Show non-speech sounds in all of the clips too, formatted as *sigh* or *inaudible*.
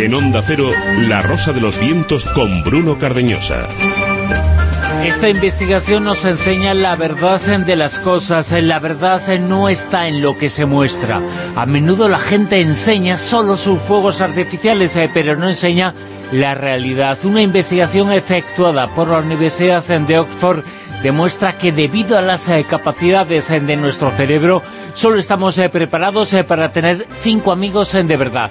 En Onda Cero, La Rosa de los Vientos con Bruno Cardeñosa. Esta investigación nos enseña la verdad de las cosas. La verdad no está en lo que se muestra. A menudo la gente enseña solo sus fuegos artificiales, eh, pero no enseña la realidad. Una investigación efectuada por la Universidad de Oxford demuestra que debido a las eh, capacidades eh, de nuestro cerebro, solo estamos preparados para tener cinco amigos de verdad.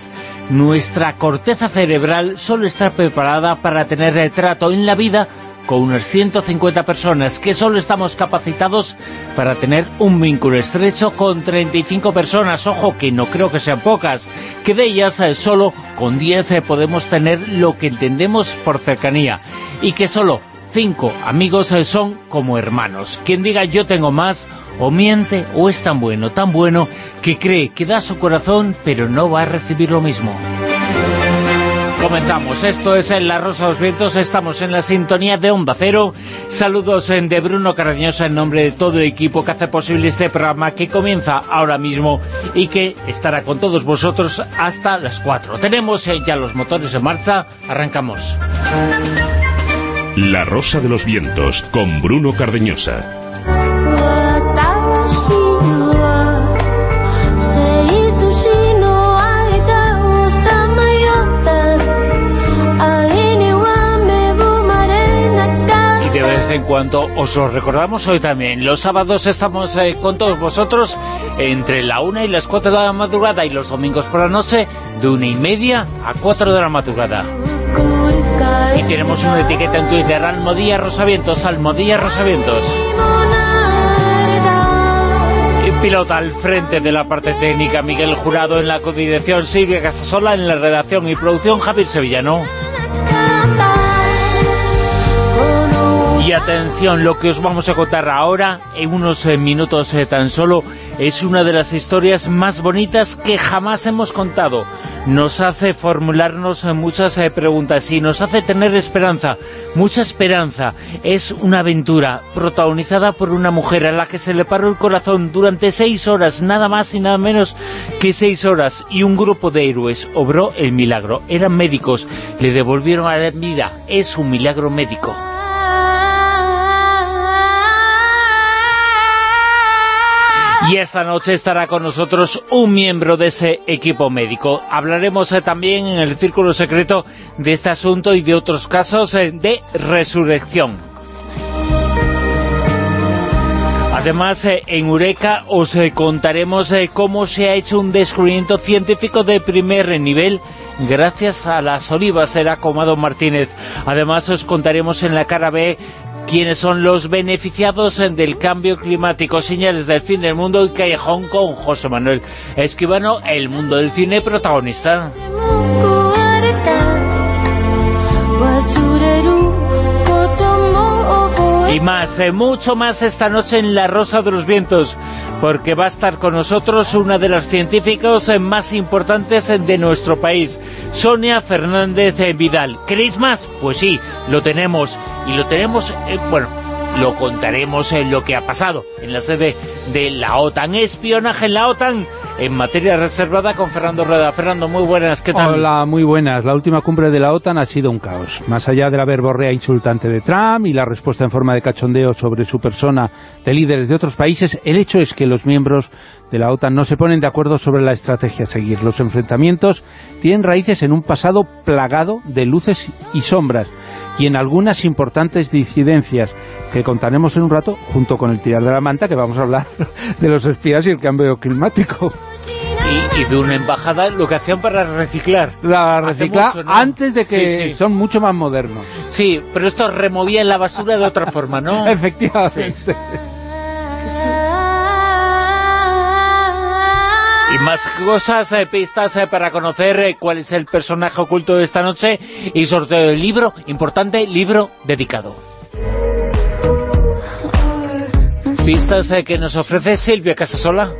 Nuestra corteza cerebral solo está preparada para tener trato en la vida con unas 150 personas que solo estamos capacitados para tener un vínculo estrecho con 35 personas, ojo que no creo que sean pocas, que de ellas eh, solo con 10 eh, podemos tener lo que entendemos por cercanía y que solo 5 amigos eh, son como hermanos. Quien diga yo tengo más o miente o es tan bueno, tan bueno que cree que da su corazón pero no va a recibir lo mismo. Comenzamos, esto es en La Rosa de los Vientos, estamos en la sintonía de Onda Cero. Saludos en de Bruno Cardeñosa en nombre de todo el equipo que hace posible este programa que comienza ahora mismo y que estará con todos vosotros hasta las 4. Tenemos eh, ya los motores en marcha, arrancamos. La Rosa de los Vientos con Bruno Cardeñosa. en cuanto os lo recordamos hoy también. Los sábados estamos eh, con todos vosotros entre la una y las cuatro de la madrugada y los domingos por la noche de una y media a cuatro de la madrugada. Y tenemos una etiqueta en Twitter, Almodía Rosavientos, Almodía Rosavientos. Y pilota al frente de la parte técnica, Miguel Jurado en la codirección, Silvia Casasola en la redacción y producción, Javier Sevillano. Y atención, lo que os vamos a contar ahora, en unos eh, minutos eh, tan solo, es una de las historias más bonitas que jamás hemos contado. Nos hace formularnos eh, muchas preguntas y nos hace tener esperanza, mucha esperanza. Es una aventura protagonizada por una mujer a la que se le paró el corazón durante seis horas, nada más y nada menos que seis horas, y un grupo de héroes obró el milagro. Eran médicos, le devolvieron a la vida. Es un milagro médico. Y esta noche estará con nosotros un miembro de ese equipo médico. Hablaremos eh, también en el Círculo Secreto de este asunto y de otros casos eh, de resurrección. Además, eh, en Eureka os contaremos cómo se ha hecho un descubrimiento científico de primer nivel gracias a las olivas, era Comado Martínez. Además, os contaremos en la cara B quiénes son los beneficiados del cambio climático, señales del fin del mundo y Callejón con José Manuel Esquivano, el mundo del cine protagonista. Y más, eh, mucho más esta noche en La Rosa de los Vientos, porque va a estar con nosotros una de las científicos eh, más importantes eh, de nuestro país, Sonia Fernández Vidal. ¿Queréis más? Pues sí, lo tenemos, y lo tenemos, bueno, lo contaremos en lo que ha pasado en la sede de la OTAN, espionaje en la OTAN, en materia reservada con Fernando Rueda. Fernando, muy buenas, ¿qué tal? Hola, muy buenas. La última cumbre de la OTAN ha sido un caos. Más allá de la verborrea insultante de Trump y la respuesta en forma de cachondeo sobre su persona de líderes de otros países, el hecho es que los miembros de la OTAN no se ponen de acuerdo sobre la estrategia a seguir. Los enfrentamientos tienen raíces en un pasado plagado de luces y sombras y en algunas importantes disidencias que contaremos en un rato junto con el tirar de la manta que vamos a hablar *laughs* de los espías y el cambio climático. Y, de una embajada lo que hacían para reciclar. La reciclar antes de que son mucho más modernos. Sí, pero esto removía la basura de otra forma, ¿no? *laughs* Efectivamente. Más cosas, eh, pistas eh, para conocer eh, cuál es el personaje oculto de esta noche y sorteo del libro, importante libro dedicado. Pistas que nos ofrece Silvia Casasola.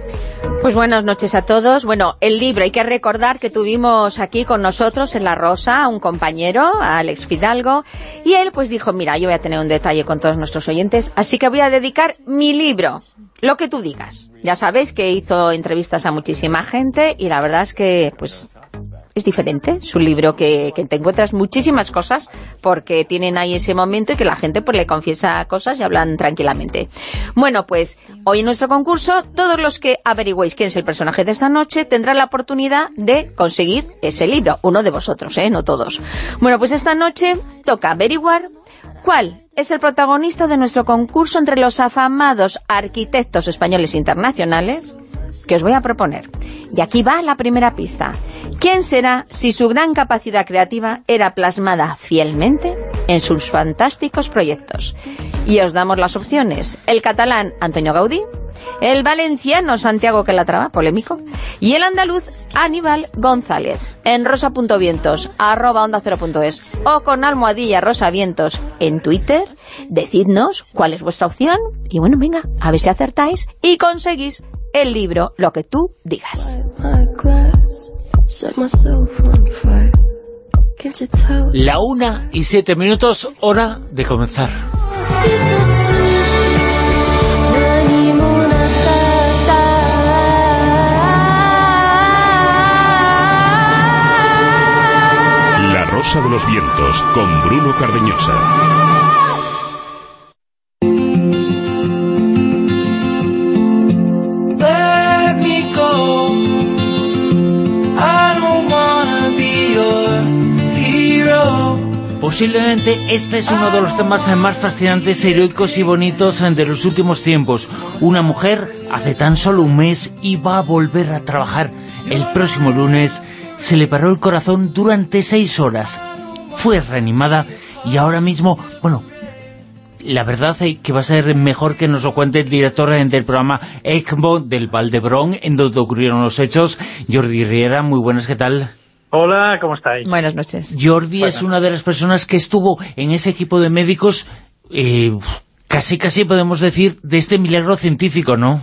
Pues buenas noches a todos. Bueno, el libro, hay que recordar que tuvimos aquí con nosotros en La Rosa un compañero, Alex Fidalgo, y él pues dijo, mira, yo voy a tener un detalle con todos nuestros oyentes, así que voy a dedicar mi libro, lo que tú digas. Ya sabéis que hizo entrevistas a muchísima gente y la verdad es que pues es diferente. Es un libro que, te encuentras muchísimas cosas porque tienen ahí ese momento y que la gente pues le confiesa cosas y hablan tranquilamente. Bueno, pues hoy en nuestro concurso, todos los que averigüéis quién es el personaje de esta noche tendrán la oportunidad de conseguir ese libro. Uno de vosotros, ¿eh? No todos. Bueno, pues esta noche toca averiguar cuál es el protagonista de nuestro concurso entre los afamados arquitectos españoles internacionales que os voy a proponer. Y aquí va la primera pista. ¿Quién será si su gran capacidad creativa era plasmada fielmente en sus fantásticos proyectos? Y os damos las opciones. El catalán Antonio Gaudí, el valenciano Santiago Calatrava, polémico, y el andaluz Aníbal González. En rosa.vientos, arroba onda es o con almohadilla rosavientos en Twitter, decidnos cuál es vuestra opción, y bueno, venga, a ver si acertáis y conseguís el libro, lo que tú digas. La una y siete minutos, hora de comenzar. La Rosa de los Vientos, con Bruno Cardeñosa. Posiblemente este es uno de los temas más fascinantes, heroicos y bonitos de los últimos tiempos. Una mujer hace tan solo un mes iba a volver a trabajar. El próximo lunes se le paró el corazón durante seis horas. Fue reanimada y ahora mismo, bueno, la verdad es que va a ser mejor que nos lo cuente el director del programa ECMO del Valdebrón, en donde ocurrieron los hechos. Jordi Riera, muy buenas, ¿qué tal? Hola, ¿cómo estáis? Buenas noches. Jordi es una de las personas que estuvo en ese equipo de médicos, eh, casi casi podemos decir, de este milagro científico, ¿no?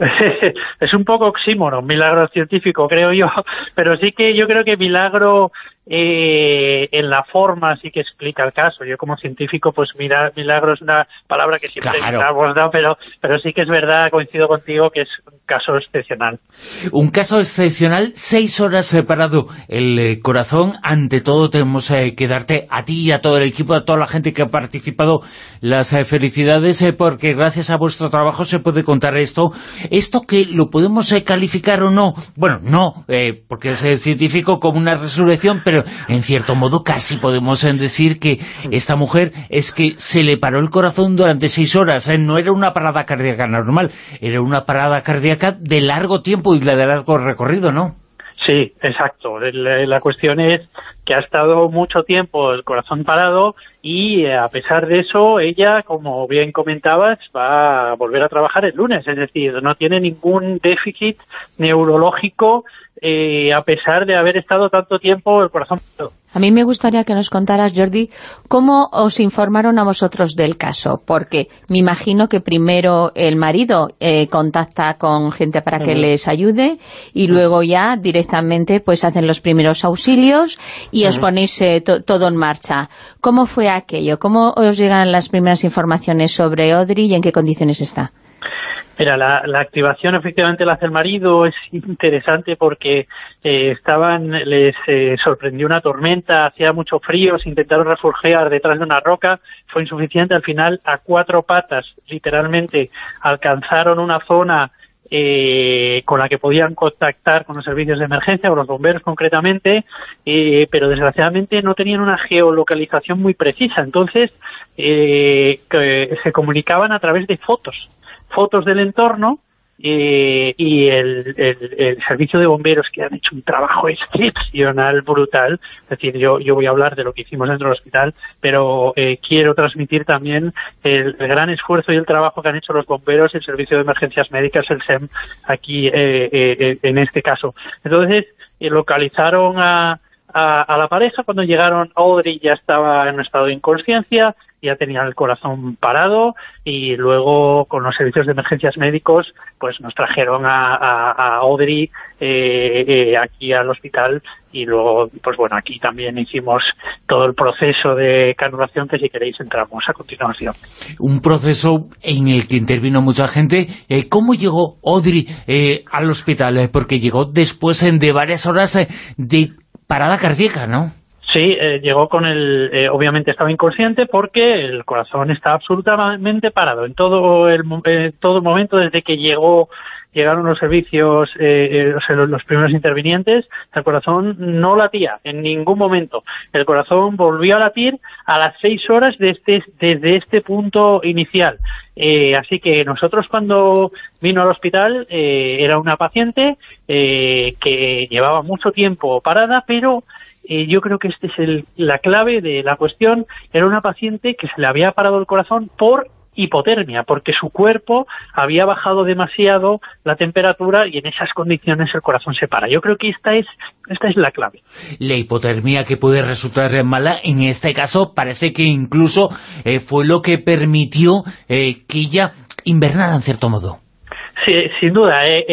*laughs* es un poco oxímono, milagro científico, creo yo, *laughs* pero sí que yo creo que milagro eh, en la forma sí que explica el caso. Yo como científico, pues mira, milagro es una palabra que siempre claro. ¿no? pero, pero sí que es verdad, coincido contigo, que es un caso excepcional. Un caso excepcional, seis horas separado el eh, corazón. Ante todo tenemos eh, que darte a ti y a todo el equipo, a toda la gente que ha participado, las eh, felicidades, porque gracias a vuestro trabajo se puede contar esto. Esto que lo podemos calificar o no, bueno, no, porque es científico como una resurrección, pero en cierto modo casi podemos eh, decir que esta mujer es que se le paró el corazón durante seis horas, eh, no era una parada cardíaca normal, era una parada cardíaca de largo tiempo y de largo recorrido, ¿no? Sí, exacto. La cuestión es que ha estado mucho tiempo el corazón parado y eh, a pesar de eso, ella, como bien comentabas, va a volver a trabajar el lunes. Es decir, no tiene ningún déficit neurológico eh, a pesar de haber estado tanto tiempo el corazón A mí me gustaría que nos contaras, Jordi, cómo os informaron a vosotros del caso, porque me imagino que primero el marido eh, contacta con gente para que les ayude y luego ya directamente pues hacen los primeros auxilios y os ponéis eh, todo en marcha. ¿Cómo fue aquello? ¿Cómo os llegan las primeras informaciones sobre Audrey y en qué condiciones está? Mira, la, activación efectivamente la hace el marido, es interesante porque eh, estaban, les eh, sorprendió una tormenta, hacía mucho frío, se intentaron refugiar detrás de una roca, fue insuficiente, al final a cuatro patas, literalmente, alcanzaron una zona eh, con la que podían contactar con los servicios de emergencia, con los bomberos concretamente, pero desgraciadamente no tenían una geolocalización muy precisa, entonces se comunicaban a través de fotos fotos del entorno eh, y el, servicio de bomberos que han hecho un trabajo *laughs* excepcional, brutal. Es decir, yo, yo voy a hablar de lo que hicimos dentro del hospital, pero eh, quiero transmitir también el, gran esfuerzo y el trabajo que han hecho los bomberos el servicio de emergencias médicas, el SEM, aquí eh, en este caso. Entonces, localizaron a, a, la pareja cuando llegaron Audrey ya estaba en un estado de inconsciencia ya tenía el corazón parado y luego con los servicios de emergencias médicos pues nos trajeron a, a, Audrey eh, eh, aquí al hospital y luego pues bueno aquí también hicimos todo el proceso de canulación que si queréis entramos a continuación. Un proceso en el que intervino mucha gente. Eh, ¿Cómo llegó Audrey al hospital? porque llegó después de varias horas de parada cardíaca, ¿no? Sí, llegó con el... obviamente estaba inconsciente porque el corazón está absolutamente parado en todo el, en todo momento desde que llegó llegaron los servicios, eh, eh los primeros intervinientes, el corazón no latía en ningún momento. El corazón volvió a latir a las seis horas desde, desde este punto inicial. Eh, así que nosotros cuando vino al hospital eh, era una paciente que llevaba mucho tiempo parada, pero yo creo que esta es el, la clave de la cuestión. Era una paciente que se le había parado el corazón por hipotermia, porque su cuerpo había bajado demasiado la temperatura y en esas condiciones el corazón se para. Yo creo que esta es, esta es la clave. La hipotermia que puede resultar mala, en este caso parece que incluso eh, fue lo que permitió eh, que ella invernara en cierto modo. Sí, sin duda. Eh,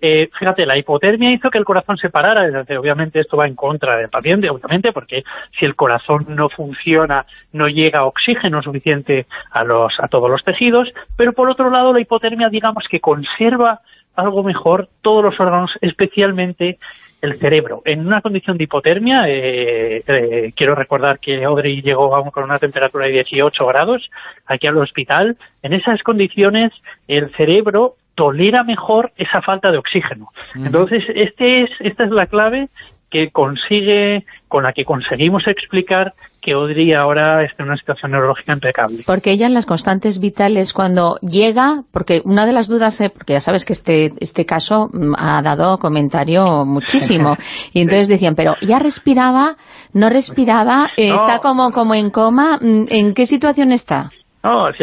eh, fíjate, la hipotermia hizo que el corazón se parara. Obviamente esto va en contra del paciente, obviamente, porque si el corazón no funciona, no llega oxígeno suficiente a, los, a todos los tejidos. Pero por otro lado, la hipotermia, digamos que conserva algo mejor todos los órganos, especialmente el cerebro. En una condición de hipotermia, eh, eh, quiero recordar que Audrey llegó con una temperatura de 18 grados aquí al hospital. En esas condiciones, el cerebro tolera mejor esa falta de oxígeno. Entonces, este es, esta es la clave que consigue, con la que conseguimos explicar que Audrey ahora está en una situación neurológica impecable. Porque ella en las constantes vitales, cuando llega, porque una de las dudas, eh, porque ya sabes que este, este caso mm, ha dado comentario muchísimo, *laughs* y entonces decían, pero ya respiraba, no respiraba, eh, está como, como en coma, mm, ¿en qué situación está? No, es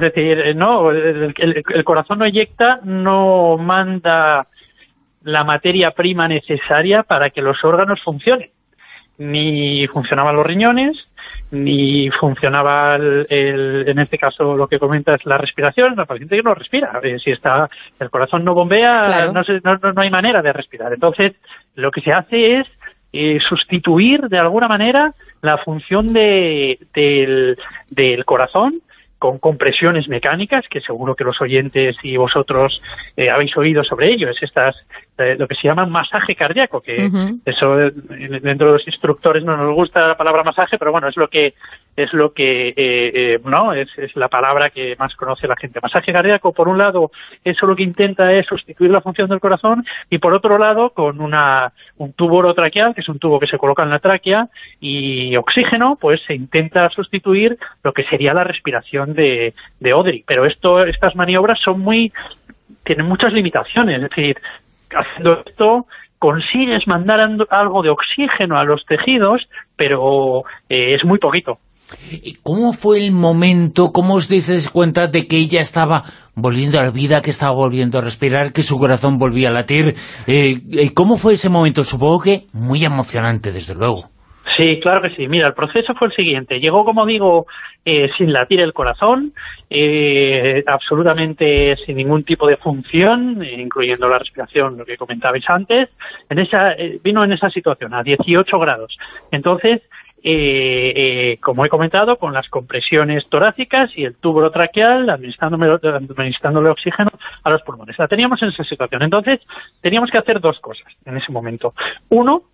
decir, eh, no, el, corazón no eyecta, no manda la materia prima necesaria para que los órganos funcionen. Ni funcionaban los riñones, ni funcionaba, el, en este caso lo que comenta es la respiración, la paciente que no respira. Eh, si está el corazón no bombea, no, no, no, hay manera de respirar. Entonces, lo que se hace es eh, sustituir de alguna manera la función de, del, del corazón con compresiones mecánicas, que seguro que los oyentes y vosotros eh, habéis oído sobre ello, es estas eh, lo que se llama masaje cardíaco, que eso eh, dentro de los instructores no nos gusta la palabra masaje, pero bueno, es lo que es lo que no es, es, la palabra que más conoce la gente. Masaje cardíaco, por un lado, eso lo que intenta es sustituir la función del corazón y por otro lado, con una un tubo orotraqueal, que es un tubo que se coloca en la tráquea, y oxígeno, pues se intenta sustituir lo que sería la respiración de, de Odri. Pero esto, estas maniobras son muy, tienen muchas limitaciones. Es decir, haciendo esto consigues mandar algo de oxígeno a los tejidos, pero eh, es muy poquito. ¿Cómo fue el momento, cómo os dices cuenta de que ella estaba volviendo a la vida, que estaba volviendo a respirar, que su corazón volvía a latir? Eh, ¿Cómo fue ese momento? Supongo que muy emocionante, desde luego. Sí, claro que sí. Mira, el proceso fue el siguiente. Llegó, como digo, eh, sin latir el corazón, eh, absolutamente sin ningún tipo de función, incluyendo la respiración, lo que comentabais antes. En esa, eh, vino en esa situación, a 18 grados. Entonces, como he comentado, con las compresiones torácicas y el tubo traqueal, administrándole oxígeno a los pulmones. La teníamos en esa situación. Entonces, teníamos que hacer dos cosas en ese momento. Uno,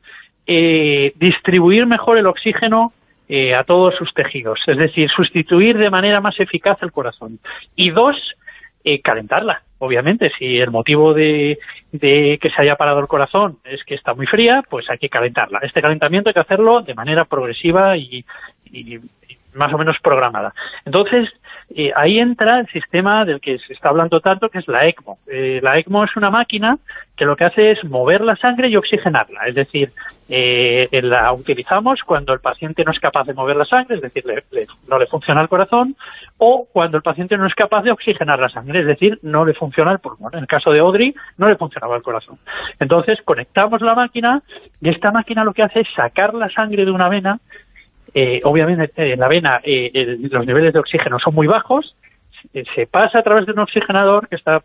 eh, distribuir mejor el oxígeno eh, a todos sus tejidos, es decir, sustituir de manera más eficaz el corazón. Y dos, eh, calentarla, obviamente. Si el motivo de, que se haya parado el corazón es que está muy fría, pues hay que calentarla. Este calentamiento hay que hacerlo de manera progresiva y más o menos programada. Entonces, eh, ahí entra el sistema del que se está hablando tanto, que es la ECMO. Eh, la ECMO es una máquina que lo que hace es mover la sangre y oxigenarla, es decir, eh, la utilizamos cuando el paciente no es capaz de mover la sangre, es decir, no le funciona el corazón, o cuando el paciente no es capaz de oxigenar la sangre, es decir, no le funciona el pulmón. En el caso de Audrey, no le funcionaba el corazón. Entonces, conectamos la máquina y esta máquina lo que hace es sacar la sangre de una vena eh, obviamente en la vena eh, los niveles de oxígeno son muy bajos, se pasa a través de un oxigenador que está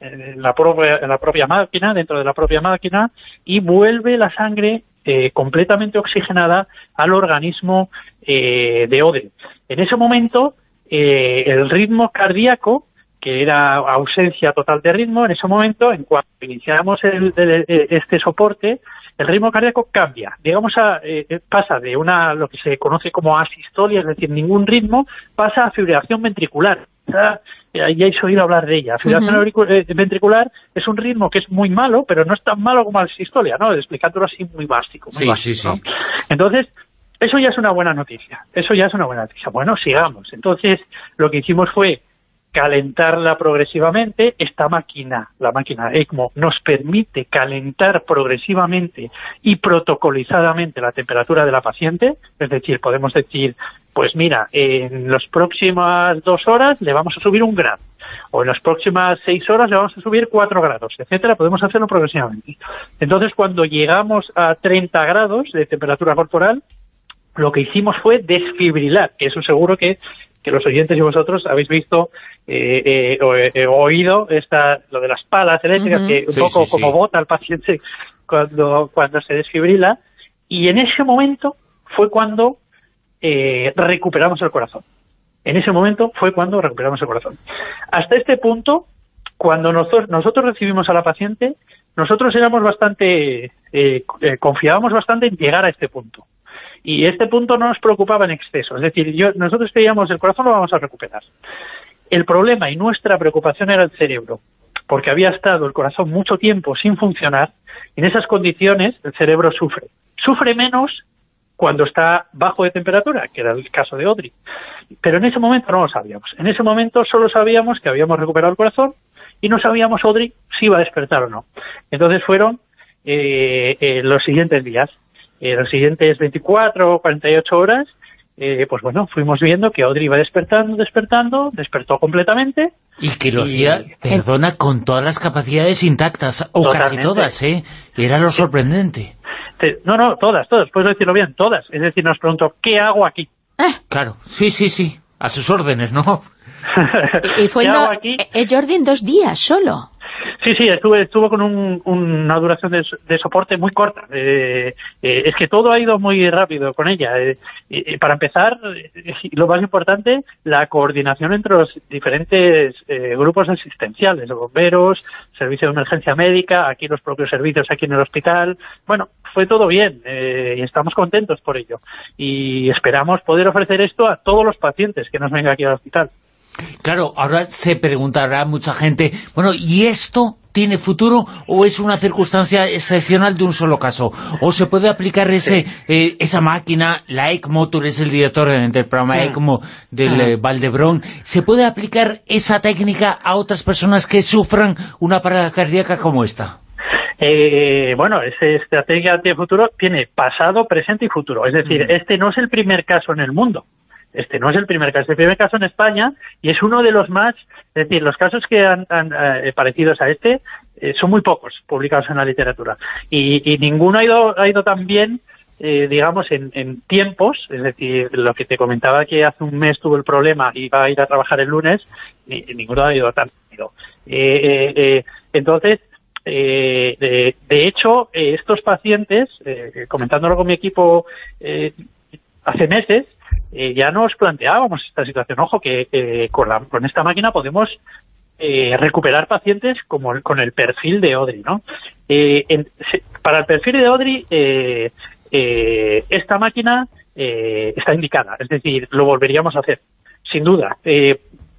en la, propia, la propia máquina, dentro de la propia máquina, y vuelve la sangre eh, completamente oxigenada al organismo de Ode. En ese momento, el ritmo cardíaco que era ausencia total de ritmo, en ese momento, en cuanto iniciamos el, este soporte, el ritmo cardíaco cambia. Digamos, a, eh, pasa de una lo que se conoce como asistolia, es decir, ningún ritmo, pasa a fibrilación ventricular. Ya, ya habéis oído hablar de ella. Fibrilación ventricular es un ritmo que es muy malo, pero no es tan malo como la asistolia, ¿no? Explicándolo así muy básico. sí, sí, sí. Entonces, eso ya es una buena noticia. Eso ya es una buena noticia. Bueno, sigamos. Entonces, lo que hicimos fue calentarla progresivamente, esta máquina, la máquina ECMO, nos permite calentar progresivamente y protocolizadamente la temperatura de la paciente, es decir, podemos decir, pues mira, en las próximas dos horas le vamos a subir un grado, o en las próximas seis horas le vamos a subir cuatro grados, etcétera, podemos hacerlo progresivamente. Entonces, cuando llegamos a 30 grados de temperatura corporal, lo que hicimos fue desfibrilar, que eso seguro que que los oyentes y vosotros habéis visto eh, eh, eh oído esta, lo de las palas eléctricas, que un poco como bota al paciente cuando, cuando se desfibrila, y en ese momento fue cuando eh, recuperamos el corazón. En ese momento fue cuando recuperamos el corazón. Hasta este punto, cuando nosotros, nosotros recibimos a la paciente, nosotros éramos bastante, confiábamos bastante en llegar a este punto. Y este punto no nos preocupaba en exceso. Es decir, yo, nosotros creíamos el corazón lo vamos a recuperar. El problema y nuestra preocupación era el cerebro, porque había estado el corazón mucho tiempo sin funcionar, en esas condiciones el cerebro sufre. Sufre menos cuando está bajo de temperatura, que era el caso de Audrey. Pero en ese momento no lo sabíamos. En ese momento solo sabíamos que habíamos recuperado el corazón y no sabíamos Audrey si iba a despertar o no. Entonces fueron eh, eh, los siguientes días en los siguientes 24 o 48 horas, eh, pues bueno, fuimos viendo que Audrey iba despertando, despertando, despertó completamente. Y que lo hacía, perdona, con todas las capacidades intactas, o casi todas, ¿eh? Era lo sorprendente. No, no, todas, todas, puedes decirlo bien, todas. Es decir, nos preguntó, ¿qué hago aquí? Claro, sí, sí, sí, a sus órdenes, ¿no? y, fue *laughs* aquí? Eh, Jordi en dos días solo. Sí, sí, estuve, estuvo con una duración de, soporte muy corta. Eh, eh, es que todo ha ido muy rápido con ella. Eh, para empezar, lo más importante, la coordinación entre los diferentes grupos asistenciales, bomberos, servicio de emergencia médica, aquí los propios servicios aquí en el hospital. Bueno, fue todo bien y estamos contentos por ello. Y esperamos poder ofrecer esto a todos los pacientes que nos vengan aquí al hospital. Claro, ahora se preguntará mucha gente, bueno, ¿y esto tiene futuro o es una circunstancia excepcional de un solo caso? ¿O se puede aplicar ese eh, esa máquina, la ECMO, tú eres el director del programa ECMO del eh, Valdebrón, ¿se puede aplicar esa técnica a otras personas que sufran una parada cardíaca como esta? Eh, bueno, esa estrategia de futuro tiene pasado, presente y futuro. Es decir, este no es el primer caso en el mundo. Este no es el primer caso, es el primer caso en España y es uno de los más, es decir, los casos que han, eh, parecidos a este eh, son muy pocos publicados en la literatura. Y, ninguno ha ido, ha ido tan bien eh, digamos, en, tiempos, es decir, lo que te comentaba que hace un mes tuvo el problema y va a ir a trabajar el lunes, ni, ninguno ha ido tan rápido. entonces, de, hecho, estos pacientes, comentándolo con mi equipo hace meses, eh, ya nos planteábamos esta situación. Ojo, que con, la, con esta máquina podemos eh, recuperar pacientes como con el perfil de Odri, ¿no? Eh, para el perfil de Odri, esta máquina está indicada, es decir, lo volveríamos a hacer, sin duda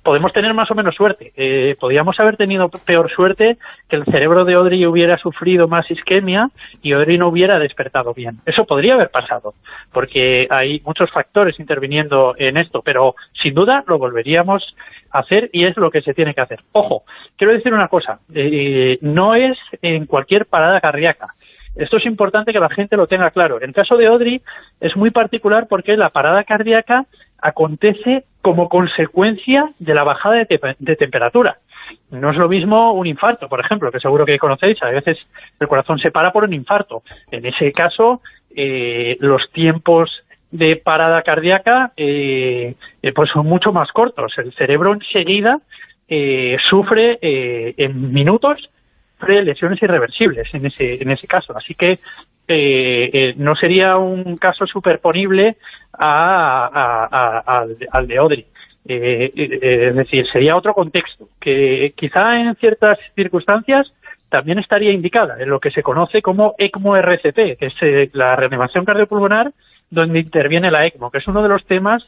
podemos tener más o menos suerte. Eh, podríamos haber tenido peor suerte que el cerebro de Audrey hubiera sufrido más isquemia y Audrey no hubiera despertado bien. Eso podría haber pasado, porque hay muchos factores interviniendo en esto, pero sin duda lo volveríamos a hacer y es lo que se tiene que hacer. Ojo, quiero decir una cosa, eh, no es en cualquier parada cardíaca. Esto es importante que la gente lo tenga claro. En el caso de Audrey es muy particular porque la parada cardíaca acontece como consecuencia de la bajada de, temperatura. No es lo mismo un infarto, por ejemplo, que seguro que conocéis, a veces el corazón se para por un infarto. En ese caso, eh, los tiempos de parada cardíaca eh, eh, pues son mucho más cortos. El cerebro enseguida sufre en minutos lesiones irreversibles en ese, en ese caso. Así que no sería un caso superponible a, al de Audrey. es decir, sería otro contexto, que quizá en ciertas circunstancias también estaría indicada en lo que se conoce como ECMO-RCP, que es la reanimación cardiopulmonar donde interviene la ECMO, que es uno de los temas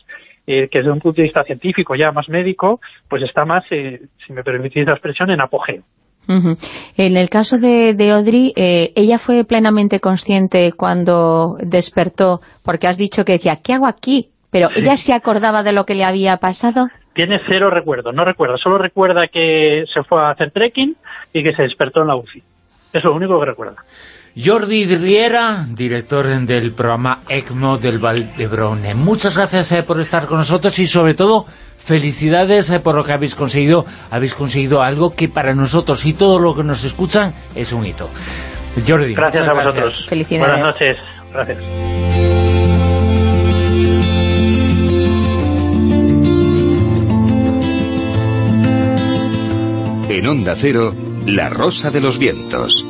que desde un punto de vista científico, ya más médico, pues está más, si me permitís la expresión, en apogeo. En el caso de, de Audrey, eh, ¿ella fue plenamente consciente cuando despertó? Porque has dicho que decía, ¿qué hago aquí? Pero ¿ella se acordaba de lo que le había pasado? Tiene cero recuerdo, no recuerda. Solo recuerda que se fue a hacer trekking y que se despertó en la UCI. Es lo único que recuerda. Jordi Riera, director del programa ECMO del Valdebrón. Muchas gracias eh, por estar con nosotros y sobre todo felicidades eh, por lo que habéis conseguido. Habéis conseguido algo que para nosotros y todo lo que nos escuchan es un hito. Jordi, gracias a vosotros. Felicidades. Buenas noches. Gracias. En Onda Cero, La Rosa de los Vientos.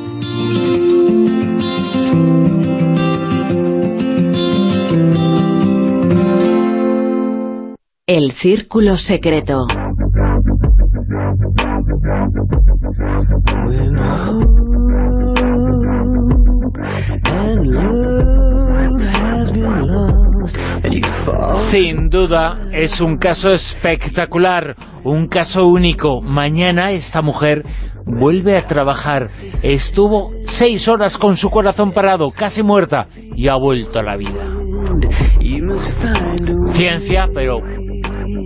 El Círculo Secreto. Sin duda, es un caso espectacular, un caso único. Mañana esta mujer vuelve a trabajar. Estuvo seis horas con su corazón parado, casi muerta, y ha vuelto a la vida. Ciencia, pero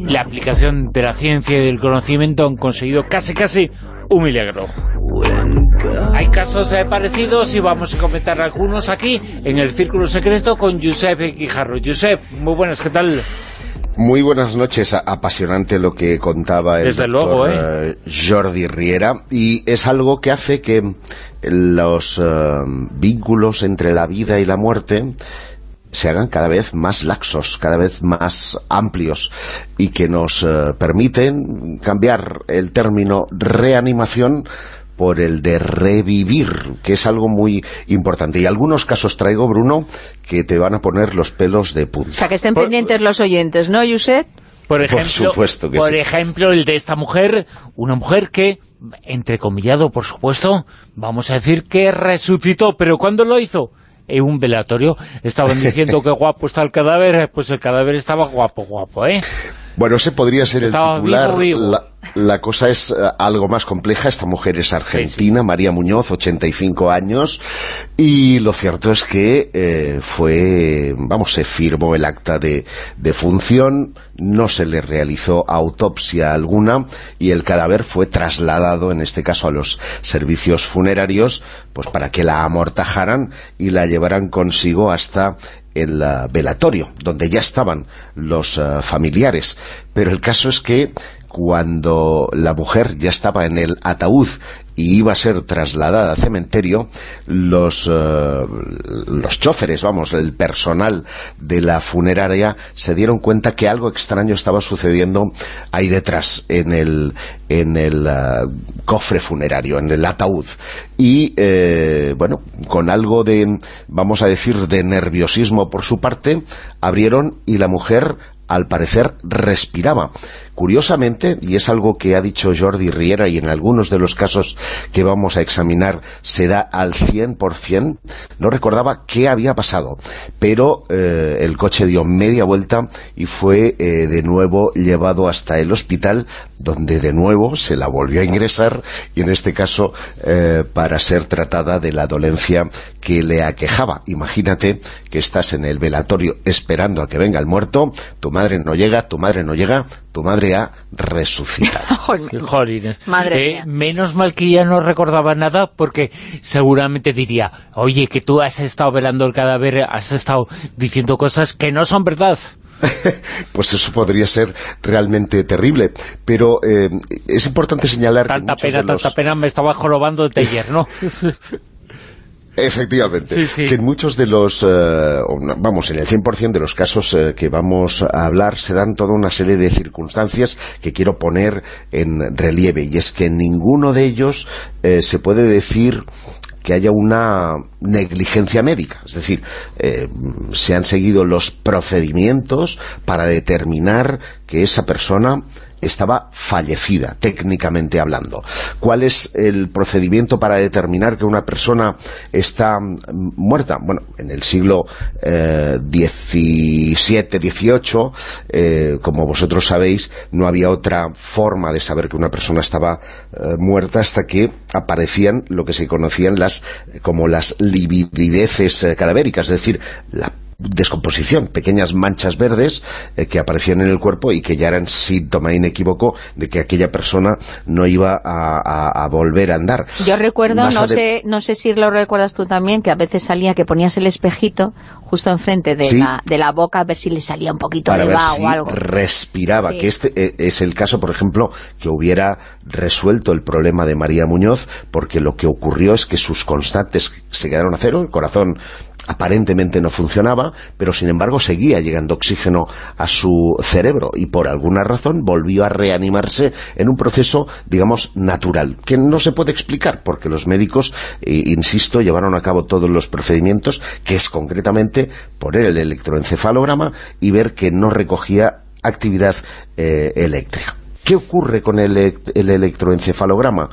la aplicación de la ciencia y del conocimiento han conseguido casi casi un milagro. Hay casos eh, parecidos y vamos a comentar algunos aquí en el Círculo Secreto con Josep Quijarro. Josep, muy buenas, ¿qué tal? Muy buenas noches, apasionante lo que contaba el Desde doctor luego, ¿eh? Jordi Riera y es algo que hace que los eh, vínculos entre la vida y la muerte se hagan cada vez más laxos, cada vez más amplios y que nos eh, permiten cambiar el término reanimación por el de revivir, que es algo muy importante. Y algunos casos traigo, Bruno, que te van a poner los pelos de punta. O sea, que estén pendientes los oyentes, ¿no, Yuset? Por ejemplo, por sí. ejemplo, el de esta mujer, una mujer que, entrecomillado, por supuesto, vamos a decir que resucitó, pero ¿cuándo lo hizo? En un velatorio. Estaban *laughs* diciendo que guapo está el cadáver, pues el cadáver estaba guapo, guapo, ¿eh? Bueno, ese podría ser el Estaba titular. vivo, vivo. La, la cosa es eh, algo más compleja. Esta mujer es argentina, María Muñoz, 85 años, y lo cierto es que eh, fue, vamos, se firmó el acta de, de función, no se le realizó autopsia alguna, y el cadáver fue trasladado, en este caso, a los servicios funerarios, pues para que la amortajaran y la llevaran consigo hasta el uh, velatorio, donde ya estaban los uh, familiares. Pero el caso es que cuando la mujer ya estaba en el ataúd y iba a ser trasladada al cementerio, los, uh, los choferes, vamos, el personal de la funeraria se dieron cuenta que algo extraño estaba sucediendo ahí detrás, en el, en el uh, cofre funerario, en el ataúd. Y, eh, bueno, con algo de, vamos a decir, de nerviosismo por su parte, abrieron y la mujer al parecer respiraba. Curiosamente, y es algo que ha dicho Jordi Riera y en algunos de los casos que vamos a examinar se da al 100%, no recordaba qué había pasado, pero eh, el coche dio media vuelta y fue eh, de nuevo llevado hasta el hospital, donde de nuevo se la volvió a ingresar y en este caso eh, para ser tratada de la dolencia que le aquejaba. Imagínate que estás en el velatorio esperando a que venga el muerto, madre no llega, tu madre no llega, tu madre ha resucitado. *laughs* Jolines. Madre Eh, mía. menos mal que ya no recordaba nada porque seguramente diría, oye, que tú has estado velando el cadáver, has estado diciendo cosas que no son verdad. *laughs* pues eso podría ser realmente terrible. Pero eh, es importante señalar que Tanta muchos pena, de los... tanta pena, me estaba jorobando de ayer, ¿no? *laughs* Efectivamente, Sí, sí. que en muchos de los, eh, vamos, en el 100% de los casos eh, que vamos a hablar se dan toda una serie de circunstancias que quiero poner en relieve y es que en ninguno de ellos eh, se puede decir que haya una negligencia médica. Es decir, eh, se han seguido los procedimientos para determinar que esa persona estaba fallecida, técnicamente hablando. ¿Cuál es el procedimiento para determinar que una persona está mm, muerta? Bueno, en el siglo XVII, eh, XVIII, eh, como vosotros sabéis, no había otra forma de saber que una persona estaba eh, muerta hasta que aparecían lo que se conocían las como las lividideces cadavéricas, es decir, la descomposición, pequeñas manchas verdes eh, que aparecían en el cuerpo y que ya eran síntoma inequívoco de que aquella persona no iba a, volver a andar. Yo recuerdo, no sé, no sé si lo recuerdas tú también, que a veces salía que ponías el espejito justo enfrente de, la, de la boca a ver si le salía un poquito de ver o algo. respiraba, que este eh, es el caso, por ejemplo, que hubiera resuelto el problema de María Muñoz, porque lo que ocurrió es que sus constantes se quedaron a cero, el corazón aparentemente no funcionaba, pero sin embargo seguía llegando oxígeno a su cerebro y por alguna razón volvió a reanimarse en un proceso, digamos, natural, que no se puede explicar porque los médicos, eh, insisto, llevaron a cabo todos los procedimientos, que es concretamente poner el electroencefalograma y ver que no recogía actividad eh, eléctrica. ¿Qué ocurre con el, el electroencefalograma?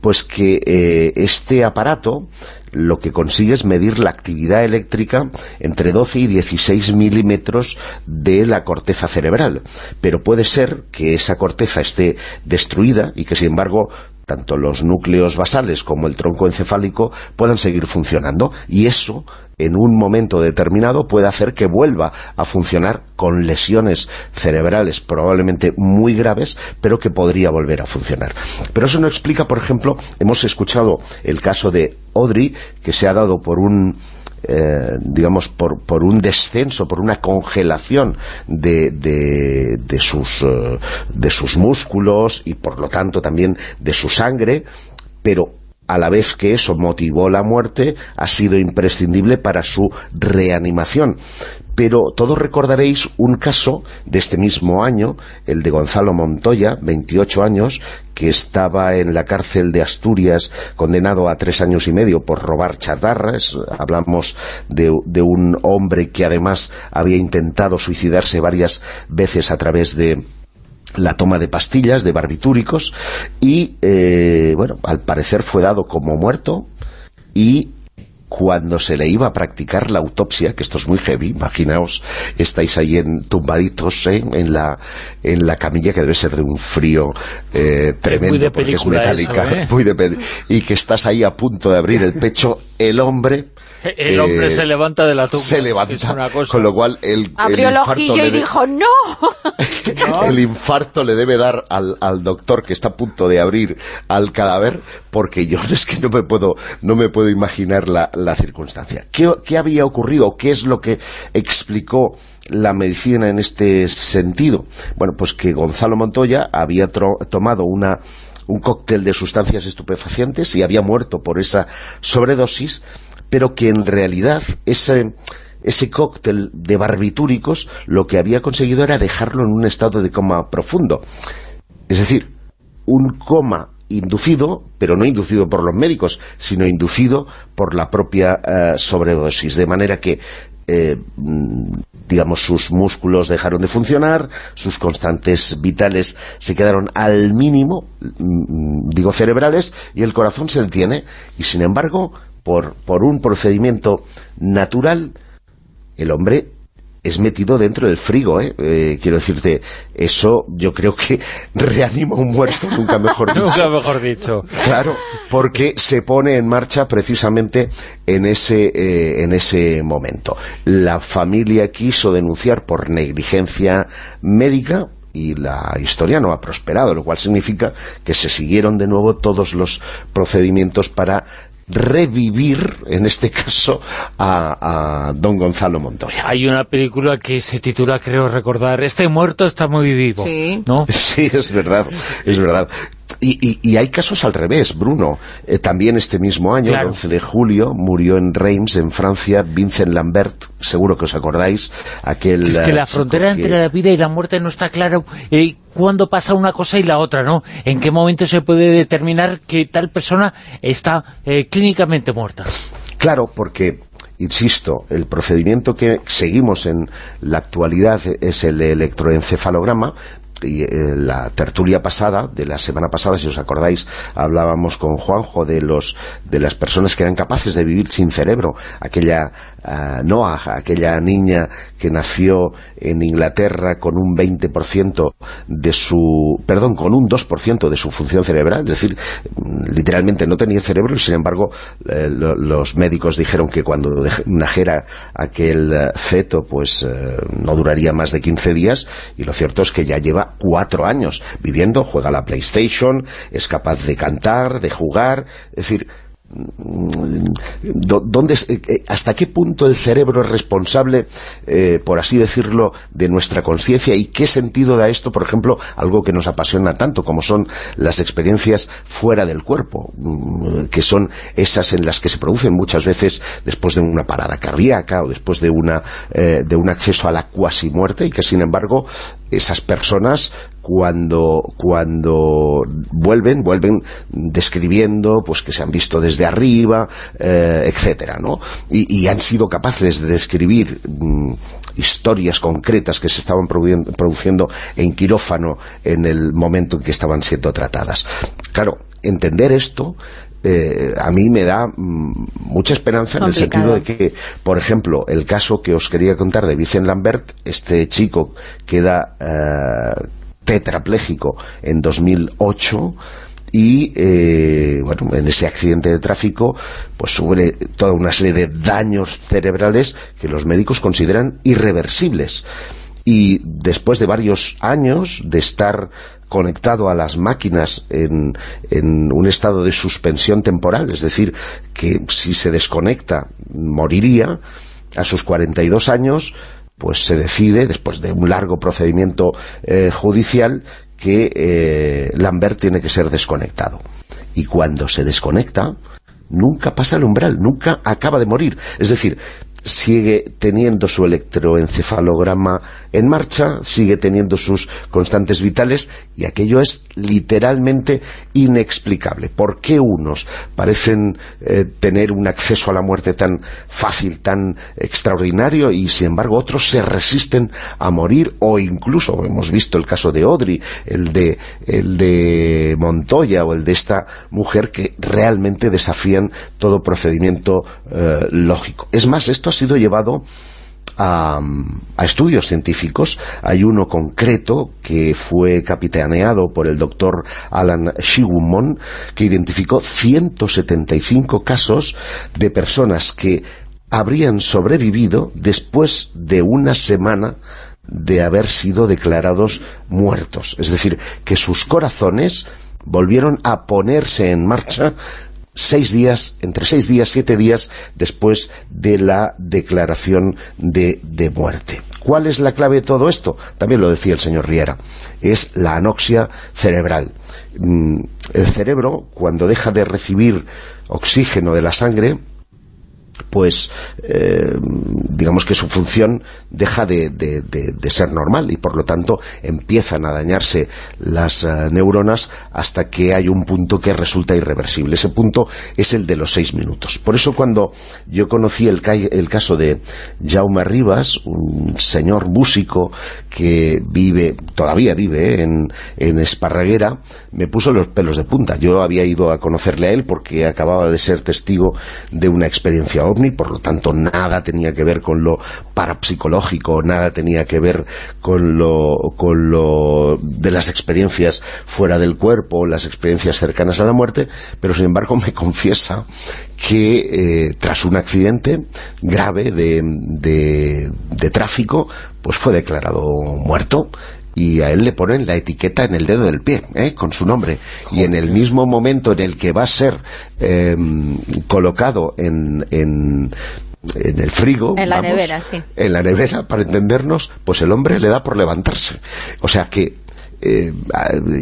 Pues que eh, este aparato lo que consigue es medir la actividad eléctrica entre 12 y 16 milímetros de la corteza cerebral. Pero puede ser que esa corteza esté destruida y que, sin embargo, tanto los núcleos basales como el tronco encefálico puedan seguir funcionando y eso en un momento determinado puede hacer que vuelva a funcionar con lesiones cerebrales probablemente muy graves, pero que podría volver a funcionar. Pero eso no explica, por ejemplo, hemos escuchado el caso de Audrey, que se ha dado por un eh, digamos, por, por, un descenso, por una congelación de, de, sus, eh, de sus músculos y por lo tanto también de su sangre, pero a la vez que eso motivó la muerte, ha sido imprescindible para su reanimación. Pero todos recordaréis un caso de este mismo año, el de Gonzalo Montoya, 28 años, que estaba en la cárcel de Asturias condenado a tres años y medio por robar chatarras. Hablamos de, un hombre que además había intentado suicidarse varias veces a través de la toma de pastillas, de barbitúricos, y, eh, bueno, al parecer fue dado como muerto, y cuando se le iba a practicar la autopsia, que esto es muy heavy, imaginaos, estáis ahí en, tumbaditos ¿eh? en, la, en la camilla que debe ser de un frío eh, tremendo, porque es metálica, *laughs* muy de y que estás ahí a punto de abrir el pecho, el hombre el hombre eh, se levanta de la tumba. Se levanta, con lo cual el, Abrió el, ojillo y dijo, ¡no! *laughs* el infarto le debe dar al, al, doctor que está a punto de abrir al cadáver, porque yo *laughs* es que no me puedo, no me puedo imaginar la, la circunstancia. ¿Qué, ¿Qué había ocurrido? ¿Qué es lo que explicó la medicina en este sentido? Bueno, pues que Gonzalo Montoya había tomado una un cóctel de sustancias estupefacientes y había muerto por esa sobredosis pero que en realidad ese, ese cóctel de barbitúricos lo que había conseguido era dejarlo en un estado de coma profundo. Es decir, un coma inducido, pero no inducido por los médicos, sino inducido por la propia eh, sobredosis, de manera que eh, digamos, sus músculos dejaron de funcionar, sus constantes vitales se quedaron al mínimo, mm, digo cerebrales, y el corazón se detiene, y sin embargo por, por un procedimiento natural, el hombre es metido dentro del frigo, ¿eh? ¿eh? quiero decirte, eso yo creo que *laughs* reanima un muerto, nunca mejor *laughs* dicho. nunca mejor dicho. Claro, porque se pone en marcha precisamente en ese, eh, en ese momento. La familia quiso denunciar por negligencia médica, y la historia no ha prosperado, lo cual significa que se siguieron de nuevo todos los procedimientos para revivir, en este caso, a, don Gonzalo Montoya. Hay una película que se titula, creo recordar, Este muerto está muy vivo, sí. ¿no? *laughs* Sí, es verdad, es verdad. Y, hay casos al revés, Bruno. Eh, también este mismo año, el 11 de julio, murió en Reims, en Francia, Vincent Lambert, seguro que os acordáis, aquel... Es que la frontera entre la vida y la muerte no está claro eh, cuándo pasa una cosa y la otra, ¿no? En qué momento se puede determinar que tal persona está eh, clínicamente muerta. Claro, porque insisto, el procedimiento que seguimos en la actualidad es el electroencefalograma, eh, la tertulia pasada, de la semana pasada, si os acordáis, hablábamos con Juanjo de los de las personas que eran capaces de vivir sin cerebro. Aquella uh, Noah, aquella niña que nació en Inglaterra con un 20% de su... perdón, con un 2% de su función cerebral, es decir, literalmente no tenía cerebro y sin embargo eh, los médicos dijeron que cuando najera aquel eh, feto pues no duraría más de 15 días y lo cierto es que ya lleva cuatro años viviendo, juega la PlayStation, es capaz de cantar, de jugar, es decir, ¿Dónde, eh, eh, ¿Hasta qué punto el cerebro es responsable, eh, por así decirlo, de nuestra conciencia y qué sentido da esto, por ejemplo, algo que nos apasiona tanto como son las experiencias fuera del cuerpo, mm, que son esas en las que se producen muchas veces después de una parada cardíaca o después de, una, de un acceso a la cuasi muerte y que sin embargo esas personas cuando, cuando vuelven, vuelven describiendo pues que se han visto desde arriba, eh, etcétera, ¿no? Y, han sido capaces de describir mm, historias concretas que se estaban produciendo en quirófano en el momento en que estaban siendo tratadas. Claro, entender esto eh, a mí me da mm, mucha esperanza en el sentido de que, por ejemplo, el caso que os quería contar de Vicent Lambert, este chico queda eh, tetrapléjico en 2008 y eh, bueno, en ese accidente de tráfico pues sube toda una serie de daños cerebrales que los médicos consideran irreversibles. Y después de varios años de estar conectado a las máquinas en, un estado de suspensión temporal, es decir, que si se desconecta moriría, a sus 42 años pues se decide, después de un largo procedimiento eh, judicial, que eh, Lambert tiene que ser desconectado. Y cuando se desconecta, nunca pasa el umbral, nunca acaba de morir. Es decir, sigue teniendo su electroencefalograma en marcha, sigue teniendo sus constantes vitales y aquello es literalmente inexplicable. ¿Por qué unos parecen eh, tener un acceso a la muerte tan fácil, tan extraordinario y sin embargo otros se resisten a morir o incluso, hemos visto el caso de Audrey, el de, el de Montoya o el de esta mujer que realmente desafían todo procedimiento eh, lógico. Es más, esto ha sido llevado a, estudios científicos. Hay uno concreto que fue capitaneado por el doctor Alan Shigumon, que identificó 175 casos de personas que habrían sobrevivido después de una semana de haber sido declarados muertos. Es decir, que sus corazones volvieron a ponerse en marcha seis días, entre seis días, siete días después de la declaración de, de muerte. ¿Cuál es la clave de todo esto? También lo decía el señor Riera. Es la anoxia cerebral. Mm, el cerebro, cuando deja de recibir oxígeno de la sangre, pues eh, digamos que su función deja de, ser normal y por lo tanto empiezan a dañarse las eh, neuronas hasta que hay un punto que resulta irreversible. Ese punto es el de los seis minutos. Por eso cuando yo conocí el, el caso de Jaume Rivas, un señor músico que vive, todavía vive en, en Esparraguera, me puso los pelos de punta. Yo había ido a conocerle a él porque acababa de ser testigo de una experiencia ovni, por lo tanto nada tenía que ver con lo parapsicológico, nada tenía que ver con lo, con lo de las experiencias fuera del cuerpo, las experiencias cercanas a la muerte, pero sin embargo me confiesa que eh, tras un accidente grave de, de, de tráfico, pues fue declarado muerto y a él le ponen la etiqueta en el dedo del pie, ¿eh? con su nombre. Y en el mismo momento en el que va a ser em, colocado en, en, el frigo, en la nevera, sí. En la nevera, para entendernos, pues el hombre le da por levantarse. O sea que eh,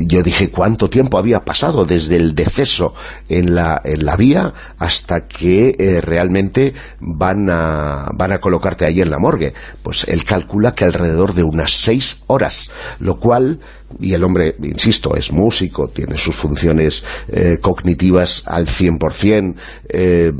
yo dije cuánto tiempo había pasado desde el deceso en la, en la vía hasta que eh, realmente van a, van a colocarte ahí en la morgue. Pues él calcula que alrededor de unas seis horas, lo cual y el hombre, insisto, es músico, tiene sus funciones eh, cognitivas al 100%, eh,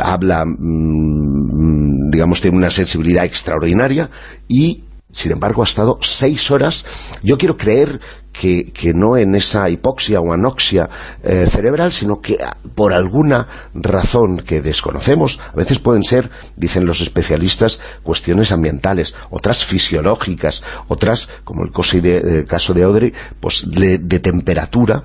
habla, mm, digamos, tiene una sensibilidad extraordinaria y sin embargo, ha estado seis horas. Yo quiero creer que, no en esa hipoxia o anoxia eh, cerebral, sino que ah, por alguna razón que desconocemos, a veces pueden ser, dicen los especialistas, cuestiones ambientales, otras fisiológicas, otras, como el eh, caso de Audrey, pues de, temperatura,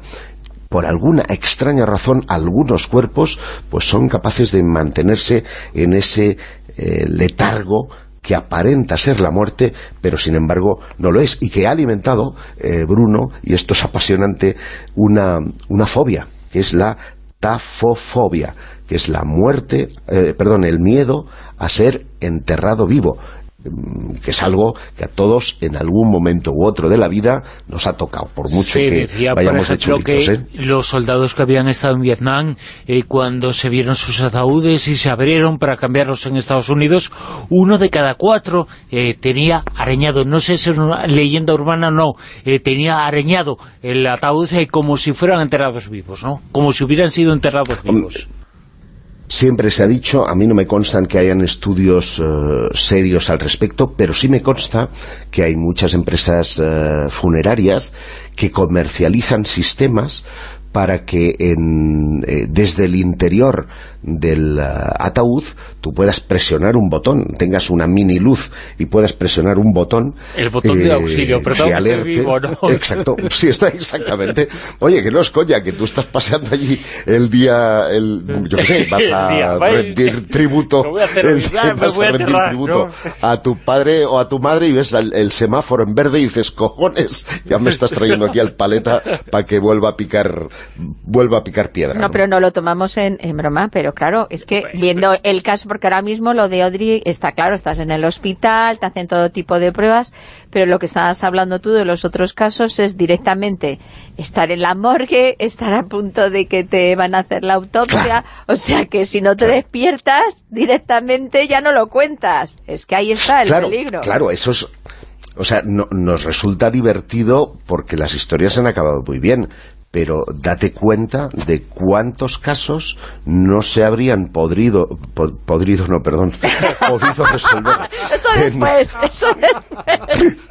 por alguna extraña razón algunos cuerpos pues son capaces de mantenerse en ese eh, letargo que aparenta ser la muerte, pero sin embargo no lo es, y que ha alimentado, eh, Bruno, y esto es apasionante, una, una fobia, que es la tafofobia, que es la muerte, eh, perdón, el miedo a ser enterrado vivo. Mm, que es algo que a todos en algún momento u otro de la vida nos ha tocado, por mucho que vayamos por que ¿eh? los soldados que habían estado en Vietnam, eh, cuando se vieron sus ataúdes y se abrieron para cambiarlos en Estados Unidos, uno de cada cuatro eh, tenía arañado, no sé si es una leyenda urbana no, tenía arañado el ataúd como si fueran enterrados vivos, ¿no? Como si hubieran sido enterrados vivos. Siempre se ha dicho, a mí no me constan que hayan estudios eh, serios al respecto, pero sí me consta que hay muchas empresas eh, funerarias que comercializan sistemas para que eh, desde el interior del uh, ataúd tú puedas presionar un botón, tengas una mini luz y puedas presionar un botón el botón de eh, auxilio, pero que alerte, vivo, ¿no? *laughs* exacto, sí, está exactamente. Oye, que no es coña, que tú estás paseando allí el día, el, yo qué sé *laughs* vas a rendir tributo *laughs* a vas a rendir tributo a tu padre o a tu madre y ves el, semáforo en verde y dices, cojones ya me estás trayendo aquí al paleta para que vuelva a picar vuelva a picar piedra no, pero no lo tomamos en, en broma, pero claro, es que viendo el caso, porque ahora mismo lo de Audrey está claro, estás en el hospital, te hacen todo tipo de pruebas, pero lo que estabas hablando tú de los otros casos es directamente estar en la morgue, estar a punto de que te van a hacer la autopsia, o sea que si no te despiertas, directamente ya no lo cuentas. Es que ahí está el peligro. Claro, eso es... O sea, nos resulta divertido porque las historias han acabado muy bien, pero date cuenta de cuántos casos no se habrían podrido, podrido no, perdón, *laughs* podido resolver. Eso después, *laughs* eso después.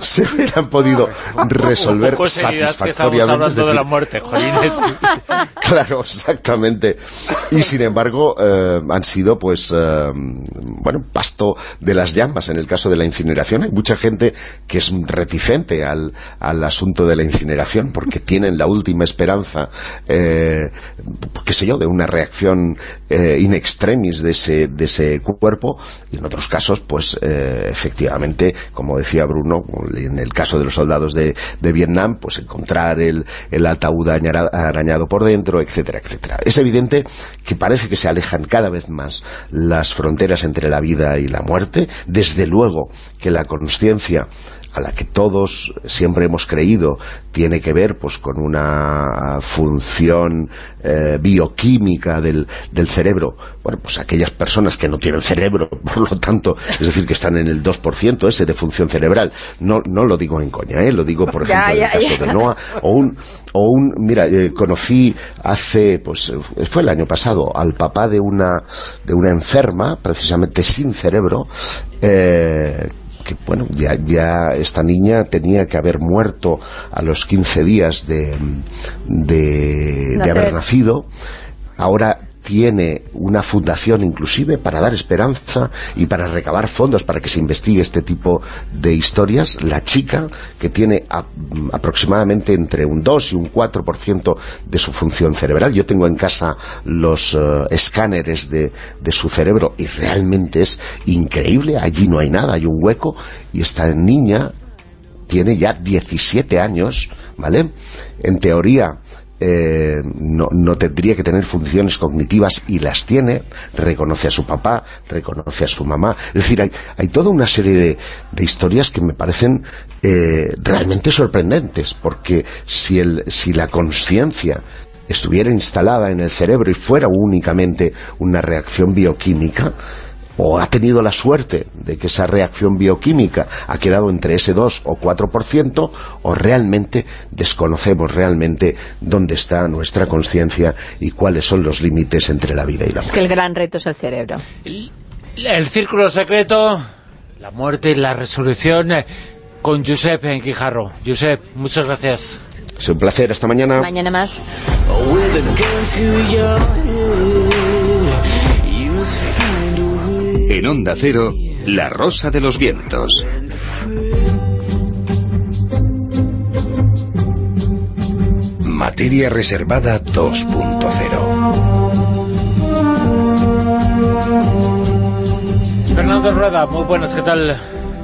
se hubieran podido resolver satisfactoriamente. de la muerte, *laughs* claro, exactamente. Y sin embargo, eh, han sido, pues, eh, bueno, pasto de las llamas en el caso de la incineración. Hay mucha gente que es reticente al, al asunto de la incineración porque tienen la última esperanza, eh, qué sé yo, de una reacción eh, in extremis de ese, de ese cuerpo, y en otros casos, pues eh, efectivamente, como decía Bruno, en el caso de los soldados de, de Vietnam, pues encontrar el, el ataúd arañado por dentro, etcétera, etcétera. Es evidente que parece que se alejan cada vez más las fronteras entre la vida y la muerte, desde luego que la conciencia a la que todos siempre hemos creído tiene que ver pues con una función eh, bioquímica del, del, cerebro. Bueno, pues aquellas personas que no tienen cerebro, *laughs* por lo tanto, es decir, que están en el 2% ese de función cerebral. No, no lo digo en coña, ¿eh? lo digo, por *laughs* ejemplo, en el caso de Noah, o un, o un mira, eh, conocí hace, pues fue el año pasado, al papá de una, de una enferma, precisamente sin cerebro, eh, que bueno, ya, ya esta niña tenía que haber muerto a los 15 días de, de, de haber nacido, ahora tiene una fundación inclusive para dar esperanza y para recabar fondos para que se investigue este tipo de historias. La chica, que tiene aproximadamente entre un 2 y un 4% de su función cerebral. Yo tengo en casa los eh, escáneres de, de su cerebro y realmente es increíble. Allí no hay nada, hay un hueco y esta niña tiene ya 17 años, ¿vale? En teoría eh, no, no, tendría que tener funciones cognitivas y las tiene, reconoce a su papá, reconoce a su mamá. Es decir, hay, hay toda una serie de, de historias que me parecen eh, realmente sorprendentes, porque si, el, si la conciencia estuviera instalada en el cerebro y fuera únicamente una reacción bioquímica, o ha tenido la suerte de que esa reacción bioquímica ha quedado entre ese 2 o 4%, o realmente desconocemos realmente dónde está nuestra conciencia y cuáles son los límites entre la vida y la muerte. Es que el gran reto es el cerebro. El, el círculo secreto, la muerte y la resurrección, eh, con Josep en Quijarro. Josep, muchas gracias. Es un placer, hasta mañana. Mañana más. En Onda Cero, La Rosa de los Vientos. Materia Reservada 2.0 Fernando Rueda, muy buenas, ¿qué tal?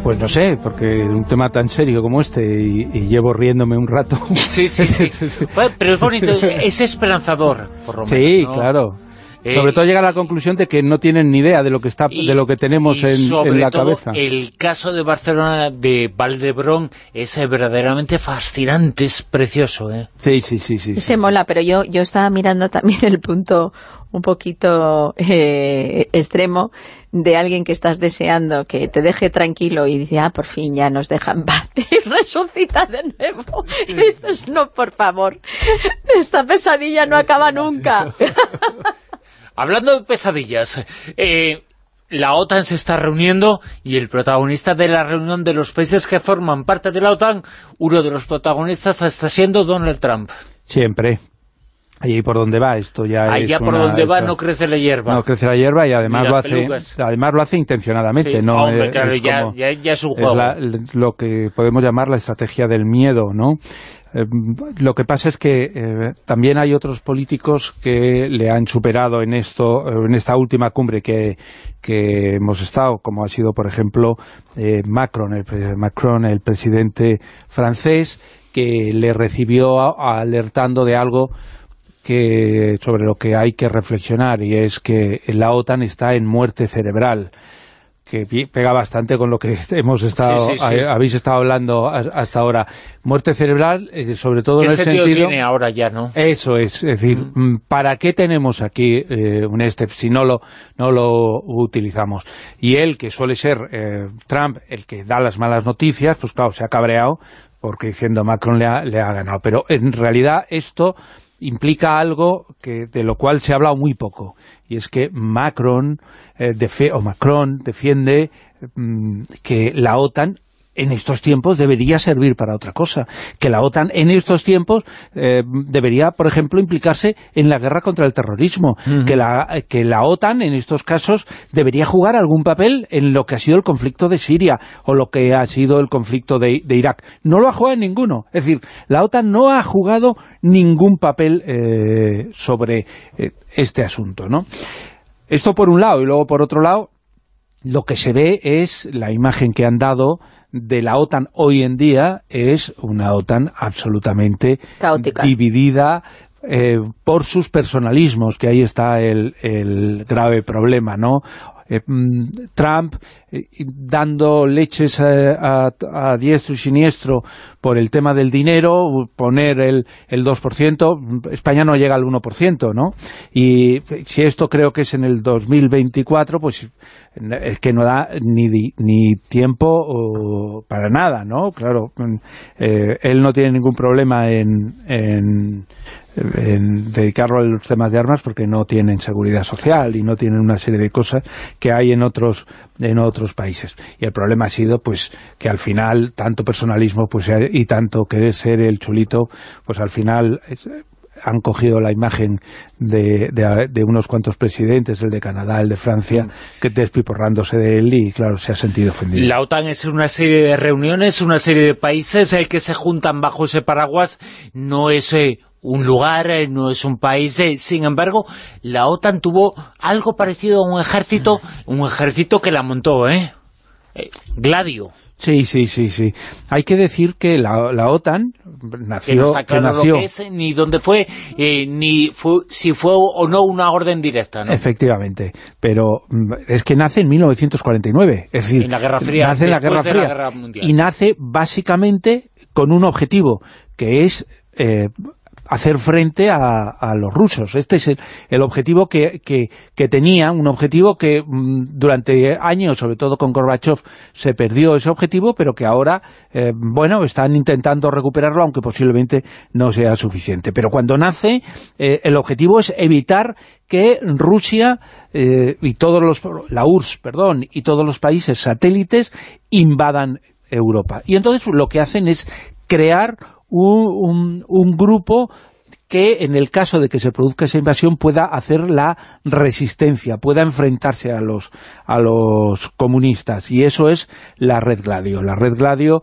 Pues no sé, porque un tema tan serio como este y, y llevo riéndome un rato. Sí, sí, sí. *laughs* pero es bonito, es esperanzador, por lo menos. Sí, ¿no? claro. Eh, sobre todo llega a la conclusión de que no tienen ni idea de lo que está y- de lo que tenemos y en, sobre en la todo, cabeza. el caso de Barcelona, de Valdebrón, es verdaderamente fascinante, es precioso, ¿eh? Sí, sí, sí, sí. Se mola, pero yo, yo estaba mirando también el punto un poquito eh, extremo de alguien que estás deseando que te deje tranquilo y dice, ah, por fin ya nos dejan paz *laughs* y resucita de nuevo. Y dices, no, por favor, esta pesadilla no acaba nunca. *laughs* Hablando de pesadillas, eh, la OTAN se está reuniendo y el protagonista de la reunión de los países que forman parte de la OTAN, uno de los protagonistas está siendo Donald Trump. Siempre. Ahí por donde va esto ya Allá es por una- donde va esto- no crece la hierba. No crece la hierba y además lo hace pelucas. además lo hace intencionadamente, Sí, no hombre, es- claro, es ya, como- ya, ya es un es juego. la- lo que podemos llamar la estrategia del miedo, ¿no? Eh, lo que pasa es que eh, también hay otros políticos que le han superado en esto, en esta última cumbre que, que hemos estado, como ha sido, por ejemplo, eh, Macron, el, Macron, el presidente francés, que le recibió alertando de algo que sobre lo que hay que reflexionar y es que la OTAN está en muerte cerebral que pega bastante con lo que *laughs* hemos estado Sí, sí, sí. ha- habéis estado hablando as- hasta ahora. Muerte cerebral, eh, sobre todo ¿Qué en el sentido tiene ahora ya, no? Eso es, es decir, mm, ¿para qué tenemos aquí eh, un ESTEP si no lo, no lo utilizamos? Y él, que suele ser eh, Trump, el que da las malas noticias, pues claro, se ha cabreado porque diciendo Macron le ha, le ha ganado. Pero en realidad esto implica algo que de lo cual se ha hablado muy poco, y es que Macron, eh, o Macron defiende mm, que la OTAN en estos tiempos debería servir para otra cosa, que la OTAN en estos tiempos eh, debería, por ejemplo, implicarse en la guerra contra el terrorismo, que, la, que la OTAN en estos casos debería jugar algún papel en lo que ha sido el conflicto de Siria o lo que ha sido el conflicto de, de Irak. No lo ha jugado en ninguno, es decir, la OTAN no ha jugado ningún papel eh, sobre eh, este asunto, ¿no? Esto por un lado, y luego por otro lado, lo que se ve es la imagen que han dado de la OTAN hoy en día es una OTAN absolutamente Caótica. dividida eh, por sus personalismos, que ahí está el, el grave problema, ¿no? Eh, mm, Trump eh, dando leches eh, a, a diestro y siniestro por el tema del dinero, poner el, el 2%, España no llega al 1%, ¿no? Y si esto creo que es en el 2024, pues es que no da ni, ni tiempo para nada, ¿no? Claro, mm, eh, él no tiene ningún problema en, en, en dedicarlo a los temas de armas porque no tienen seguridad social y no tienen una serie de cosas que hay en otros en otros países. Y el problema ha sido pues que al final tanto personalismo pues y tanto querer ser el chulito, pues al final han cogido la imagen de, de, unos cuantos presidentes, el de Canadá, el de Francia, que despiporrándose de él y claro, se ha sentido ofendido. La OTAN es una serie de reuniones, una serie de países eh, que se juntan bajo ese paraguas, no es eh, un lugar, eh, no es un país, eh, sin embargo, la OTAN tuvo algo parecido a un ejército, *laughs* un ejército que la montó, ¿eh? Eh, Gladio. Sí, sí, sí, sí. Hay que decir que la, la OTAN nació... Que no está claro nació, lo que es, ni dónde fue, eh, ni fu- si fue o no una orden directa, ¿no? Efectivamente, pero mm, es que nace en 1949, es decir, En la Guerra Fría, nace en la Guerra la Fría Guerra Mundial. y nace básicamente con un objetivo, que es eh, hacer frente a, a los rusos. Este es el, objetivo que, que, que tenía, un objetivo que mm, durante años, sobre todo con Gorbachev, se perdió ese objetivo, pero que ahora, eh, bueno, están intentando recuperarlo, aunque posiblemente no sea suficiente. Pero cuando nace, eh, el objetivo es evitar que Rusia eh, y todos los, la URSS, perdón, y todos los países satélites invadan Europa. Y entonces lo que hacen es crear un, grupo que en el caso de que se produzca esa invasión pueda hacer la resistencia, pueda enfrentarse a los, a los comunistas. Y eso es la Red Gladio. La Red Gladio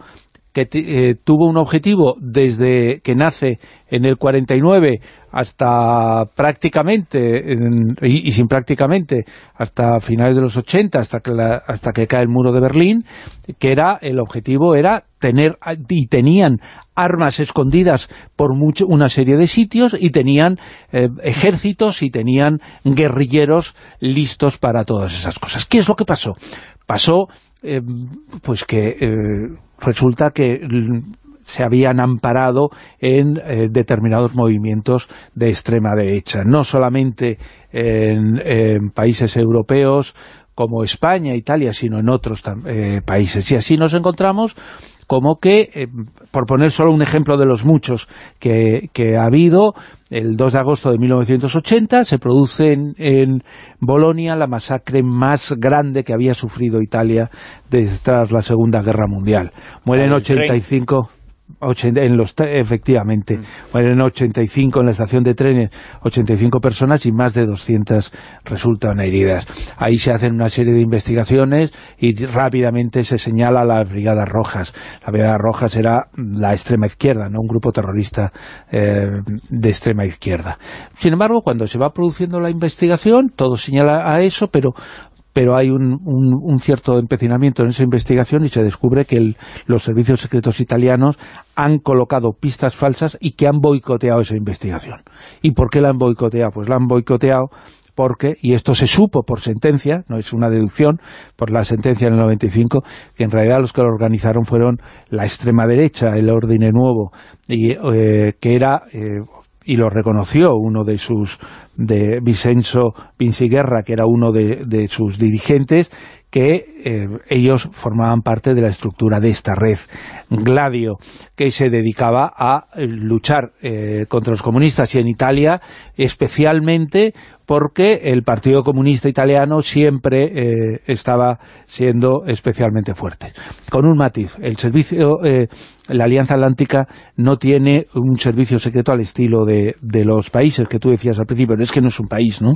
que eh, tuvo un objetivo desde que nace en el 49 hasta prácticamente, en, y, sin prácticamente, hasta finales de los 80, hasta que, la, hasta que cae el muro de Berlín, que era el objetivo era tener, y tenían armas escondidas por mucho, una serie de sitios, y tenían eh, ejércitos y tenían guerrilleros listos para todas esas cosas. ¿Qué es lo que pasó? Pasó eh, pues que resulta que se habían amparado en eh, determinados movimientos de extrema derecha, no solamente en, en países europeos como España, Italia, sino en otros eh, países. Y así nos encontramos como que, eh, por poner solo un ejemplo de los muchos que, que, ha habido, el 2 de agosto de 1980 se produce en, en Bolonia la masacre más grande que había sufrido Italia desde tras la Segunda Guerra Mundial. Mueren 85... 80, en los efectivamente, mm. mueren 85 en la estación de trenes, 85 personas y más de 200 resultan heridas. Ahí se hacen una serie de investigaciones y rápidamente se señala a las Brigadas Rojas. La Brigada Rojas era la extrema izquierda, no un grupo terrorista eh, de extrema izquierda. Sin embargo, cuando se va produciendo la investigación, todo señala a eso, pero pero hay un, un, un, cierto empecinamiento en esa investigación y se descubre que el, los servicios secretos italianos han colocado pistas falsas y que han boicoteado esa investigación. ¿Y por qué la han boicoteado? Pues la han boicoteado porque, y esto se supo por sentencia, no es una deducción, por la sentencia en el 95, que en realidad los que lo organizaron fueron la extrema derecha, el Ordine Nuevo, y, eh, que era... Eh, y lo reconoció uno de sus, de Vicenzo Vinciguerra, que era uno de, de sus dirigentes, que eh, ellos formaban parte de la estructura de esta red Gladio, que se dedicaba a luchar eh, contra los comunistas y en Italia especialmente porque el Partido Comunista Italiano siempre eh, estaba siendo especialmente fuerte. Con un matiz, el servicio, eh, la Alianza Atlántica no tiene un servicio secreto al estilo de, de, los países que tú decías al principio, pero es que no es un país, ¿no?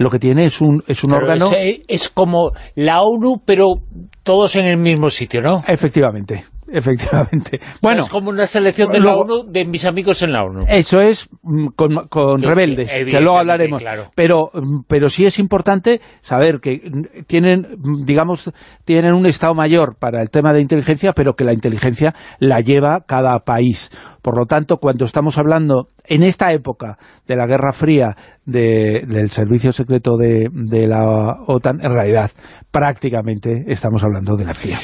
Lo que tiene es un, es un pero órgano... Es, es como la ONU, pero todos en el mismo sitio, ¿no? Efectivamente. Efectivamente. Bueno, es como una selección de la ONU de mis amigos en la ONU. Eso es con, con que, rebeldes, que luego hablaremos. Claro. Pero, pero sí es importante saber que tienen, digamos, tienen un Estado mayor para el tema de inteligencia, pero que la inteligencia la lleva cada país. Por lo tanto, cuando estamos hablando en esta época de la Guerra Fría de, del servicio secreto de, de la OTAN, en realidad prácticamente estamos hablando de la CIA.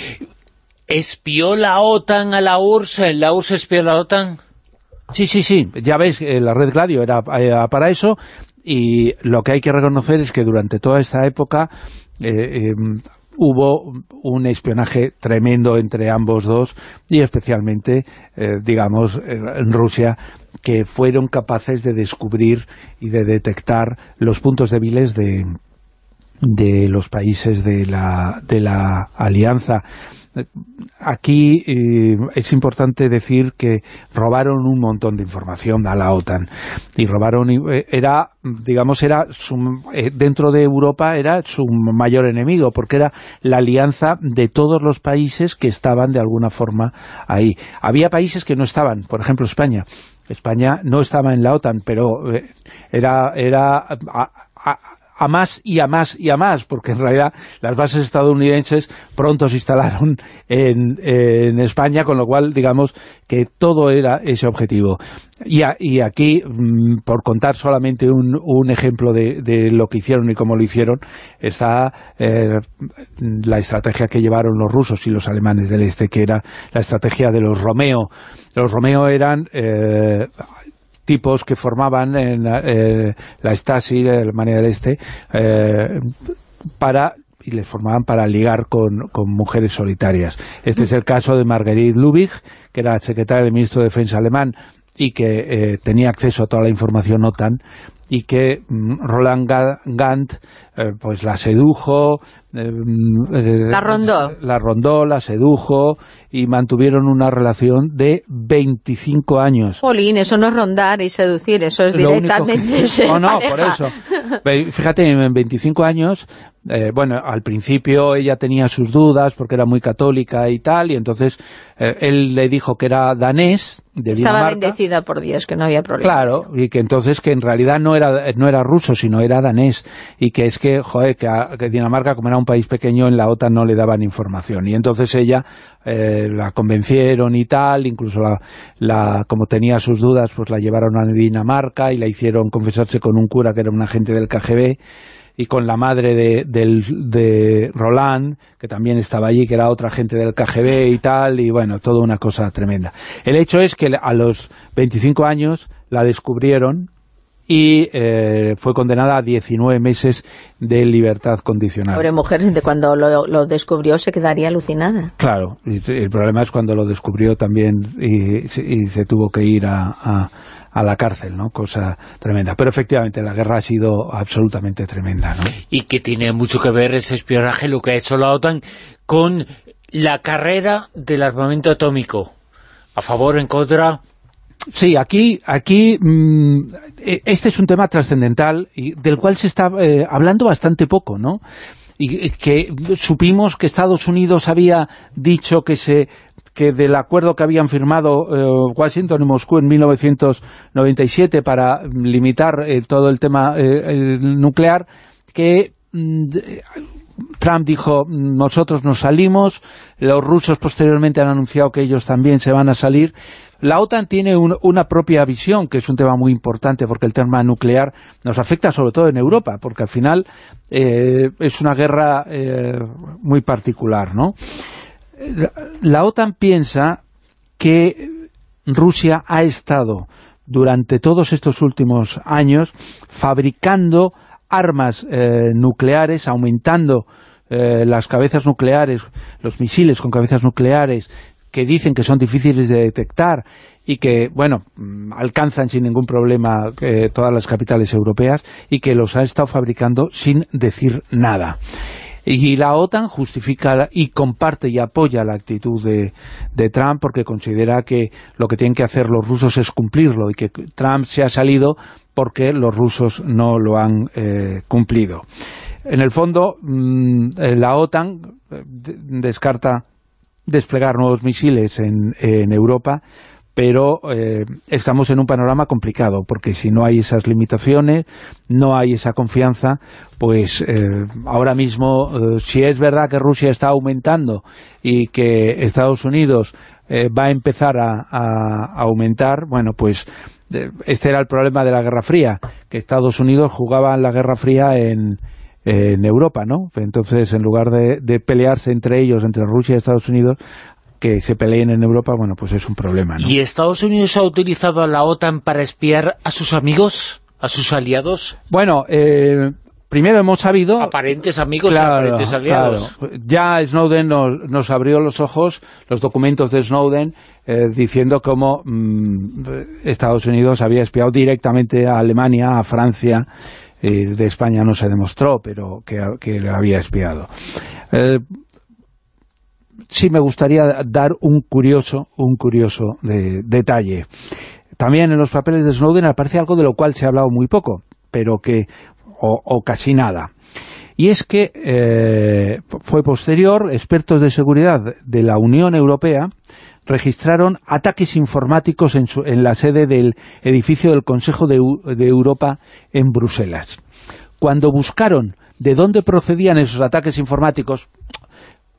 ¿Espió la OTAN a la URSS? ¿La URSS espió a la OTAN? Sí, sí, sí. Ya ves, eh, la red Gladio era, para eso y lo que hay que reconocer es que durante toda esta época eh, eh, hubo un espionaje tremendo entre ambos dos y especialmente, digamos, en Rusia que fueron capaces de descubrir y de detectar los puntos débiles de, de los países de la, de la alianza aquí eh, es importante decir que robaron un montón de información a la OTAN y robaron, eh, era, digamos, era su, eh, dentro de Europa era su mayor enemigo porque era la alianza de todos los países que estaban de alguna forma ahí. Había países que no estaban, por ejemplo España. España no estaba en la OTAN, pero era, era a más y a más y a más, porque en realidad las bases estadounidenses pronto se instalaron en, España, con lo cual, digamos, que todo era ese objetivo. Y, y aquí, mm, por contar solamente un, un ejemplo de, de, lo que hicieron y cómo lo hicieron, está eh, la estrategia que llevaron los rusos y los alemanes del este, que era la estrategia de los Romeo. Los Romeo eran... Eh, tipos que formaban en eh, la Stasi, la Alemania del Este, eh, para y les formaban para ligar con, con, mujeres solitarias. Este es el caso de Marguerite Lubig, que era secretaria del ministro de Defensa alemán y que eh, tenía acceso a toda la información OTAN y que mm, Roland Gant pues la sedujo eh, la rondó. La rondó, la sedujo y mantuvieron una relación de 25 años. Polín, eso no es rondar y seducir, eso es Lo directamente que... no, no, por eso. Fíjate, en 25 años eh, bueno, al principio ella tenía sus dudas porque era muy católica y tal, y entonces eh, él le dijo que era danés, de Estaba bendecida por Dios, que no había problema. Claro, y que entonces que en realidad no era, no era ruso, sino era danés, y que es que, joder, que, a, que Dinamarca, como era un país pequeño, en la OTAN no le daban información, y entonces ella eh, la convencieron y tal, incluso la, la, como tenía sus dudas, pues la llevaron a Dinamarca y la hicieron confesarse con un cura que era un agente del KGB, y con la madre de, de, Roland, que también estaba allí, que era otra gente del KGB y tal, y bueno, toda una cosa tremenda. El hecho es que a los 25 años la descubrieron y eh, fue condenada a 19 meses de libertad condicional. Pobre mujer, de cuando lo, descubrió se quedaría alucinada. Claro, el problema es cuando lo descubrió también y, y se tuvo que ir a a la cárcel, ¿no? Cosa tremenda. Pero efectivamente la guerra ha sido absolutamente tremenda, ¿no? Y que tiene mucho que ver ese espionaje, lo que ha hecho la OTAN, con la carrera del armamento atómico. ¿A favor, en contra...? Sí, aquí, aquí mmm, este es un tema trascendental y del cual se está eh, hablando bastante poco, ¿no? y que supimos que Estados Unidos había dicho que se que del acuerdo que habían firmado eh, Washington y Moscú en 1997 para limitar eh, todo el tema eh, nuclear, que mm, Trump dijo, nosotros nos salimos, los rusos posteriormente han anunciado que ellos también se van a salir. La OTAN tiene un, una propia visión, que es un tema muy importante porque el tema nuclear nos afecta sobre todo en Europa, porque al final es una guerra muy particular, ¿no? la OTAN piensa que Rusia ha estado durante todos estos últimos años fabricando armas eh, nucleares, aumentando eh, las cabezas nucleares, los misiles con cabezas nucleares, que dicen que son difíciles de detectar y que, bueno, mm, alcanzan sin ningún problema eh, todas las capitales europeas y que los ha estado fabricando sin decir nada. Y la OTAN justifica y comparte y apoya la actitud de, Trump porque considera que lo que tienen que hacer los rusos es cumplirlo y que Trump se ha salido porque los rusos no lo han eh, cumplido. En el fondo, mm, eh, la OTAN eh, descarta desplegar nuevos misiles en, Europa pero estamos en un panorama complicado, porque si no hay esas limitaciones, no hay esa confianza, pues ahora mismo, si es verdad que Rusia está aumentando y que Estados Unidos va a empezar a, aumentar, bueno, pues este era el problema de la Guerra Fría, que Estados Unidos jugaba en la Guerra Fría en, en Europa, ¿no? Entonces, en lugar de, de, pelearse entre ellos, entre Rusia y Estados Unidos, que se peleen en Europa, bueno, pues es un problema, ¿no? ¿Y Estados Unidos ha utilizado a la OTAN para espiar a sus amigos, a sus aliados? Bueno, eh, primero hemos sabido... Aparentes amigos aparentes aliados. Ya Snowden nos, abrió los ojos, los documentos de Snowden, eh, diciendo cómo mm, Estados Unidos había espiado directamente a Alemania, a Francia, eh, de España no se demostró, pero que, que había espiado. Eh, sí me gustaría dar un curioso, un curioso detalle. También en los papeles de Snowden aparece algo de lo cual se ha hablado muy poco, pero que, o, casi nada. Y es que eh, fue posterior, expertos de seguridad de la Unión Europea registraron ataques informáticos en, en la sede del edificio del Consejo de, de Europa en Bruselas cuando buscaron de dónde procedían esos ataques informáticos,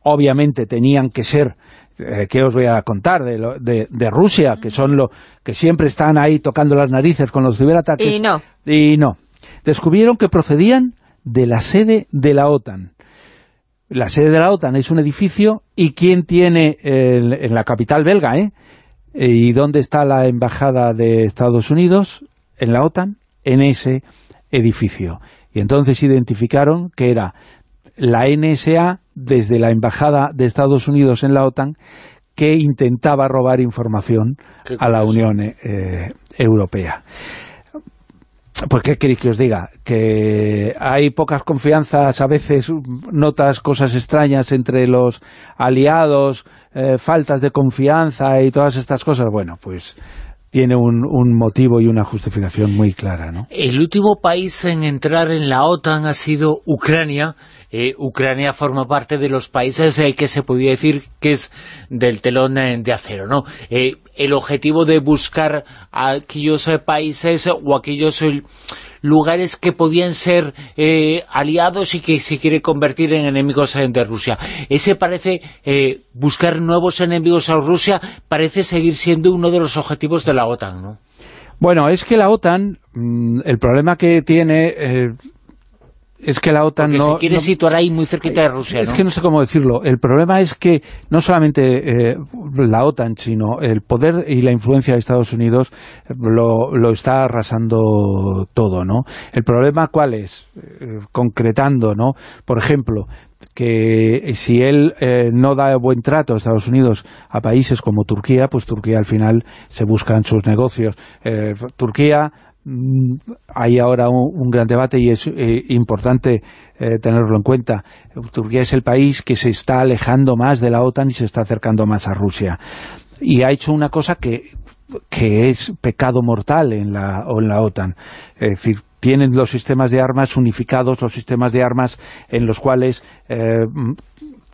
obviamente tenían que ser eh, ¿qué os voy a contar? De, de, Rusia, que son lo que siempre están ahí tocando las narices con los ciberataques. Y no. Y no. Descubrieron que procedían de la sede de la OTAN. La sede de la OTAN es un edificio y ¿quién tiene en la capital belga, eh? ¿Y dónde está la embajada de Estados Unidos? En la OTAN, en ese edificio. Y entonces identificaron que era la NSA desde la Embajada de Estados Unidos en la OTAN que intentaba robar información a la Unión eh, Europea. ¿Por qué queréis que os diga? Que hay pocas confianzas, a veces notas cosas extrañas entre los aliados, eh, faltas de confianza y todas estas cosas. Bueno, pues tiene un, un, motivo y una justificación muy clara, ¿no? El último país en entrar en la OTAN ha sido Ucrania. Eh, Ucrania forma parte de los países eh, que se podría decir que es del telón eh, de acero, ¿no? el objetivo de buscar a aquellos países o aquellos lugares que podían ser eh, aliados y que se quiere convertir en enemigos eh, de Rusia. Ese parece, eh, buscar nuevos enemigos a Rusia, parece seguir siendo uno de los objetivos de la OTAN, ¿no? Bueno, es que la OTAN, mm, el problema que tiene es que la OTAN no... se quiere situar ahí muy cerquita de Rusia, Es que no sé cómo decirlo. El problema es que no solamente eh, la OTAN, sino el poder y la influencia de Estados Unidos lo, lo está arrasando todo, ¿no? El problema, ¿cuál es? Eh, concretando, ¿no? Por ejemplo, que si él eh, no da buen trato a Estados Unidos a países como Turquía, pues Turquía al final se buscan sus negocios. Turquía Mm, hay ahora un, gran debate y es eh, importante eh, tenerlo en cuenta. Turquía es el país que se está alejando más de la OTAN y se está acercando más a Rusia. Y ha hecho una cosa que, que es pecado mortal en la, en la OTAN. Es decir, tienen los sistemas de armas unificados, los sistemas de armas en los cuales eh,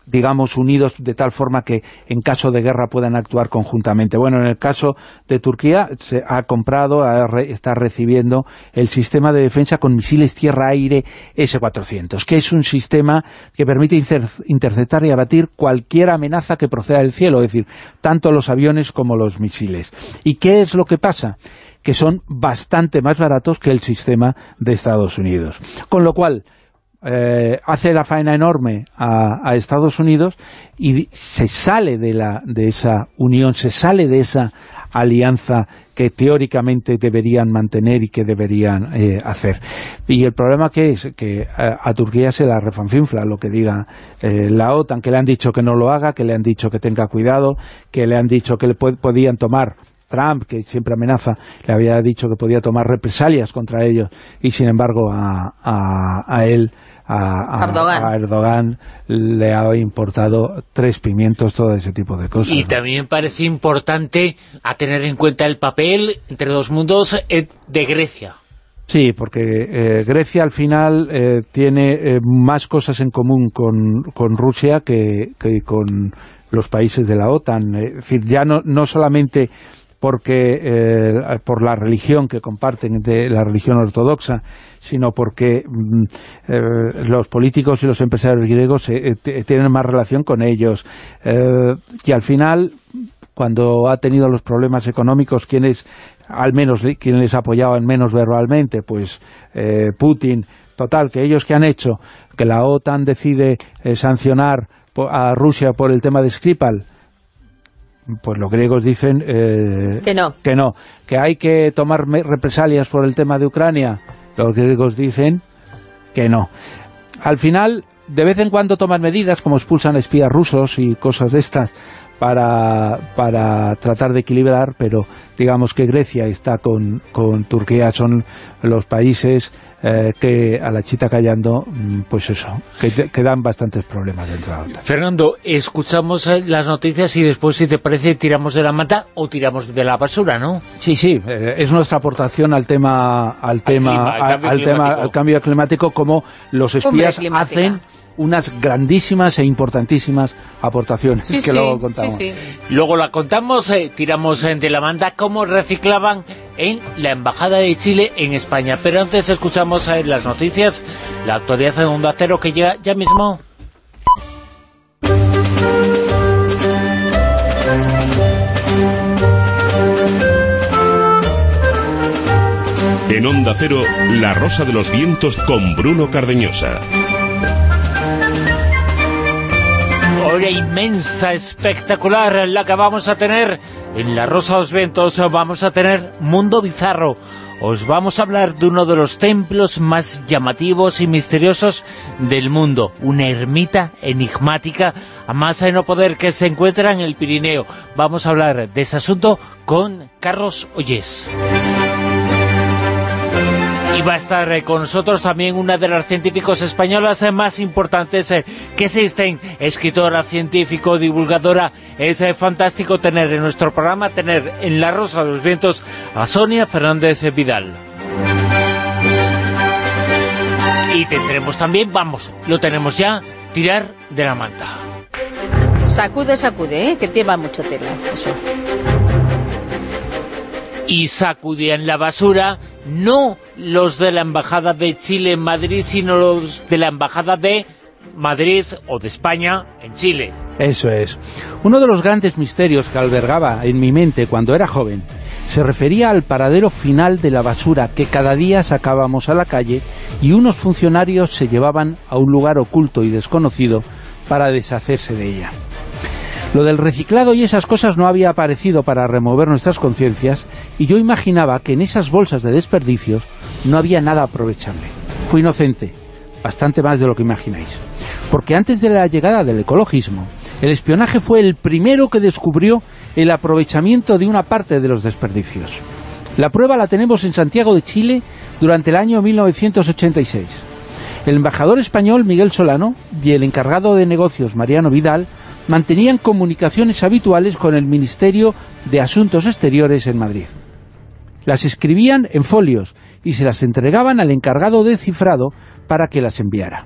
digamos, unidos de tal forma que en caso de guerra puedan actuar conjuntamente. Bueno, en el caso de Turquía se ha comprado, está recibiendo el sistema de defensa con misiles tierra-aire S-400, que es un sistema que permite interceptar y abatir cualquier amenaza que proceda del cielo, es decir, tanto los aviones como los misiles. ¿Y qué es lo que pasa? que son bastante más baratos que el sistema de Estados Unidos. Con lo cual, eh, hace la faena enorme a, Estados Unidos y se sale de, la, de esa unión, se sale de esa alianza que teóricamente deberían mantener y que deberían eh, hacer. Y el problema que es que eh, a, Turquía se la refanfinfla lo que diga la OTAN, que le han dicho que no lo haga, que le han dicho que tenga cuidado, que le han dicho que le podían tomar Trump, que siempre amenaza, le había dicho que podía tomar represalias contra ellos y sin embargo a, a él a, Erdogan. le ha importado tres pimientos, todo ese tipo de cosas. Y también parece importante a tener en cuenta el papel entre los mundos eh, de Grecia. Sí, porque eh, Grecia al final eh, tiene más cosas en común con, con Rusia que, que, con los países de la OTAN. Es decir, ya no, no solamente porque eh, por la religión que comparten de la religión ortodoxa, sino porque mm, eh, los políticos y los empresarios griegos eh, tienen más relación con ellos. y al final, cuando ha tenido los problemas económicos, quienes al menos quienes les apoyaban menos verbalmente, pues Putin, total, que ellos que han hecho, que la OTAN decide sancionar a Rusia por el tema de Skripal, pues los griegos dicen eh, que no. Que no, que hay que tomar represalias por el tema de Ucrania. Los griegos dicen que no. Al final, de vez en cuando toman medidas, como expulsan espías rusos y cosas de estas, para, para tratar de equilibrar, pero digamos que Grecia está con, con Turquía, son los países eh, que a la chita callando, mm, pues eso, que, dan bastantes problemas dentro de la OTAN. Fernando, escuchamos eh, las noticias y después, si te parece, tiramos de la mata o tiramos de la basura, ¿no? Sí, sí, eh, es nuestra aportación al tema al, tema, al, tema, al cambio climático, como los espías hacen unas grandísimas e importantísimas aportaciones Sí, que sí, luego contamos. sí, sí. Luego la contamos, eh, tiramos de la manta cómo reciclaban en la Embajada de Chile en España. Pero antes escuchamos eh, las noticias, la actualidad de Onda Cero que llega ya mismo. En Onda Cero, La Rosa de los Vientos con Bruno Cardeñosa. Inmensa, espectacular, la que vamos a tener en La Rosa de los Vientos. Vamos a tener Mundo Bizarro. Os vamos a hablar de uno de los templos más llamativos y misteriosos del mundo. Una ermita enigmática, a más de no poder, que se encuentra en el Pirineo. Vamos a hablar de este asunto con Carlos Ollés. Va a estar eh, con nosotros también una de las científicos españolas eh, más importantes eh, que existen, escritora, científico, divulgadora. Es fantástico tener en nuestro programa, tener en La Rosa de los Vientos a Sonia Fernández Vidal. Y tendremos también, vamos, lo tenemos ya, tirar de la manta. Sacude, sacude, ¿eh? que lleva mucho tela. Eso. Y sacudían la basura, no los de la Embajada de Chile en Madrid, sino los de la Embajada de Madrid o de España en Chile. Eso es. Uno de los grandes misterios que albergaba en mi mente cuando era joven se refería al paradero final de la basura que cada día sacábamos a la calle y unos funcionarios se llevaban a un lugar oculto y desconocido para deshacerse de ella. Lo del reciclado y esas cosas no había aparecido para remover nuestras conciencias y yo imaginaba que en esas bolsas de desperdicios no había nada aprovechable. Fui inocente, bastante más de lo que imagináis. Porque antes de la llegada del ecologismo, el espionaje fue el primero que descubrió el aprovechamiento de una parte de los desperdicios. La prueba la tenemos en Santiago de Chile durante el año 1986. El embajador español Miguel Solano y el encargado de negocios Mariano Vidal mantenían comunicaciones habituales con el Ministerio de Asuntos Exteriores en Madrid. Las escribían en folios y se las entregaban al encargado de cifrado para que las enviara.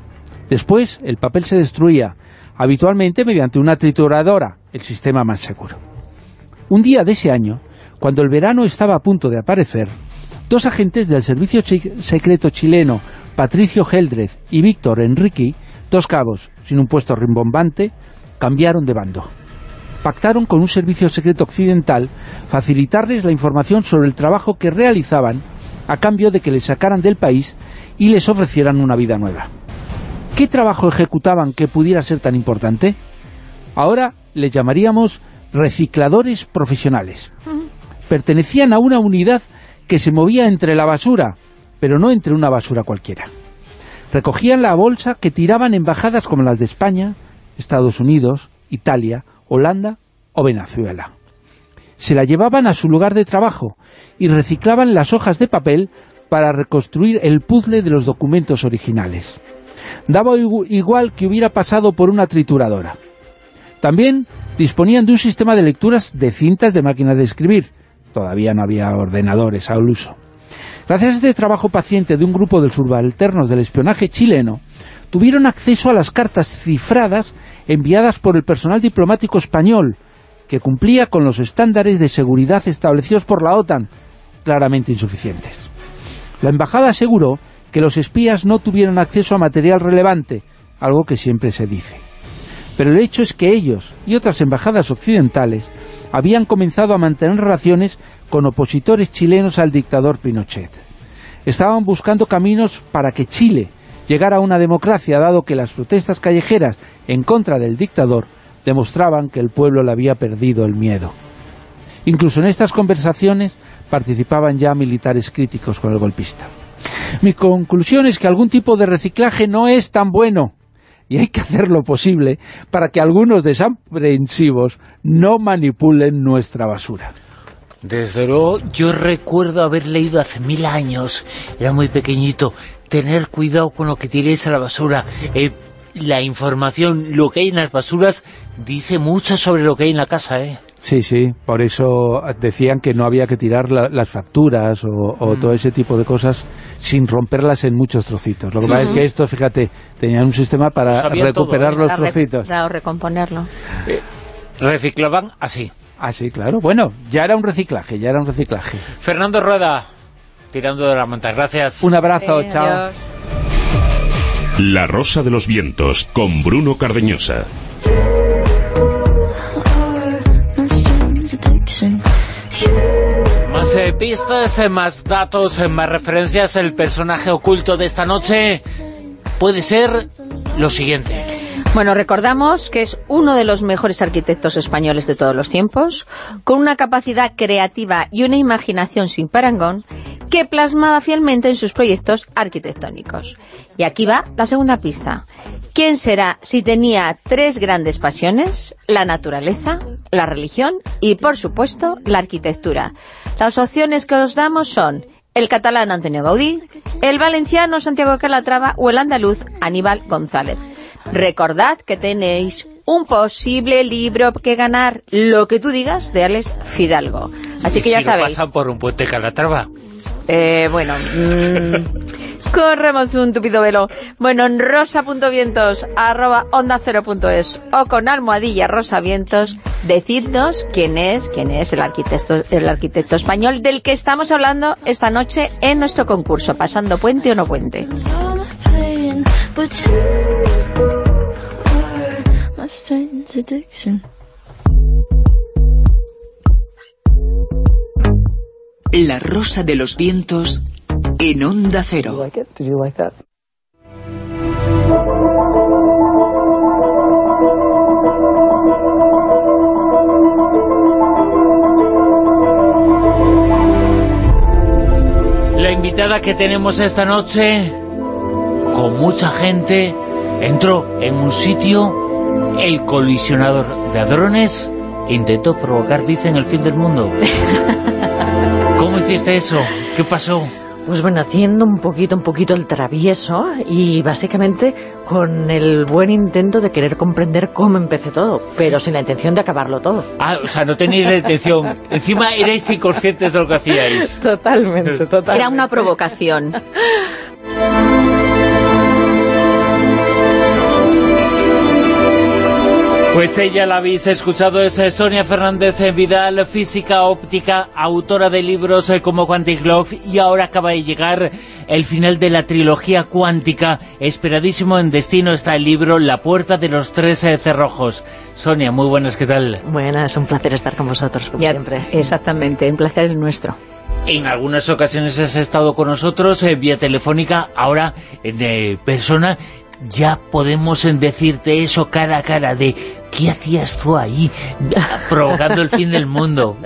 Después, el papel se destruía, habitualmente mediante una trituradora, el sistema más seguro. Un día de ese año, cuando el verano estaba a punto de aparecer, dos agentes del Servicio Secreto chileno, Patricio Geldrez y Víctor Enriqui, dos cabos sin un puesto rimbombante, cambiaron de bando. Pactaron con un servicio secreto occidental facilitarles la información sobre el trabajo que realizaban a cambio de que les sacaran del país y les ofrecieran una vida nueva. ¿Qué trabajo ejecutaban que pudiera ser tan importante? Ahora le llamaríamos recicladores profesionales. Pertenecían a una unidad que se movía entre la basura, pero no entre una basura cualquiera. Recogían la bolsa que tiraban embajadas como las de España, Estados Unidos, Italia, Holanda o Venezuela. Se la llevaban a su lugar de trabajo y reciclaban las hojas de papel para reconstruir el puzzle de los documentos originales. Daba igu- igual que hubiera pasado por una trituradora. También disponían de un sistema de lecturas de cintas de máquina de escribir. Todavía no había ordenadores al uso. Gracias a este trabajo paciente de un grupo de subalternos del espionaje chileno, tuvieron acceso a las cartas cifradas enviadas por el personal diplomático español, que cumplía con los estándares de seguridad establecidos por la OTAN, claramente insuficientes. La embajada aseguró que los espías no tuvieron acceso a material relevante, algo que siempre se dice. Pero el hecho es que ellos y otras embajadas occidentales habían comenzado a mantener relaciones con opositores chilenos al dictador Pinochet. Estaban buscando caminos para que Chile llegara a una democracia, dado que las protestas callejeras en contra del dictador demostraban que el pueblo le había perdido el miedo. Incluso en estas conversaciones participaban ya militares críticos con el golpista. Mi conclusión es que algún tipo de reciclaje no es tan bueno y hay que hacer lo posible para que algunos desaprensivos no manipulen nuestra basura. Desde luego, yo recuerdo haber leído hace mil años, era muy pequeñito, tener cuidado con lo que tiréis a la basura. Eh, la información, lo que hay en las basuras, dice mucho sobre lo que hay en la casa, ¿eh? Sí, sí, por eso decían que no había que tirar las facturas o, todo ese tipo de cosas sin romperlas en muchos trocitos. Lo que pasa es que esto, fíjate, tenían un sistema para recuperar los trocitos. Para recomponerlo. Eh, reciclaban así. Así, claro. Bueno, ya era un reciclaje, ya era un reciclaje. Fernando Rueda, tirando de la manta. Gracias. Un abrazo, chao. La Rosa de los Vientos, con Bruno Cardeñosa. Más eh, pistas, eh, más datos, eh, más referencias. El personaje oculto de esta noche puede ser lo siguiente. Bueno, recordamos que es uno de los mejores arquitectos españoles de todos los tiempos, con una capacidad creativa y una imaginación sin parangón, que plasmaba fielmente en sus proyectos arquitectónicos. Y aquí va la segunda pista. ¿Quién será si tenía tres grandes pasiones? La naturaleza, la religión y, por supuesto, la arquitectura. Las opciones que os damos son el catalán Antonio Gaudí, el valenciano Santiago Calatrava o el andaluz Aníbal González. Recordad que tenéis un posible libro que ganar, lo que tú digas, de Alex Fidalgo. Así que ya sabéis. pasan por un puente Calatrava? Eh, bueno, mm, *laughs* corremos un tupido velo. Bueno, en rosa.vientos, arroba onda cero punto es, o con almohadilla rosavientos, decidnos quién es, quién es el arquitecto, el arquitecto español del que estamos hablando esta noche en nuestro concurso, pasando puente o no puente. La rosa de los vientos en onda cero. La invitada que tenemos esta noche, con mucha gente, entró en un sitio, el colisionador de hadrones, intentó provocar, dicen, el fin del mundo. *laughs* ¿Cómo hiciste eso? ¿Qué pasó? Pues bueno, haciendo un poquito, un poquito el travieso y básicamente con el buen intento de querer comprender cómo empecé todo, pero sin la intención de acabarlo todo. Ah, o sea, no teníais la intención. *laughs* Encima erais inconscientes de lo que hacíais. Totalmente, *laughs* totalmente. Era una provocación. Pues ella la habéis escuchado, es eh, Sonia Fernández eh, Vidal, física óptica, autora de libros eh, como Quantic Love y ahora acaba de llegar el final de la trilogía cuántica. Esperadísimo en destino está el libro La puerta de los tres cerrojos. Sonia, muy buenas, ¿qué tal? Buenas, un placer estar con vosotros, como siempre. Exactamente, un placer el nuestro. En algunas ocasiones has estado con nosotros vía telefónica, ahora en persona ya podemos decirte eso cara a cara de ¿qué hacías tú ahí provocando el fin del mundo?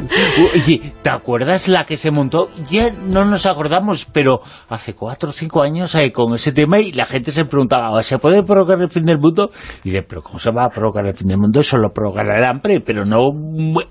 Oye, ¿te acuerdas la que se montó? Ya no nos acordamos, pero hace cuatro o cinco años eh, con ese tema y la gente se preguntaba, ¿se puede provocar el fin del mundo? Y dice, ¿pero cómo se va a provocar el fin del mundo? Eso lo provocará el hambre, pero no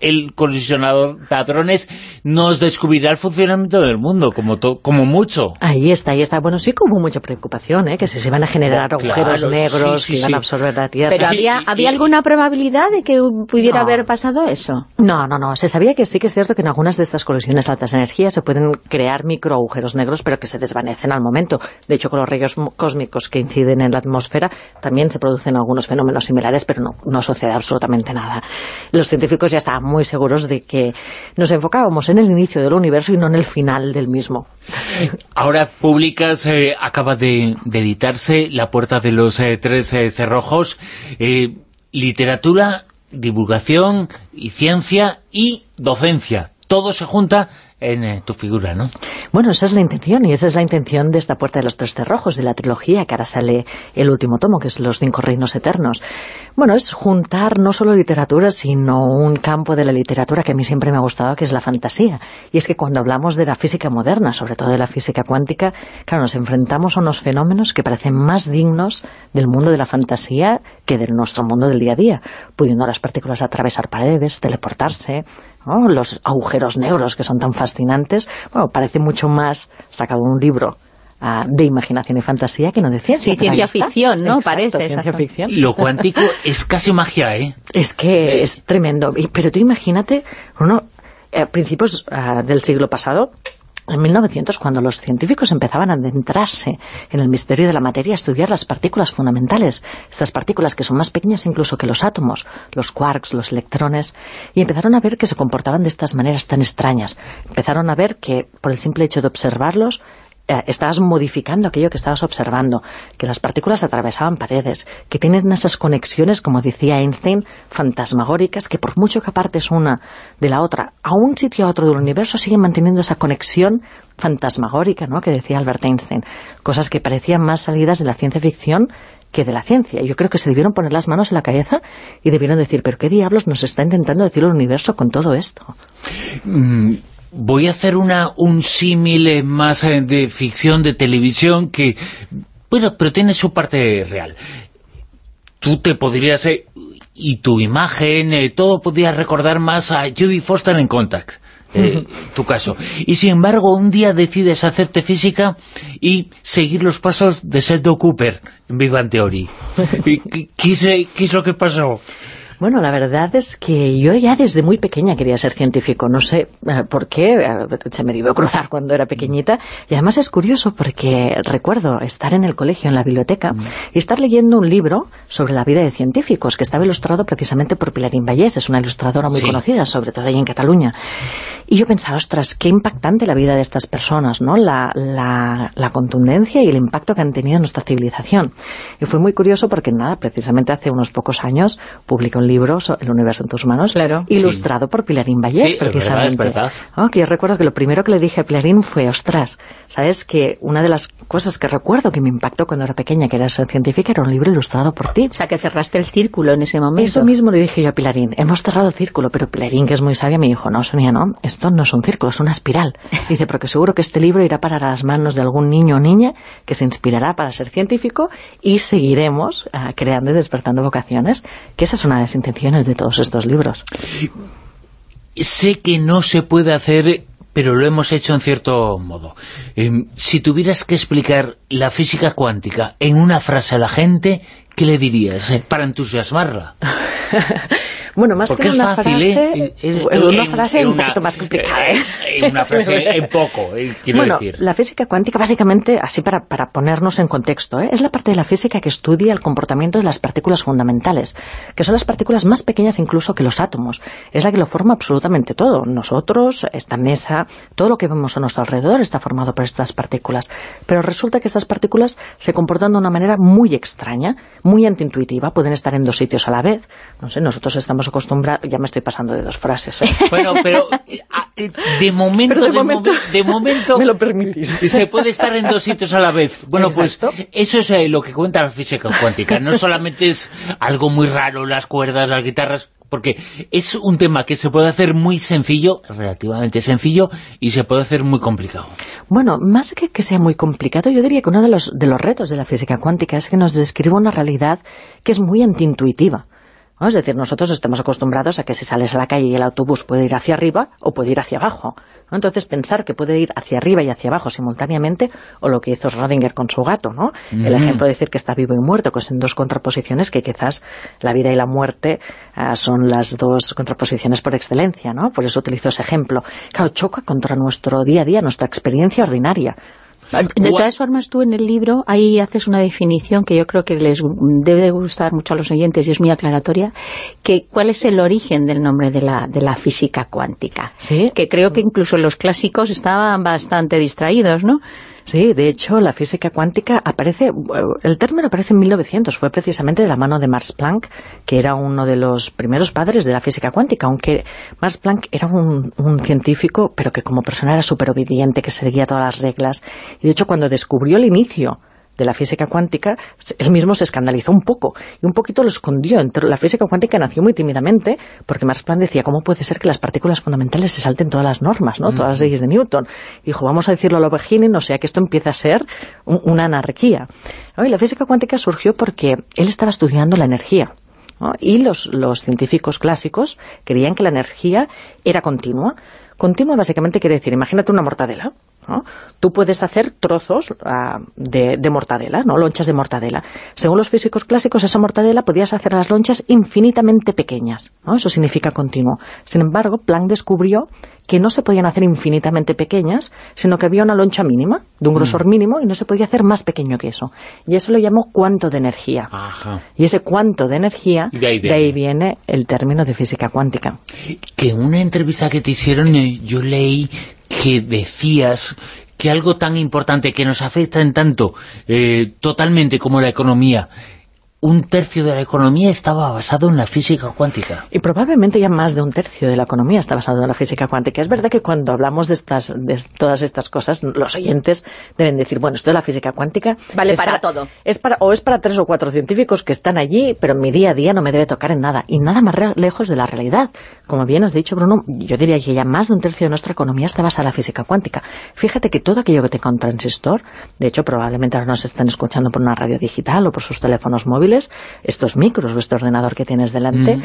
el colisionador de hadrones nos descubrirá el funcionamiento del mundo, como como mucho. Ahí está, ahí está. Bueno, sí que hubo mucha preocupación, ¿eh? que se, se van a generar agujeros negros que van a absorber la Tierra. Pero había, ¿había alguna prueba probabilidad de que pudiera haber pasado eso? No, no, no. Se sabía que sí que es cierto que en algunas de estas colisiones de altas energías se pueden crear microagujeros negros, pero que se desvanecen al momento. De hecho, con los rayos cósmicos que inciden en la atmósfera también se producen algunos fenómenos similares, pero no, no sucede absolutamente nada. Los científicos ya estaban muy seguros de que nos enfocábamos en el inicio del universo y no en el final del mismo. Ahora publicas, eh, acaba de, editarse La puerta de los eh, tres eh, cerrojos literatura, divulgación y ciencia y docencia. Todo se junta en eh, tu figura, ¿no? Bueno, esa es la intención, y esa es la intención de esta Puerta de los Tres Cerrojos, de la trilogía, que ahora sale el último tomo, que es Los Cinco Reinos Eternos. Bueno, es juntar no solo literatura, sino un campo de la literatura que a mí siempre me ha gustado, que es la fantasía. Y es que cuando hablamos de la física moderna, sobre todo de la física cuántica, claro, nos enfrentamos a unos fenómenos que parecen más dignos del mundo de la fantasía que del nuestro mundo del día a día, pudiendo las partículas atravesar paredes, teleportarse, los agujeros negros que son tan fascinantes, bueno, parece mucho más sacado un libro ah, de imaginación y fantasía que no de ciencia. Sí, ciencia ficción, ¿no? Parece. Ciencia ficción. Lo cuántico es casi magia, ¿eh? Es que es tremendo. Pero tú imagínate, uno, a principios ah, del siglo pasado, en 1900, cuando los científicos empezaban a adentrarse en el misterio de la materia, a estudiar las partículas fundamentales, estas partículas que son más pequeñas incluso que los átomos, los quarks, los electrones, y empezaron a ver que se comportaban de estas maneras tan extrañas. Empezaron a ver que, por el simple hecho de observarlos, eh, estabas modificando aquello que estabas observando, que las partículas atravesaban paredes, que tienen esas conexiones, como decía Einstein, fantasmagóricas, que por mucho que apartes una de la otra, a un sitio a otro del universo siguen manteniendo esa conexión fantasmagórica, ¿no?, que decía Albert Einstein. Cosas que parecían más salidas de la ciencia ficción que de la ciencia. Yo creo que se debieron poner las manos en la cabeza y debieron decir, pero ¿qué diablos nos está intentando decir el universo con todo esto? Mm, voy a hacer una un símil eh, más eh, de ficción de televisión que, bueno, pero tiene su parte real. Tú te podrías, eh, y tu imagen, todo podría recordar más a Judy Foster en Contact. tu caso. Y sin embargo, un día decides hacerte física y seguir los pasos de Sheldon Cooper en Vivan Theory. *laughs* ¿Qué, qué, ¿Qué es lo que pasó? Bueno, la verdad es que yo ya desde muy pequeña quería ser científico. No sé eh, por qué, eh, se me dio cruzar cuando era pequeñita. Y además es curioso porque recuerdo estar en el colegio, en la biblioteca, y estar leyendo un libro sobre la vida de científicos, que estaba ilustrado precisamente por Pilarín Vallés. Es una ilustradora muy conocida, sobre todo ahí en Cataluña. Y yo pensaba, ostras, qué impactante la vida de estas personas, ¿no? La, la, contundencia y el impacto que han tenido en nuestra civilización. Y fue muy curioso porque, nada, precisamente hace unos pocos años publicó un libro, El universo en tus manos, ilustrado por Pilarín Vallés, precisamente. Oh, yo recuerdo que lo primero que le dije a Pilarín fue, ostras, ¿sabes que una de las cosas que recuerdo que me impactó cuando era pequeña, que era ser científica, era un libro ilustrado por ti? O sea, que cerraste el círculo en ese momento. Eso mismo le dije yo a Pilarín. Hemos cerrado el círculo, pero Pilarín, que es muy sabia, me dijo, no, Sonia, no, esto no es un círculo, es una espiral. *laughs* Dice, porque seguro que este libro irá para las manos de algún niño o niña que se inspirará para ser científico y seguiremos ah, creando y despertando vocaciones, que esa es una de las intenciones de todos estos libros. Sé que no se puede hacer pero lo hemos hecho en cierto modo. Em, si tuvieras que explicar la física cuántica en una frase a la gente, ¿qué le dirías eh, para entusiasmarla? *laughs* Bueno, más que una frase, ¿eh? una frase un poquito más complicada, ¿eh? una frase en poco, eh, quiero bueno, decir. la física cuántica, básicamente, así para, para ponernos en contexto, ¿eh? es la parte de la física que estudia el comportamiento de las partículas fundamentales, que son las partículas más pequeñas incluso que los átomos. Es la que lo forma absolutamente todo. Nosotros, esta mesa, todo lo que vemos a nuestro alrededor está formado por estas partículas. Pero resulta que estas partículas se comportan de una manera muy extraña, muy antiintuitiva, pueden estar en dos sitios a la vez. No sé, nosotros estamos acostumbrados, ya me estoy pasando de dos frases. ¿eh? *laughs* Bueno, pero eh, ah, eh, de momento, de, momento, *laughs* me lo permitís. Se puede estar en dos sitios a la vez. Bueno, pues eso es lo que cuenta la física cuántica. No solamente es algo muy raro, las cuerdas, las guitarras, porque es un tema que se puede hacer muy sencillo, relativamente sencillo, y se puede hacer muy complicado. Bueno, más que que sea muy complicado, yo diría que uno de los, de los retos de la física cuántica es que nos describe una realidad que es muy antiintuitiva. Es decir, nosotros estamos acostumbrados a que si sales a la calle y el autobús puede ir hacia arriba o puede ir hacia abajo. Entonces, pensar que puede ir hacia arriba y hacia abajo simultáneamente, o lo que hizo Schrödinger con su gato, ¿no? El ejemplo de decir que está vivo y muerto, que son dos contraposiciones que quizás la vida y la muerte ah, son las dos contraposiciones por excelencia, ¿no? Por eso utilizo ese ejemplo. Claro, choca contra nuestro día a día, nuestra experiencia ordinaria. De todas formas, tú en el libro, ahí haces una definición que yo creo que les debe de gustar mucho a los oyentes y es muy aclaratoria, que cuál es el origen del nombre de la, de la física cuántica. ¿Sí? Que creo que incluso los clásicos estaban bastante distraídos, ¿no? Sí, de hecho, la física cuántica aparece, el término aparece en 1900, fue precisamente de la mano de Max Planck, que era uno de los primeros padres de la física cuántica, aunque Max Planck era un, un científico, pero que como persona era súper obediente, que seguía todas las reglas, y de hecho cuando descubrió el inicio de la física cuántica, él mismo se escandalizó un poco y un poquito lo escondió. La física cuántica nació muy tímidamente porque Max Planck decía, ¿cómo puede ser que las partículas fundamentales se salten todas las normas, ¿no? todas las leyes de Newton? Y dijo, vamos a decirlo a lo Beginning, o sea que esto empieza a ser una anarquía. Y la física cuántica surgió porque él estaba estudiando la energía. Y los, los científicos clásicos creían que la energía era continua. Continua básicamente quiere decir, imagínate una mortadela, ¿no? Tú puedes hacer trozos ah, de, de, mortadela, ¿no? lonchas de mortadela. Según los físicos clásicos, esa mortadela podías hacer las lonchas infinitamente pequeñas. ¿no? Eso significa continuo. Sin embargo, Planck descubrió que no se podían hacer infinitamente pequeñas, sino que había una loncha mínima, de un grosor mm. mínimo, y no se podía hacer más pequeño que eso. Y eso lo llamó cuanto de energía. Y ese cuanto de energía, de ahí, de ahí, viene el término de física cuántica. Que en una entrevista que te hicieron, eh, yo leí que decías que algo tan importante que nos afecta en tanto eh, totalmente como la economía un tercio de la economía estaba basado en la física cuántica. Y probablemente ya más de un tercio de la economía está basado en la física cuántica. Es verdad que cuando hablamos de estas de todas estas cosas, los oyentes deben decir, bueno, esto de la física cuántica... Vale para, todo. Es para, o es para tres o cuatro científicos que están allí, pero en mi día a día no me debe tocar en nada. Y nada más lejos de la realidad. Como bien has dicho, Bruno, yo diría que ya más de un tercio de nuestra economía está basada en la física cuántica. Fíjate que todo aquello que tenga un transistor, de hecho probablemente ahora nos estén escuchando por una radio digital o por sus teléfonos móviles, estos micros o este ordenador que tienes delante, mm.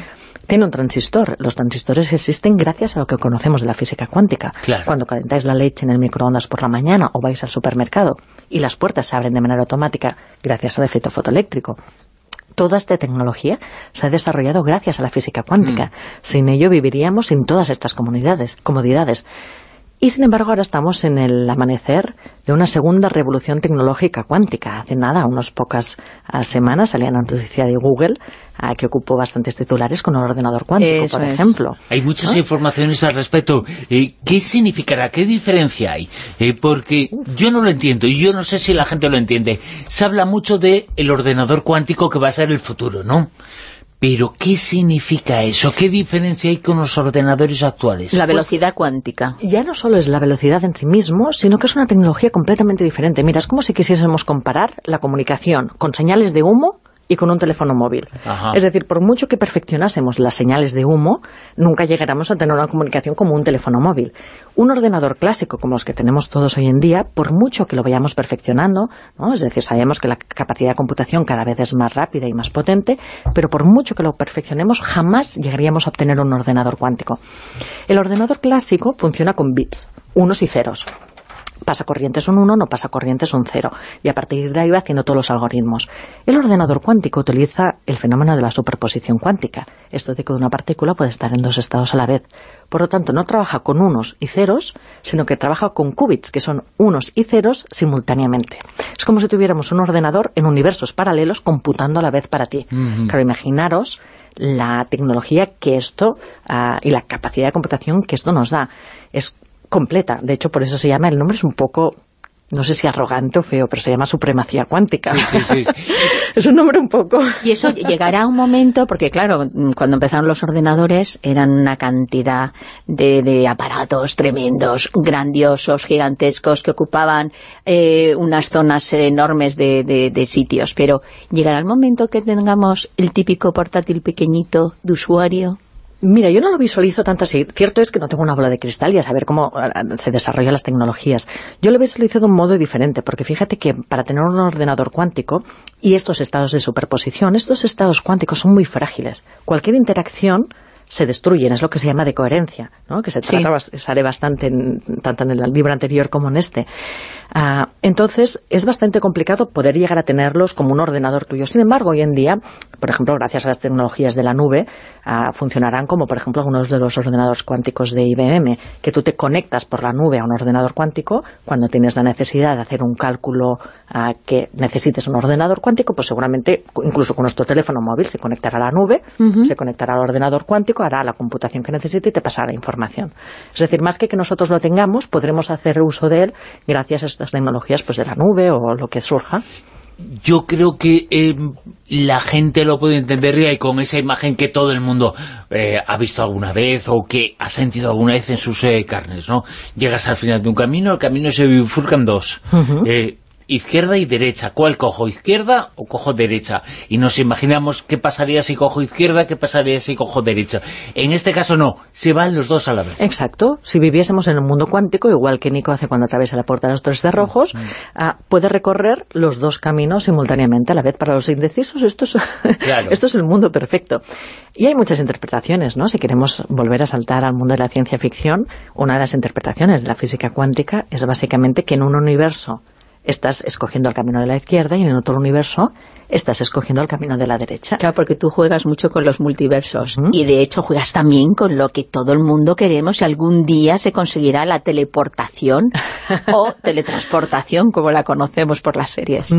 tiene un transistor. Los transistores existen gracias a lo que conocemos de la física cuántica. Cuando calentáis la leche en el microondas por la mañana o vais al supermercado y las puertas se abren de manera automática gracias al efecto fotoeléctrico, toda esta tecnología se ha desarrollado gracias a la física cuántica. Mm. Sin ello viviríamos sin todas estas comodidades. Y sin embargo ahora estamos en el amanecer de una segunda revolución tecnológica cuántica. Hace nada, unas pocas ah, semanas, salía una noticia de Google ah, que ocupó bastantes titulares con un ordenador cuántico, por ejemplo. Hay muchas informaciones al respecto. Eh, ¿Qué significará? ¿Qué diferencia hay? Eh, porque yo no lo entiendo y yo no sé si la gente lo entiende. Se habla mucho de el ordenador cuántico que va a ser el futuro, ¿no? Pero, ¿qué significa eso? ¿Qué diferencia hay con los ordenadores actuales? La velocidad cuántica. Ya no solo es la velocidad en sí mismo, sino que es una tecnología completamente diferente. Mira, es como si quisiésemos comparar la comunicación con señales de humo y con un teléfono móvil. Es decir, por mucho que perfeccionásemos las señales de humo, nunca llegaremos a tener una comunicación como un teléfono móvil. Un ordenador clásico como los que tenemos todos hoy en día, por mucho que lo vayamos perfeccionando, ¿no? es decir, sabemos que la capacidad de computación cada vez es más rápida y más potente, pero por mucho que lo perfeccionemos, jamás llegaríamos a obtener un ordenador cuántico. El ordenador clásico funciona con bits, unos y ceros pasa corriente es un 1, no pasa corriente es un 0. Y a partir de ahí va haciendo todos los algoritmos. El ordenador cuántico utiliza el fenómeno de la superposición cuántica. Esto de que una partícula puede estar en dos estados a la vez. Por lo tanto, no trabaja con unos y ceros, sino que trabaja con qubits, que son unos y ceros simultáneamente. Es como si tuviéramos un ordenador en universos paralelos computando a la vez para ti. Claro, imaginaros la tecnología que esto ah, y la capacidad de computación que esto nos da. Es completa. De hecho, por eso se llama, el nombre es un poco no sé si arrogante o feo, pero se llama supremacía cuántica. *laughs* es un nombre un poco... Y eso llegará un momento, porque claro, cuando empezaron los ordenadores eran una cantidad de, aparatos tremendos, grandiosos, gigantescos, que ocupaban eh, unas zonas enormes de, de sitios, pero llegará el momento que tengamos el típico portátil pequeñito de usuario Mira, yo no lo visualizo tanto así. Cierto es que no tengo una bola de cristal y a saber cómo eh, se desarrollan las tecnologías. Yo lo visualizo de un modo diferente, porque fíjate que para tener un ordenador cuántico y estos estados de superposición, estos estados cuánticos son muy frágiles. Cualquier interacción se destruyen, es lo que se llama de coherencia, ¿no? que se sale bastante tanto en el libro anterior como en este. Ah, entonces, es bastante complicado poder llegar a tenerlos como un ordenador tuyo. Sin embargo, hoy en día, por ejemplo, gracias a las tecnologías de la nube, ah, funcionarán como, por ejemplo, algunos de los ordenadores cuánticos de IBM, que tú te conectas por la nube a un ordenador cuántico, cuando tienes la necesidad de hacer un cálculo ah, que necesites un ordenador cuántico, pues seguramente, incluso con nuestro teléfono móvil, se conectará a la nube, se conectará al ordenador cuántico, hará la computación que necesite y te pasará la información. Es decir, más que que nosotros lo tengamos, podremos hacer uso de él gracias a estas tecnologías pues de la nube o lo que surja. Yo creo que eh, la gente lo puede entender y con esa imagen que todo el mundo eh, ha visto alguna vez o que ha sentido alguna vez en sus eh, carnes, ¿no? Llegas al final de un camino, el camino se bifurca en dos. Izquierda y derecha. ¿Cuál cojo? ¿Izquierda o cojo derecha? Y nos imaginamos qué pasaría si cojo izquierda, qué pasaría si cojo derecha. En este caso no, se van los dos a la vez. Exacto. Si viviésemos en un mundo cuántico, igual que Nico hace cuando atraviesa la puerta de los tres cerrojos, ah, puede recorrer los dos caminos simultáneamente a la vez. Para los indecisos esto es, *laughs* esto es el mundo perfecto. Y hay muchas interpretaciones, ¿no? Si queremos volver a saltar al mundo de la ciencia ficción, una de las interpretaciones de la física cuántica es básicamente que en un universo estás escogiendo el camino de la izquierda y en otro universo estás escogiendo el camino de la derecha. Claro, porque tú juegas mucho con los multiversos y de hecho juegas también con lo que todo el mundo queremos si algún día se conseguirá la teleportación *laughs* o teletransportación, como la conocemos por las series.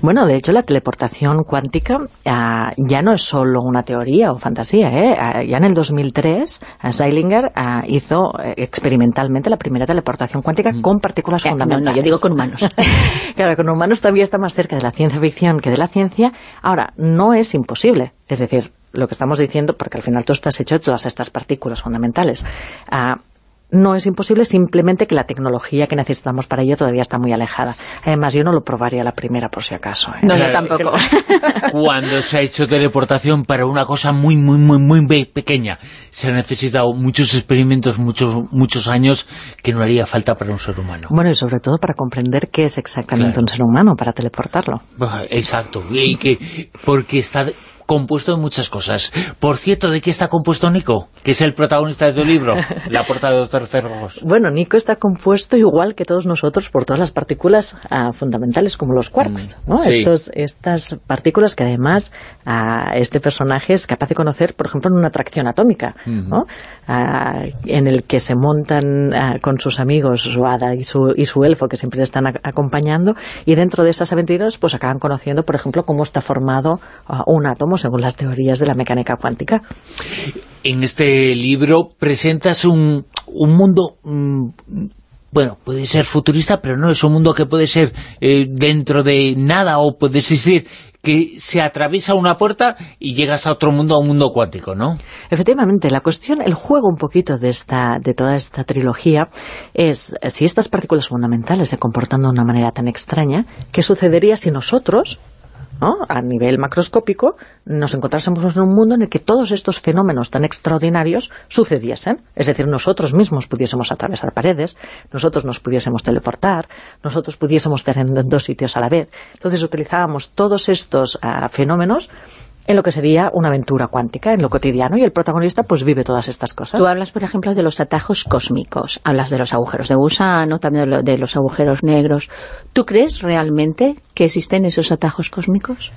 Bueno, de hecho la teleportación cuántica ah, ya no es solo una teoría o fantasía. ¿eh? Ah, ya en el 2003 Zeilinger ah, hizo eh, experimentalmente la primera teleportación cuántica con partículas eh, fundamentales. No, no, yo digo con humanos. *laughs* *laughs* claro, con humanos todavía está más cerca de la ciencia ficción que de la ciencia Ahora, no es imposible, es decir, lo que estamos diciendo, porque al final tú estás hecho de todas estas partículas fundamentales. Ah, no es imposible, simplemente que la tecnología que necesitamos para ello todavía está muy alejada. Además, yo no lo probaría la primera por si acaso. ¿eh? No, yo tampoco. *laughs* Cuando se ha hecho teleportación para una cosa muy, muy, muy, muy pequeña, se han necesitado muchos experimentos, muchos muchos años, que no haría falta para un ser humano. Bueno, y sobre todo para comprender qué es exactamente un ser humano, para teleportarlo. Exacto, y que porque está compuesto de muchas cosas. Por cierto, ¿de qué está compuesto Nico? Que es el protagonista de tu libro, La puerta de los terceros. *laughs* Bueno, Nico está compuesto igual que todos nosotros por todas las partículas ah, fundamentales como los quarks, mm. Estos, estas partículas que además ah, este personaje es capaz de conocer, por ejemplo, en una atracción atómica, ¿no? Ah, en el que se montan con sus amigos, su hada y su, y su elfo, que siempre le están acompañando, y dentro de esas aventuras pues acaban conociendo, por ejemplo, cómo está formado un átomo según las teorías de la mecánica cuántica. En este libro presentas un, mundo... Mm, bueno, puede ser futurista, pero no es un mundo que puede ser eh, dentro de nada o puede existir que se atraviesa una puerta y llegas a otro mundo, a un mundo cuántico, ¿no? Efectivamente, la cuestión, el juego un poquito de esta de toda esta trilogía es si estas partículas fundamentales se comportan de una manera tan extraña, ¿qué sucedería si nosotros a nivel macroscópico, nos encontrásemos en un mundo en el que todos estos fenómenos tan extraordinarios sucediesen. Es decir, nosotros mismos pudiésemos atravesar paredes, nosotros nos pudiésemos teleportar, nosotros pudiésemos estar en *laughs* dos sitios a la vez. Entonces utilizábamos todos estos ah, fenómenos en lo que sería una aventura cuántica, en lo cotidiano, y el protagonista pues vive todas estas cosas. Tú hablas, por ejemplo, de los atajos cósmicos, hablas de los agujeros de gusano, también de los agujeros negros. ¿Tú crees realmente que existen esos atajos cósmicos?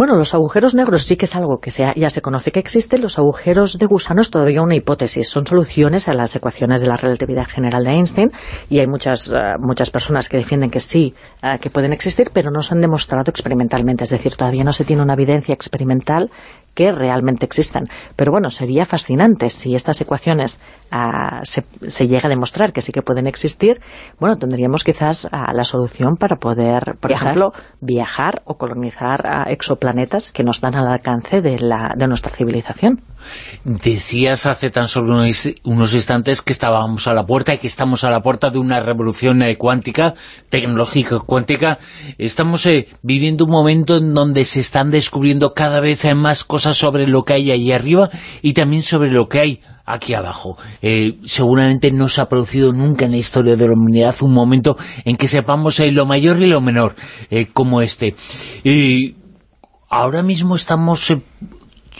Bueno, los agujeros negros sí que es algo que ya se conoce que existen. Los agujeros de gusano es todavía una hipótesis. Son soluciones a las ecuaciones de la relatividad general de Einstein y hay muchas, eh, muchas personas que defienden que sí, eh, que pueden existir, pero no se han demostrado experimentalmente. Es decir, todavía no se tiene una evidencia experimental que realmente existan. Pero bueno, sería fascinante si estas ecuaciones ah, se, se, llega a demostrar que sí que pueden existir, bueno, tendríamos quizás ah, la solución para poder, por ejemplo, viajar o colonizar a exoplanetas que nos dan al alcance de, la, de nuestra civilización. Decías hace tan solo unos, instantes que estábamos a la puerta y que estamos a la puerta de una revolución eh, cuántica, tecnológica cuántica. Estamos eh, viviendo un momento en donde se están descubriendo cada vez más cosas sobre lo que hay ahí arriba y también sobre lo que hay aquí abajo. Eh, seguramente no se ha producido nunca en la historia de la humanidad un momento en que sepamos lo mayor y lo menor como este. ahora mismo estamos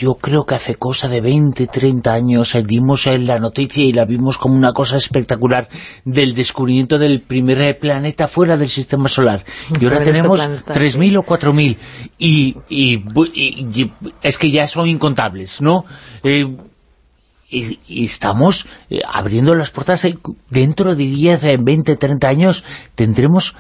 yo creo que hace cosa de 20, 30 años eh, dimos en la noticia y la vimos como una cosa espectacular del descubrimiento del primer planeta fuera del sistema solar. Y ahora tenemos 3.000 o 4.000 y, y, es que ya son incontables, ¿no? Eh, y, estamos eh, abriendo las puertas dentro de 10, 20, 30 años tendremos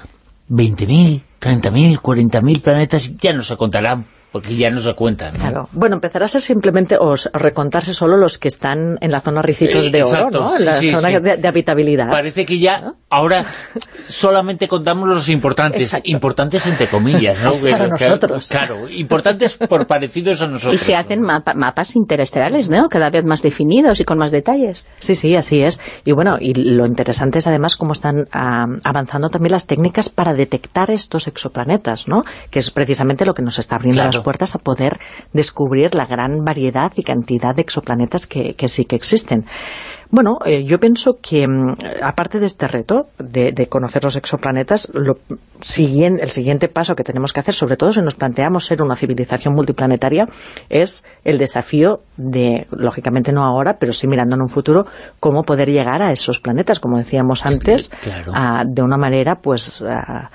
20.000, 30.000, 40.000 planetas, ya no se contarán porque ya no se cuentan. ¿no? Claro. Bueno, empezará a ser simplemente, o recontarse solo los que están en la zona Ricitos Eh, de Oro, exacto, ¿no? En sí, la sí, zona sí. De, de habitabilidad. Parece que ya ahora solamente contamos los importantes, Exacto. importantes entre comillas, ¿no? Para Que- nosotros. Claro, importantes por parecidos a nosotros. Y se hacen mapa- mapas interestelares, ¿no? Cada vez más definidos y con más detalles. Sí, sí, así es. Y bueno, y lo interesante es además cómo están ah, avanzando también las técnicas para detectar estos exoplanetas, ¿no? Que es precisamente lo que nos está abriendo Claro. las puertas a poder descubrir la gran variedad y cantidad de exoplanetas que, que sí que existen. Bueno, eh, yo pienso que mm, aparte de este reto de, de conocer los exoplanetas, lo siguien- el siguiente paso que tenemos que hacer, sobre todo si nos planteamos ser una civilización multiplanetaria, es el desafío de, lógicamente no ahora, pero sí mirando en un futuro, cómo poder llegar a esos planetas, como decíamos antes, claro. de una manera pues ah,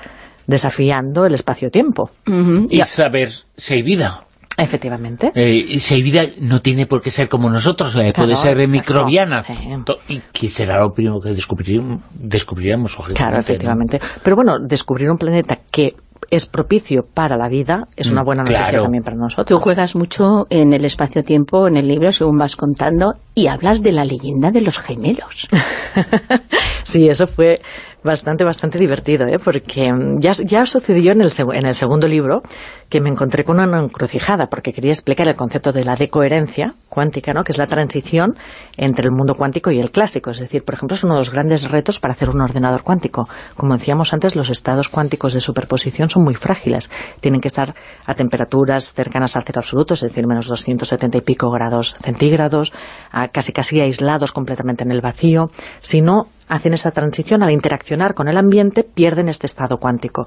desafiando el espacio-tiempo. Ujú. Y saber si hay vida. Efectivamente. Eh, y si hay vida no tiene por qué ser como nosotros, eh, puede ser exacto. microbiana. Sí. To- Y que será lo primero que descubrir- descubriríamos. Claro, lógicamente, ¿no? efectivamente. Pero bueno, descubrir un planeta que es propicio para la vida es una Mm, buena noticia claro. también para Tú nosotros. juegas mucho en el espacio-tiempo, en el libro, según vas contando, y hablas de la leyenda de los gemelos. *laughs* Sí, eso fue bastante, bastante divertido, ¿eh? porque mm, ya, ya sucedió en el, en el segundo libro que me encontré con una encrucijada, porque quería explicar el concepto de la decoherencia cuántica, ¿no? que es la transición entre el mundo cuántico y el clásico. Es decir, por ejemplo, es uno de los grandes retos para hacer un ordenador cuántico. Como decíamos antes, los estados cuánticos de superposición son muy frágiles. Tienen que estar a temperaturas cercanas al cero absoluto, es decir, menos 270 y pico grados centígrados, a casi casi aislados completamente en el vacío. Si no hacen esa transición, al interaccionar con el ambiente, pierden este estado cuántico.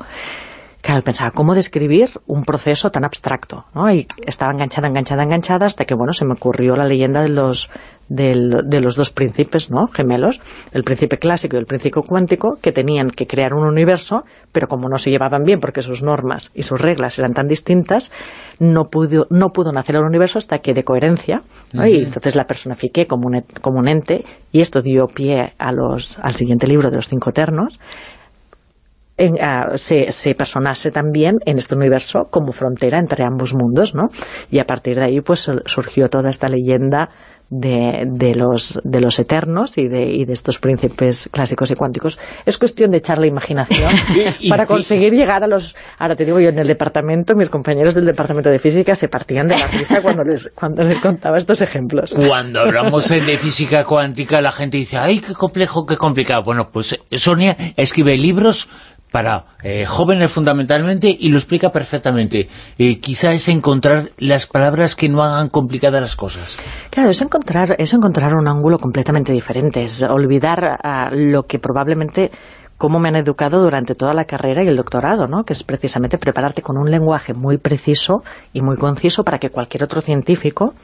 Claro, pensaba, ¿cómo describir un proceso tan abstracto? ¿no? Y estaba enganchada, enganchada, enganchada, hasta que, bueno, se me ocurrió la leyenda de los, de los dos príncipes ¿no? gemelos, el príncipe clásico y el príncipe cuántico, que tenían que crear un universo, pero como no se llevaban bien porque sus normas y sus reglas eran tan distintas, no pudo, no pudo nacer el universo hasta que de coherencia, ¿no? y entonces la personifiqué como un, como un ente, y esto dio pie a los, al siguiente libro de los cinco eternos, en, ah, se, se personase también en este universo como frontera entre ambos mundos, ¿no? Y a partir de ahí pues surgió toda esta leyenda de, de los, de los eternos y de, y de estos príncipes clásicos y cuánticos. Es cuestión de echar la imaginación *laughs* para conseguir llegar a los... Ahora te digo yo, en el departamento, mis compañeros del departamento de física se partían de la risa cuando les, *laughs* cuando les contaba estos ejemplos. Cuando hablamos *laughs* de física cuántica, la gente dice, ¡ay, qué complejo, qué complicado! Bueno, pues Sonia escribe libros para eh, jóvenes fundamentalmente y lo explica perfectamente. Eh, quizá es encontrar las palabras que no hagan complicadas las cosas. Claro, es encontrar, es encontrar un ángulo completamente diferente, es olvidar ah, lo que probablemente cómo me han educado durante toda la carrera y el doctorado, ¿no? que es precisamente prepararte con un lenguaje muy preciso y muy conciso para que cualquier otro científico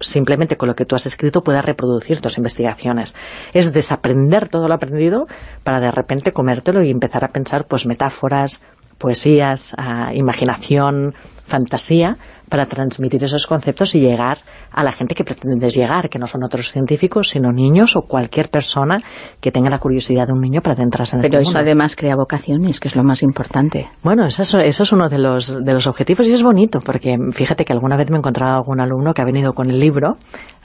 simplemente con lo que tú has escrito pueda reproducir tus investigaciones. Es desaprender todo lo aprendido para de repente comértelo y empezar a pensar pues metáforas, poesías, ah, imaginación, fantasía, para transmitir esos conceptos y llegar a la gente que pretendes llegar, que no son otros científicos, sino niños o cualquier persona que tenga la curiosidad de un niño para adentrarse en Pero este eso mundo. además crea vocaciones, que es lo más importante. Bueno, eso es, eso es uno de los, de los objetivos y es bonito, porque fíjate que alguna vez me he encontrado algún alumno que ha venido con el libro,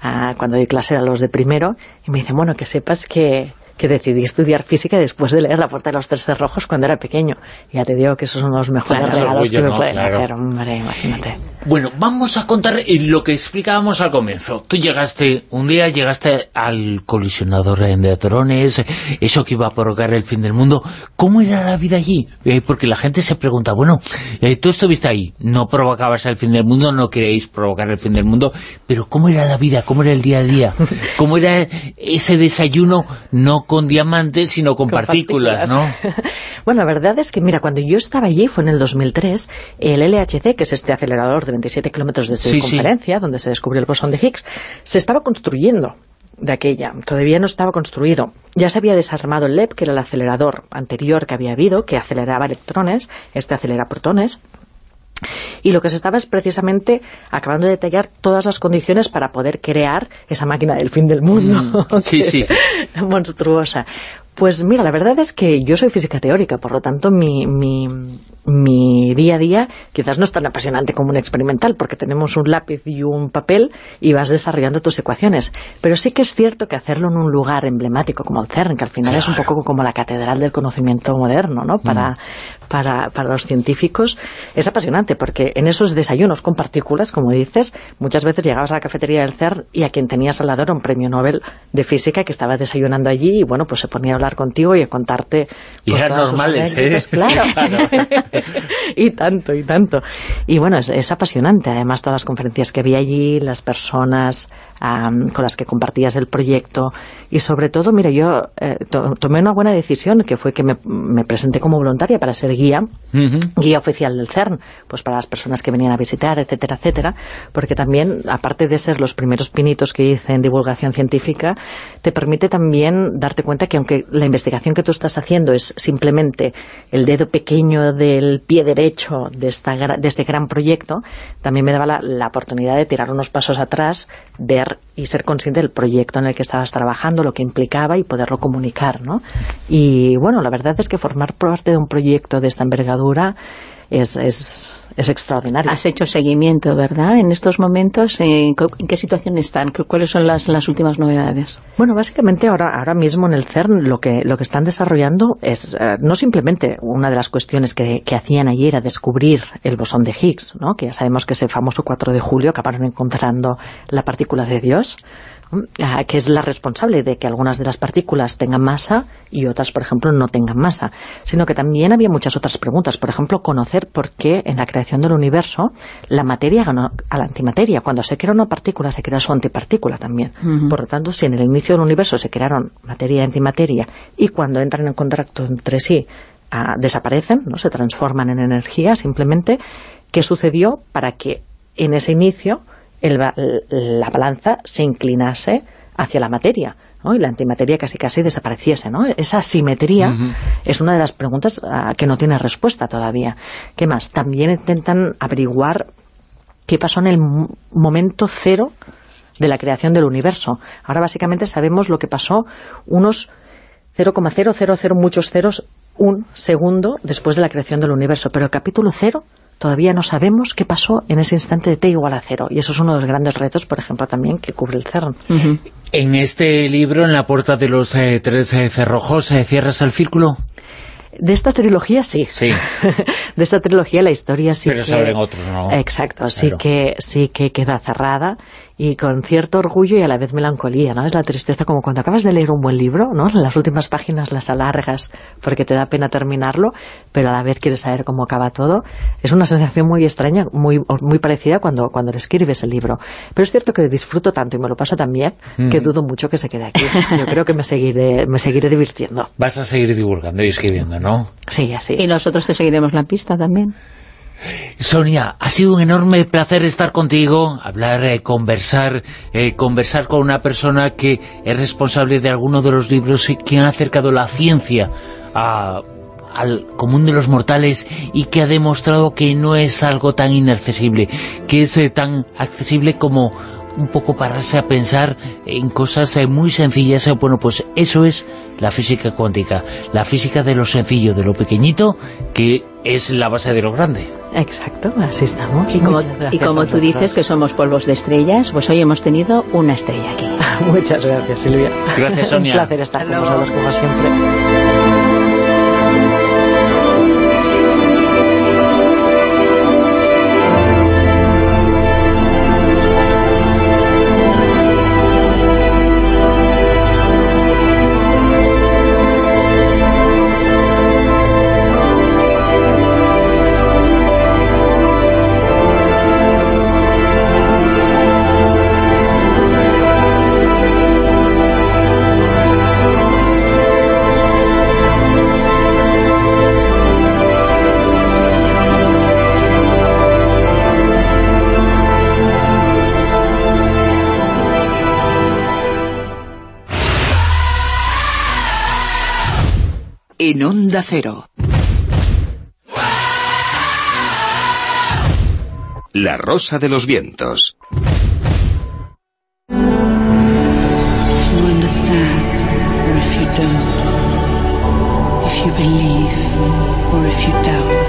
ah, cuando di clase a los de primero, y me dice, bueno, que sepas que, que decidí estudiar física después de leer La puerta de los tres cerrojos cuando era pequeño. Ya te digo que esos son los mejores Claro, regalos que me pueden Claro. hacer, hombre, imagínate. Bueno, vamos a contar lo que explicábamos al comienzo. Tú llegaste, un día llegaste al colisionador de hadrones, eh, eso que iba a provocar el fin del mundo. ¿Cómo era la vida allí? Eh, porque la gente se pregunta, bueno, eh, tú estuviste ahí, no provocabas el fin del mundo, no queréis provocar el fin del mundo, pero ¿cómo era la vida? ¿Cómo era el día a día? *laughs* ¿Cómo era ese desayuno no con diamantes, sino con, Con partículas, ¿no? *laughs* bueno, la verdad es que, mira, cuando yo estaba allí, fue en el 2003, el LHC, que es este acelerador de 27 kilómetros de Sí, sí. circunferencia, donde se descubrió el bosón de Higgs, se estaba construyendo de aquella. Todavía no estaba construido. Ya se había desarmado el LEP, que era el acelerador anterior que había habido, que aceleraba electrones, este acelera protones, y lo que se estaba es precisamente acabando de detallar todas las condiciones para poder crear esa máquina del fin del mundo. Mm, *laughs* sí, sí. *laughs* monstruosa. Pues mira, la verdad es que yo soy física teórica, por lo tanto mi, mi, mi, día a día quizás no es tan apasionante como un experimental, porque tenemos un lápiz y un papel y vas desarrollando tus ecuaciones. Pero sí que es cierto que hacerlo en un lugar emblemático como el CERN, que al final es un poco como la catedral del conocimiento moderno, ¿no? Para, mm para, para los científicos es apasionante porque en esos desayunos con partículas, como dices, muchas veces llegabas a la cafetería del CERN y a quien tenías al lado era un premio Nobel de física que estaba desayunando allí y bueno, pues se ponía a hablar contigo y a contarte y pues, eran normales, ¿eh? claro, *laughs* y tanto, y tanto. Y bueno, es, es apasionante además todas las conferencias que había allí las personas con las que compartías el proyecto. Y sobre todo, mira, yo eh, tomé una buena decisión que fue que me, presenté como voluntaria para ser guía, guía oficial del CERN, pues para las personas que venían a visitar, etcétera, etcétera, porque también, aparte de ser los primeros pinitos que hice en divulgación científica, te permite también darte cuenta que aunque la investigación que tú estás haciendo es simplemente el dedo pequeño del pie derecho de, esta, de este gran proyecto, también me daba la, la oportunidad de tirar unos pasos atrás, ver y ser consciente del proyecto en el que estabas trabajando, lo que implicaba y poderlo comunicar, ¿no? Y bueno, la verdad es que formar parte de un proyecto de esta envergadura es, es, es extraordinario. Has hecho seguimiento, ¿verdad? En estos momentos, ¿en, qué situación están? ¿Cuáles son las, las últimas novedades? Bueno, básicamente ahora, ahora mismo en el CERN lo que, lo que están desarrollando es eh, no simplemente una de las cuestiones que, que hacían ayer era descubrir el bosón de Higgs, ¿no? que ya sabemos que ese famoso 4 de julio acabaron encontrando la partícula de Dios, que es la responsable de que algunas de las partículas tengan masa y otras, por ejemplo, no tengan masa, sino que también había muchas otras preguntas. Por ejemplo, conocer por qué en la creación del universo la materia ganó a la antimateria. Cuando se crea una partícula, se crea su antipartícula también. Por lo tanto, si en el inicio del universo se crearon materia y antimateria y cuando entran en contacto entre sí ah, desaparecen, no se transforman en energía, simplemente, ¿qué sucedió para que en ese inicio la balanza se inclinase hacia la materia y la antimateria casi casi desapareciese. ¿no? Esa simetría es una de las preguntas ah, que no tiene respuesta todavía. ¿Qué más? También intentan averiguar qué pasó en el momento cero de la creación del universo. Ahora básicamente sabemos lo que pasó unos 0,000 muchos ceros un segundo después de la creación del universo, pero el capítulo cero todavía no sabemos qué pasó en ese instante de t igual a cero. Y eso es uno de los grandes retos, por ejemplo, también que cubre el CERN. En este libro, en la puerta de los eh, tres eh, cerrojos, eh, ¿cierras el círculo? De esta trilogía sí. Sí. *laughs* de esta trilogía la historia sí Pero que... otros, ¿no? Exacto, sí, que, sí que queda cerrada y con cierto orgullo y a la vez melancolía, ¿no? Es la tristeza como cuando acabas de leer un buen libro, ¿no? Las últimas páginas las alargas porque te da pena terminarlo, pero a la vez quieres saber cómo acaba todo. Es una sensación muy extraña, muy, muy parecida cuando, cuando escribes el libro. Pero es cierto que disfruto tanto y me lo paso tan bien que dudo mucho que se quede aquí. Yo creo que me seguiré, me seguiré divirtiendo. Vas a seguir divulgando y escribiendo, ¿no? Sí, así. Y nosotros te seguiremos la pista también. Sonia, ha sido un enorme placer estar contigo, hablar, eh, conversar, eh, conversar con una persona que es responsable de alguno de los libros que han acercado la ciencia al común de los mortales y que ha demostrado que no es algo tan inaccesible, que es eh, tan accesible como un poco pararse a pensar en cosas muy sencillas. Bueno, pues eso es la física cuántica, la física de lo sencillo, de lo pequeñito, que es la base de lo grande. Exacto, así estamos. Y como, y como tú dices que somos polvos de estrellas, pues hoy hemos tenido una estrella aquí. *laughs* Muchas gracias, Silvia. Gracias, Sonia. Un placer estar con vosotros, como siempre. En Onda Cero. La Rosa de los Vientos. If you understand, or if you don't, you believe or if you doubt,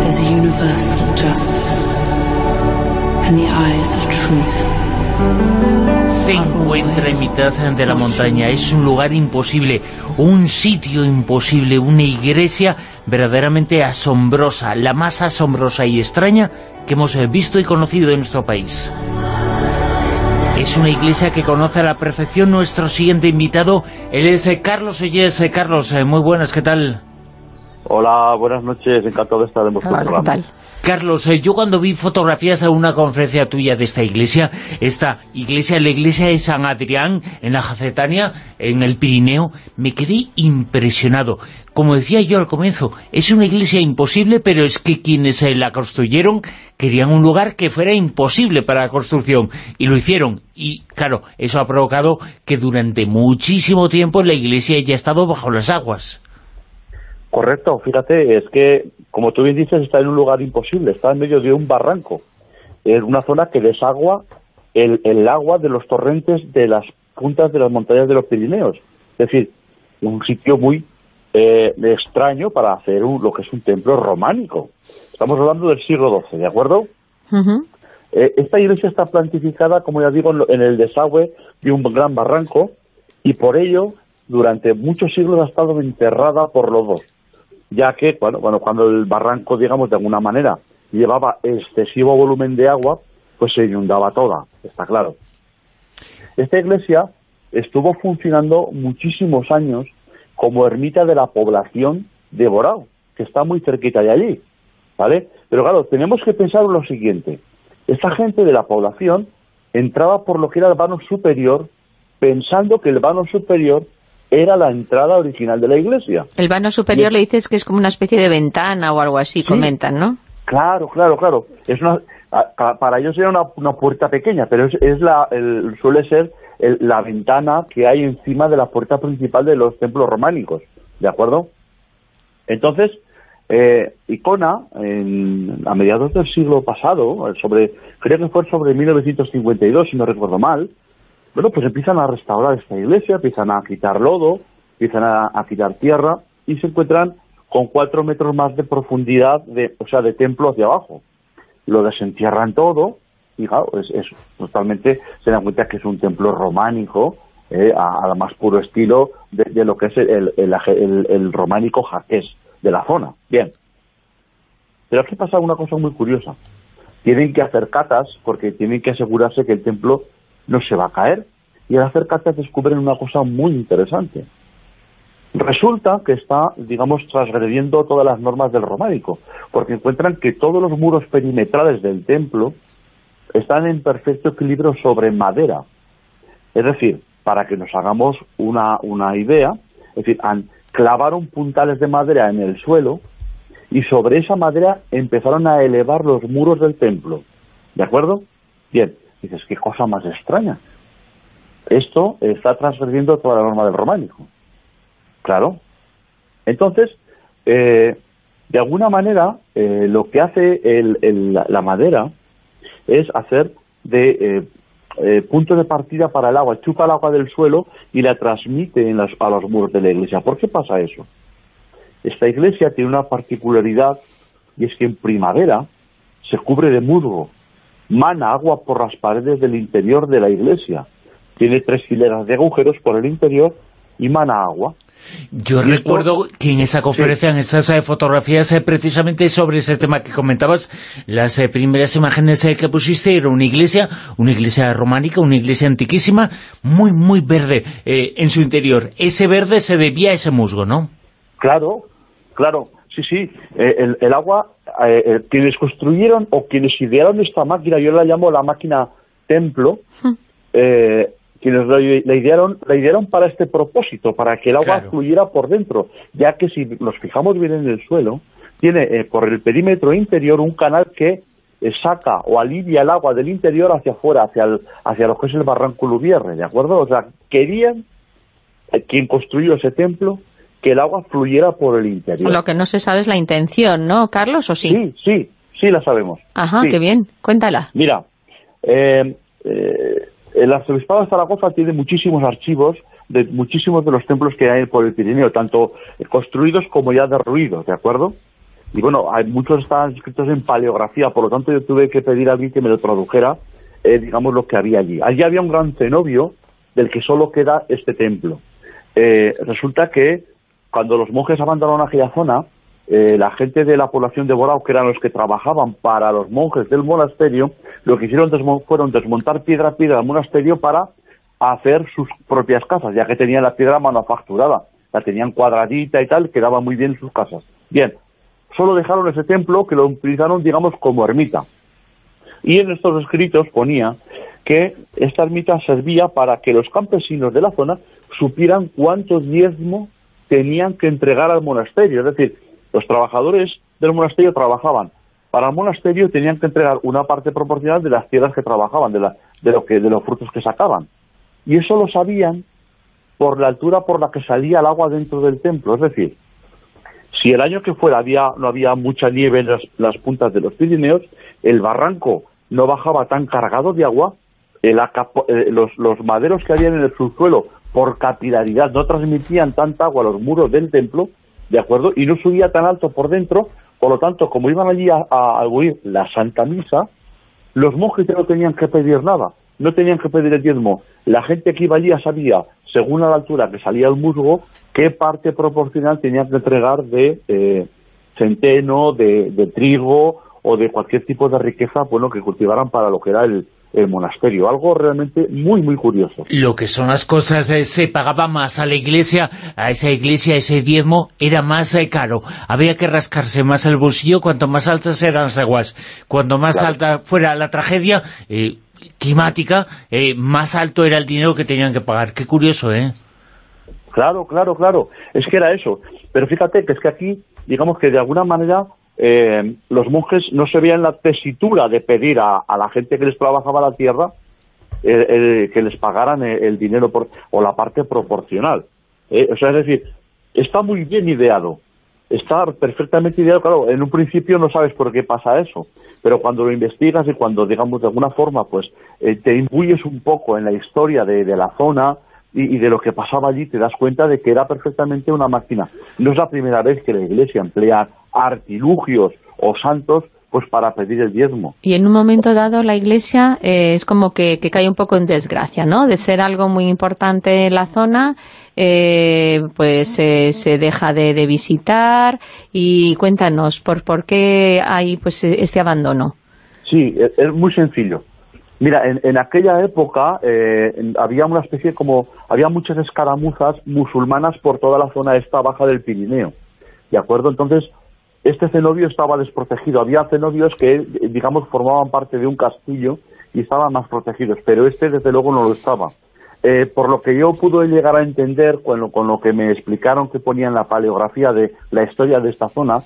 there's universal justice and the eyes of truth. Se encuentra en mitad de la montaña, es un lugar imposible, un sitio imposible, una iglesia verdaderamente asombrosa, la más asombrosa y extraña que hemos visto y conocido en nuestro país. Es una iglesia que conoce a la perfección nuestro siguiente invitado. Él es Carlos Ollés. Carlos, eh, muy buenas, ¿qué tal? Hola, buenas noches, encantado de estar en vuestro Hola, ¿qué programa. tal? Carlos, eh, yo cuando vi fotografías a una conferencia tuya de esta iglesia, esta iglesia, la iglesia de San Adrián, en la Jacetania, en el Pirineo, me quedé impresionado. Como decía yo al comienzo, es una iglesia imposible, pero es que quienes eh, la construyeron querían un lugar que fuera imposible para la construcción, y lo hicieron. Y claro, eso ha provocado que durante muchísimo tiempo la iglesia haya estado bajo las aguas. Correcto, fíjate, es que, como tú bien dices, está en un lugar imposible, está en medio de un barranco, es una zona que desagua el, el agua de los torrentes de las puntas de las montañas de los Pirineos. Es decir, un sitio muy eh, extraño para hacer un- lo que es un templo románico. Estamos hablando del siglo XII, ¿de acuerdo? Eh, esta iglesia está plantificada, como ya digo, en, lo- en el desagüe de un gran barranco y por ello durante muchos siglos ha estado enterrada por lodos, ya que bueno, bueno, cuando el barranco, digamos, de alguna manera llevaba excesivo volumen de agua, pues se inundaba toda, está claro. Esta iglesia estuvo funcionando muchísimos años como ermita de la población de Borao, que está muy cerquita de allí, ¿vale? Pero claro, tenemos que pensar en lo siguiente. Esta gente de la población entraba por lo que era el vano superior, pensando que el vano superior era la entrada original de la iglesia. El vano superior le dices que es como una especie de ventana o algo así, comentan, ¿no? Claro, claro, claro. Es una, para ellos era una, una puerta pequeña, pero es, es la, el- suele ser el- la ventana que hay encima de la puerta principal de los templos románicos, ¿de acuerdo? Entonces, eh, Icona, en- a mediados del siglo pasado, sobre creo que fue sobre 1952, si no recuerdo mal, bueno, pues empiezan a restaurar esta iglesia, empiezan a quitar lodo, empiezan a, quitar tierra y se encuentran con cuatro metros más de profundidad, de, o sea, de templo hacia abajo. Lo desentierran todo y es, es totalmente, se dan cuenta que es un templo románico, eh, a, al más puro estilo de, de lo que es el, el, el- el románico jaqués de la zona. Bien. Pero aquí pasa una cosa muy curiosa. Tienen que hacer catas porque tienen que asegurarse que el templo no se va a caer. Y al hacer catas descubren una cosa muy interesante. Resulta que está, digamos, transgrediendo todas las normas del románico, porque encuentran que todos los muros perimetrales del templo están en perfecto equilibrio sobre madera. Es decir, para que nos hagamos una, una idea, es decir, han- clavaron puntales de madera en el suelo y sobre esa madera empezaron a elevar los muros del templo. ¿De acuerdo? Bien, dices, qué cosa más extraña. Esto está transgrediendo toda la norma del románico. Claro. Entonces, eh, de alguna manera, eh, lo que hace el- el- la- madera es hacer de eh, punto de partida para el agua, chupa el agua del suelo y la transmite en las- a los muros de la iglesia. ¿Por qué pasa eso? Esta iglesia tiene una particularidad y es que en primavera se cubre de musgo, mana agua por las paredes del interior de la iglesia, tiene tres hileras de agujeros por el interior y mana agua. Yo Y esto- recuerdo que en esa conferencia, en esas eh, fotografías, eh, precisamente sobre ese tema que comentabas, las eh, primeras imágenes que pusiste era una iglesia, una iglesia románica, una iglesia antiquísima, muy, muy verde eh, en su interior. Ese verde se debía a ese musgo, ¿no? Claro, claro, sí, sí. Eh, el, el agua, eh, eh, quienes construyeron o quienes idearon esta máquina, yo la llamo la máquina templo, eh, quienes la, la idearon, la idearon para este propósito, para que el agua Claro. fluyera por dentro, ya que si nos fijamos bien en el suelo, tiene eh, por el perímetro interior un canal que eh, saca o alivia el agua del interior hacia afuera, hacia, el, hacia lo que es el barranco Lubierre, ¿de acuerdo? O sea, querían, eh, quien construyó ese templo, que el agua fluyera por el interior. Lo que no se sabe es la intención, ¿no, Carlos, o sí? Sí, sí, sí la sabemos. Ajá, Sí. qué bien. Cuéntala. Mira, eh, eh, el arzobispado de Zaragoza tiene muchísimos archivos de muchísimos de los templos que hay por el Pirineo, tanto construidos como ya derruidos, ¿de acuerdo? Y bueno, hay, muchos están escritos en paleografía, por lo tanto yo tuve que pedir a alguien que me lo tradujera, eh, digamos, lo que había allí. Allí había un gran cenobio del que solo queda este templo. Eh, resulta que cuando los monjes abandonaron aquella zona, eh, la gente de la población de Borao, que eran los que trabajaban para los monjes del monasterio, lo que hicieron fueron desmontar piedra a piedra del monasterio para hacer sus propias casas, ya que tenían la piedra manufacturada, la tenían cuadradita y tal, quedaba muy bien en sus casas. Bien, solo dejaron ese templo que lo utilizaron, digamos, como ermita. Y en estos escritos ponía que esta ermita servía para que los campesinos de la zona supieran cuánto diezmo tenían que entregar al monasterio, es decir, los trabajadores del monasterio trabajaban. Para el monasterio tenían que entregar una parte proporcional de las tierras que trabajaban, de, la, de, lo que, de los frutos que sacaban. Y eso lo sabían por la altura por la que salía el agua dentro del templo. Es decir, si el año que fuera había, no había mucha nieve en las, puntas de los Pirineos, el barranco no bajaba tan cargado de agua, eh, los, los maderos que había en el subsuelo por capilaridad no transmitían tanta agua a los muros del templo ¿de acuerdo? Y no subía tan alto por dentro, por lo tanto, como iban allí a, a, oír la Santa Misa, los monjes no tenían que pedir nada, no tenían que pedir el diezmo. La gente que iba allí ya sabía, según la altura que salía el musgo, qué parte proporcional tenían que entregar de eh, centeno, de, de trigo o de cualquier tipo de riqueza bueno que cultivaran para lo que era el, el monasterio. Algo realmente muy, muy curioso. Lo que son las cosas, eh, se pagaba más a la iglesia, a esa iglesia, ese diezmo, era más eh, caro. Había que rascarse más el bolsillo cuanto más altas eran las aguas. Cuanto más alta fuera la tragedia eh, climática, más alto era el dinero que tenían que pagar. Qué curioso, ¿eh? Claro, claro, claro. Es que era eso. Pero fíjate que es que aquí, digamos que de alguna manera eh, los monjes no se veían la tesitura de pedir a, la gente que les trabajaba la tierra que les pagaran el, dinero por, o la parte proporcional. Eh, o sea, es decir, está muy bien ideado, está perfectamente ideado, claro, en un principio no sabes por qué pasa eso, pero cuando lo investigas y cuando, digamos, de alguna forma, pues eh, te imbuyes un poco en la historia de la zona, y, de lo que pasaba allí te das cuenta de que era perfectamente una máquina. No es la primera vez que la Iglesia emplea artilugios o santos pues para pedir el diezmo. Y en un momento dado la Iglesia eh, es como que, cae un poco en desgracia, ¿no? De ser algo muy importante en la zona, eh, pues eh, se deja de, visitar y cuéntanos, ¿por, ¿por qué hay pues este abandono? Sí, es muy sencillo. Mira, en, aquella época eh, había una especie como, había muchas escaramuzas musulmanas por toda la zona esta baja del Pirineo, ¿de acuerdo? Entonces, este cenobio estaba desprotegido, había cenobios que, digamos, formaban parte de un castillo y estaban más protegidos, pero este desde luego no lo estaba. Eh, por lo que yo pude llegar a entender con lo, con lo que me explicaron que ponía en la paleografía de la historia de esta zona,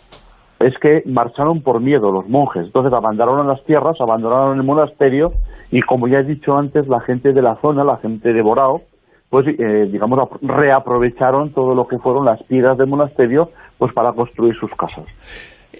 es que marcharon por miedo los monjes, entonces abandonaron las tierras, abandonaron el monasterio y como ya he dicho antes, la gente de la zona, la gente de Borao, pues eh, digamos reaprovecharon todo lo que fueron las piedras del monasterio pues para construir sus casas.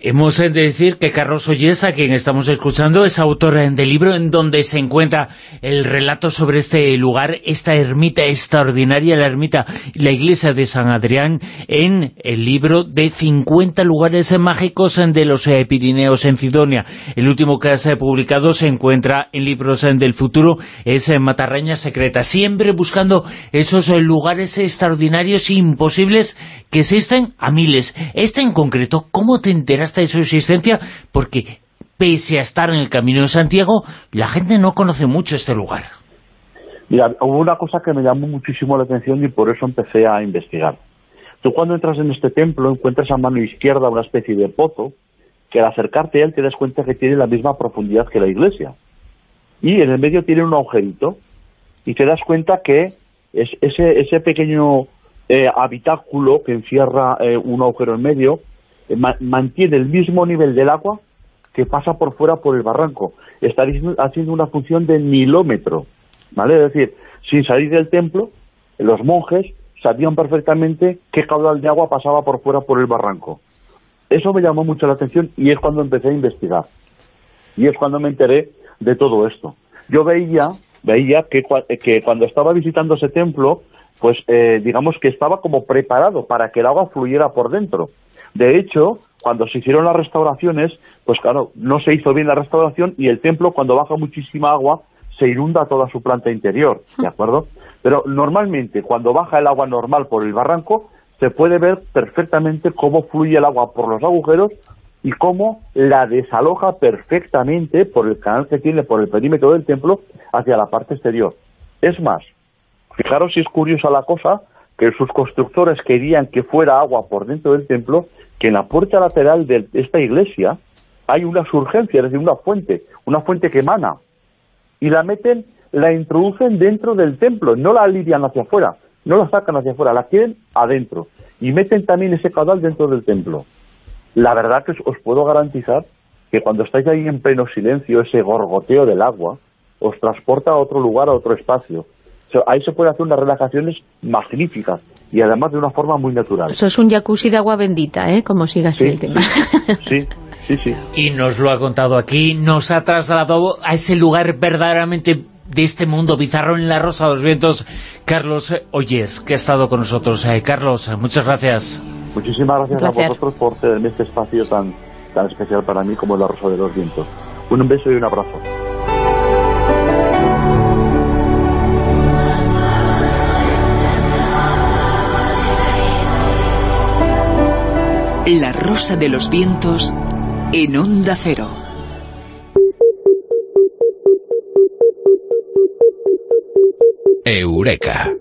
Hemos de decir que Carlos Ollesa, quien estamos escuchando, es autor del libro en donde se encuentra el relato sobre este lugar, esta ermita extraordinaria, la ermita, la iglesia de San Adrián, en el libro de 50 lugares mágicos de los Pirineos en Cidonia. El último que ha publicado se encuentra en Libros del Futuro, es en Matarraña Secreta, siempre buscando esos lugares extraordinarios imposibles que existen a miles. Este en concreto, ¿cómo te enteras de su existencia, porque pese a estar en el Camino de Santiago, la gente no conoce mucho este lugar. Mira, hubo una cosa que me llamó muchísimo la atención y por eso empecé a investigar. Tú cuando entras en este templo encuentras a mano izquierda una especie de pozo que al acercarte a él te das cuenta que tiene la misma profundidad que la iglesia. Y en el medio tiene un agujerito y te das cuenta que es ese, ese pequeño eh, habitáculo que encierra eh, un agujero en medio eh, mantiene el mismo nivel del agua que pasa por fuera por el barranco. Está haciendo una función de milómetro, ¿vale? Es decir, sin salir del templo, los monjes sabían perfectamente qué caudal de agua pasaba por fuera por el barranco. Eso me llamó mucho la atención y es cuando empecé a investigar. Y es cuando me enteré de todo esto. Yo veía, veía que, que cuando estaba visitando ese templo, pues eh, digamos que estaba como preparado para que el agua fluyera por dentro. De hecho, cuando se hicieron las restauraciones, pues claro, no se hizo bien la restauración y el templo cuando baja muchísima agua se inunda toda su planta interior, ¿de acuerdo? Pero normalmente cuando baja el agua normal por el barranco se puede ver perfectamente cómo fluye el agua por los agujeros y cómo la desaloja perfectamente por el canal que tiene por el perímetro del templo hacia la parte exterior. Es más, fijaros si es curiosa la cosa, que sus constructores querían que fuera agua por dentro del templo, que en la puerta lateral de esta iglesia hay una surgencia, es decir, una fuente, una fuente que emana, y la meten, la introducen dentro del templo, no la alivian hacia afuera, no la sacan hacia afuera, la quieren adentro, y meten también ese caudal dentro del templo. La verdad que os puedo garantizar que cuando estáis ahí en pleno silencio, ese gorgoteo del agua os transporta a otro lugar, a otro espacio. Ahí se puede hacer unas relajaciones magníficas y además de una forma muy natural. Eso es un jacuzzi de agua bendita, ¿eh? Como siga así el tema. Sí, sí, sí. *laughs* Y nos lo ha contado aquí, nos ha trasladado a ese lugar verdaderamente de este mundo bizarro en la Rosa de los Vientos, Carlos Oyes, que ha estado con nosotros. Eh, Carlos, muchas gracias. Muchísimas gracias a vosotros por cederme este espacio tan, tan especial para mí como la Rosa de los Vientos. Un beso y un abrazo. La Rosa de los Vientos en Onda Cero. Eureka.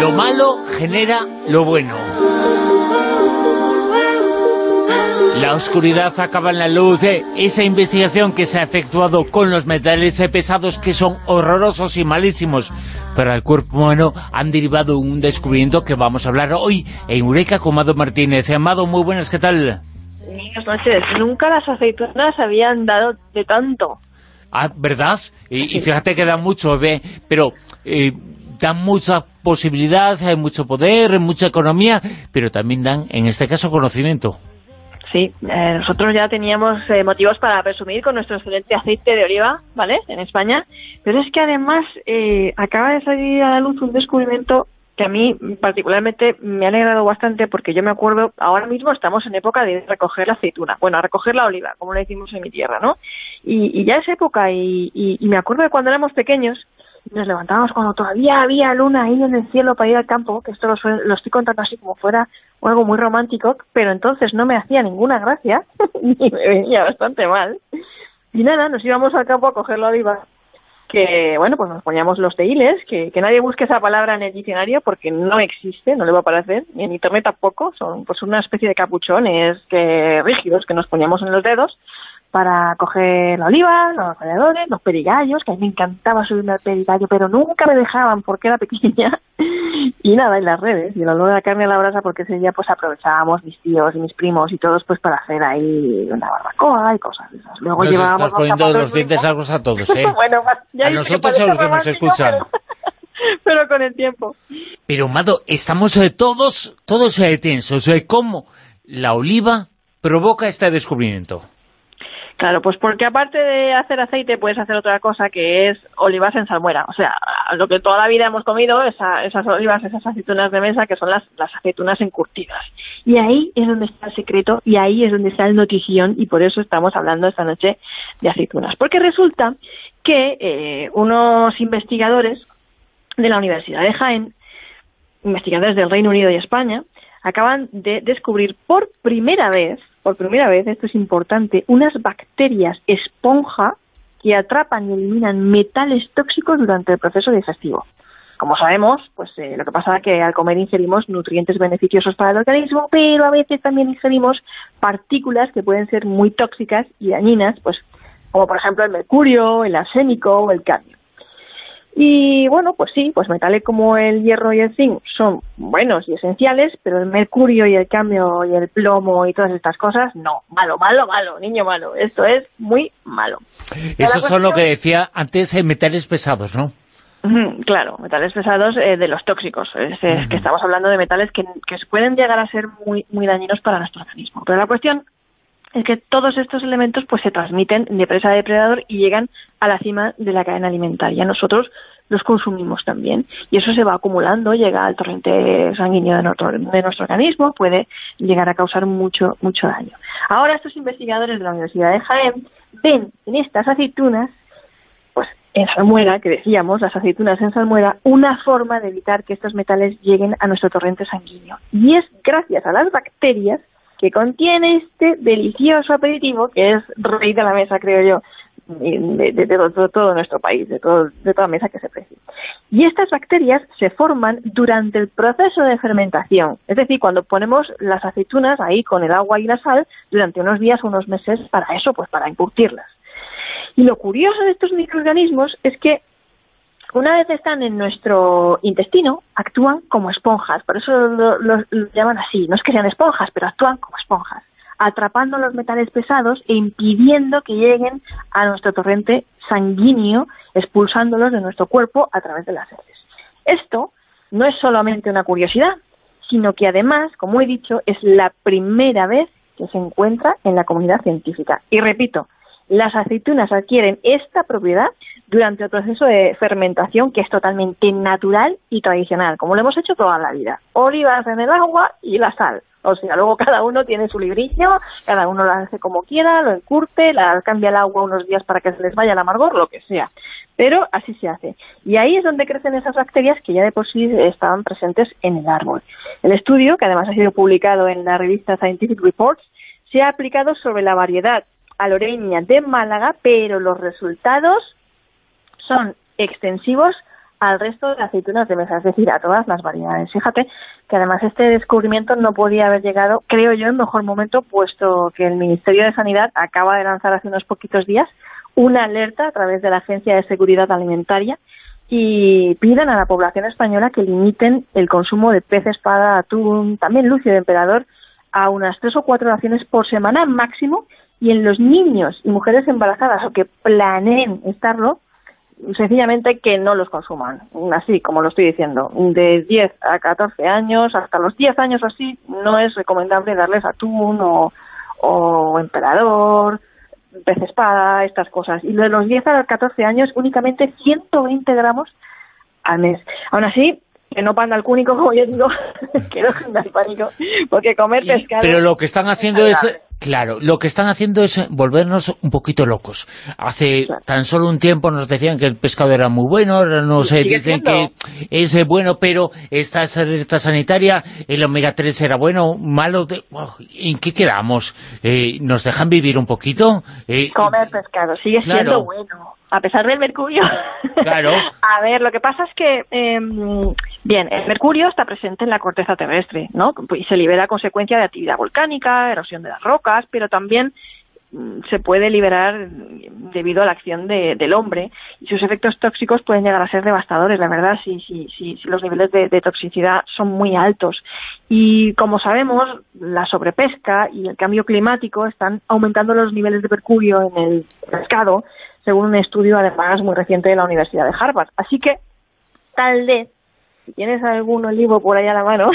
Lo malo genera lo bueno. La oscuridad acaba en la luz. Esa investigación que se ha efectuado con los metales pesados que son horrorosos y malísimos para el cuerpo humano han derivado un descubrimiento que vamos a hablar hoy en Eureka con Amado Martínez. Amado, muy buenas, ¿qué tal? Buenas noches. Nunca las aceitunas habían dado de tanto. Ah, ¿verdad? Y, fíjate que dan mucho, ¿ve? pero eh, dan mucha posibilidad, hay mucho poder, mucha economía, pero también dan, en este caso, conocimiento. Sí, eh, nosotros ya teníamos eh, motivos para presumir con nuestro excelente aceite de oliva, ¿vale?, en España, pero es que además eh, acaba de salir a la luz un descubrimiento que a mí particularmente me ha alegrado bastante porque yo me acuerdo, ahora mismo estamos en época de recoger la aceituna, bueno, recoger la oliva, como le decimos en mi tierra, ¿no? Y, ya es época y, y, me acuerdo de cuando éramos pequeños, nos levantábamos cuando todavía había luna ahí en el cielo para ir al campo, que esto lo, lo estoy contando así como fuera algo muy romántico, pero entonces no me hacía ninguna gracia, *laughs* ni me venía bastante mal. Y nada, nos íbamos al campo a coger la oliva que, bueno, pues nos poníamos los teiles, que, que nadie busque esa palabra en el diccionario porque no existe, no le va a aparecer, ni en internet tampoco, son pues una especie de capuchones que rígidos que nos poníamos en los dedos para coger la oliva, los ralladores, los perigallos, que a mí me encantaba subirme al perigallo, pero nunca me dejaban porque era pequeña, *laughs* y nada, en las redes, y el olor de la carne a la brasa, porque ese día pues aprovechábamos mis tíos y mis primos y todos pues para hacer ahí una barbacoa y cosas de esas. Luego llevábamos estás poniendo los, dientes largos a todos, ¿eh? *laughs* bueno, a nosotros a los que nos escuchan. *laughs* Pero, con el tiempo. Pero, Mado, estamos eh, todos, todos eh, tensos. Eh, ¿Cómo la oliva provoca este descubrimiento? Claro, pues porque aparte de hacer aceite puedes hacer otra cosa que es olivas en salmuera. O sea, lo que toda la vida hemos comido, esas olivas, esas aceitunas de mesa, que son las, las aceitunas encurtidas. Y ahí es donde está el secreto y ahí es donde está el notición y por eso estamos hablando esta noche de aceitunas. Porque resulta que eh, unos investigadores de la Universidad de Jaén, investigadores del Reino Unido y España, acaban de descubrir por primera vez por primera vez, esto es importante, unas bacterias esponja que atrapan y eliminan metales tóxicos durante el proceso digestivo. Como sabemos, pues eh, lo que pasa es que al comer ingerimos nutrientes beneficiosos para el organismo, pero a veces también ingerimos partículas que pueden ser muy tóxicas y dañinas, pues como por ejemplo el mercurio, el arsénico o el cadmio. Y bueno, pues sí, pues metales como el hierro y el zinc son buenos y esenciales, pero el mercurio y el cambio y el plomo y todas estas cosas, no, malo, malo, malo, niño malo, esto es muy malo. Eso son lo que decía antes, en metales pesados, ¿no? Claro, metales pesados eh, de los tóxicos. Es, que estamos hablando de metales que, que pueden llegar a ser muy, muy dañinos para nuestro organismo. Pero la cuestión es que todos estos elementos pues se transmiten de presa a depredador y llegan a la cima de la cadena alimentaria. Nosotros los consumimos también y eso se va acumulando, llega al torrente sanguíneo de nuestro, organismo, puede llegar a causar mucho, mucho daño. Ahora estos investigadores de la Universidad de Jaén ven en estas aceitunas, pues en salmuera, que decíamos, las aceitunas en salmuera, una forma de evitar que estos metales lleguen a nuestro torrente sanguíneo. Y es gracias a las bacterias que contiene este delicioso aperitivo, que es rey de la mesa, creo yo, de, de, todo nuestro país, de, todo, de toda mesa que se precie. Y estas bacterias se forman durante el proceso de fermentación, es decir, cuando ponemos las aceitunas ahí con el agua y la sal durante unos días o unos meses para eso, pues para encurtirlas. Y lo curioso de estos microorganismos es que una vez están en nuestro intestino, actúan como esponjas, por eso lo, lo, lo llaman así, no es que sean esponjas, pero actúan como esponjas atrapando los metales pesados e impidiendo que lleguen a nuestro torrente sanguíneo, expulsándolos de nuestro cuerpo a través de las heces. Esto no es solamente una curiosidad, sino que además, como he dicho, es la primera vez que se encuentra en la comunidad científica. Y repito, las aceitunas adquieren esta propiedad durante el proceso de fermentación que es totalmente natural y tradicional, como lo hemos hecho toda la vida. Olivas en el agua y la sal. O sea, luego cada uno tiene su librillo, cada uno lo hace como quiera, lo encurte, la, cambia el agua unos días para que se les vaya el amargor, lo que sea. Pero así se hace. Y ahí es donde crecen esas bacterias que ya de por sí estaban presentes en el árbol. El estudio, que además ha sido publicado en la revista Scientific Reports, se ha aplicado sobre la variedad aloreña de Málaga, pero los resultados son extensivos al resto de aceitunas de mesa, es decir, a todas las variedades. Fíjate que además este descubrimiento no podía haber llegado, creo yo, en mejor momento, puesto que el Ministerio de Sanidad acaba de lanzar hace unos poquitos días una alerta a través de la Agencia de Seguridad Alimentaria y piden a la población española que limiten el consumo de pez espada, atún, también lucio de emperador, a unas tres o cuatro raciones por semana máximo y en los niños y mujeres embarazadas o que planeen estarlo, sencillamente que no los consuman, así como lo estoy diciendo, de 10 a 14 años, hasta los 10 años así, no es recomendable darles atún o, o emperador, pez espada, estas cosas. Y de los 10 a los 14 años, únicamente 120 gramos al mes. Aún así, que no panda al cúnico, como yo digo, *laughs* que no panda al pánico, porque comer pescado... Pero lo que están haciendo es Claro, lo que están haciendo es volvernos un poquito locos. Hace tan solo un tiempo nos decían que el pescado era muy bueno, ahora nos eh, dicen que es eh, bueno, pero esta alerta sanitaria, el omega 3 era bueno, malo. De... ¿En qué quedamos? Eh, ¿Nos dejan vivir un poquito? Comer pescado, sigue siendo bueno a pesar del mercurio. Claro. *laughs* a ver, lo que pasa es que, em, bien, el mercurio está presente en la corteza terrestre, ¿no? Y se libera a consecuencia de actividad volcánica, erosión de las rocas, pero también mm, se puede liberar debido a la acción de, del hombre y sus efectos tóxicos pueden llegar a ser devastadores, la verdad, si, si, si, si los niveles de, de, toxicidad son muy altos. Y como sabemos, la sobrepesca y el cambio climático están aumentando los niveles de mercurio en el pescado según un estudio además muy reciente de la Universidad de Harvard. Así que, tal vez, si tienes algún olivo por ahí a la mano,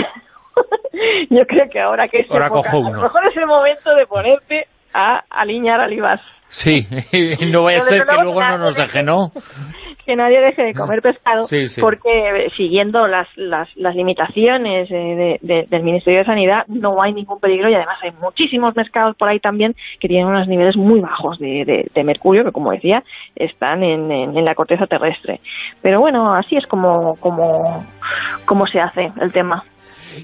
*laughs* yo creo que ahora que es ahora época, a lo mejor es el momento de ponerte a alinear olivas. Sí, *laughs* no vaya a ser que luego no nos deje, ¿no? *laughs* que nadie deje de comer pescado, sí, sí. porque eh, siguiendo las, las, las limitaciones eh, de, de, del Ministerio de Sanidad no hay ningún peligro y además hay muchísimos pescados por ahí también que tienen unos niveles muy bajos de, de mercurio, que como decía, están en, en, en, la corteza terrestre. Pero bueno, así es como, como, como se hace el tema.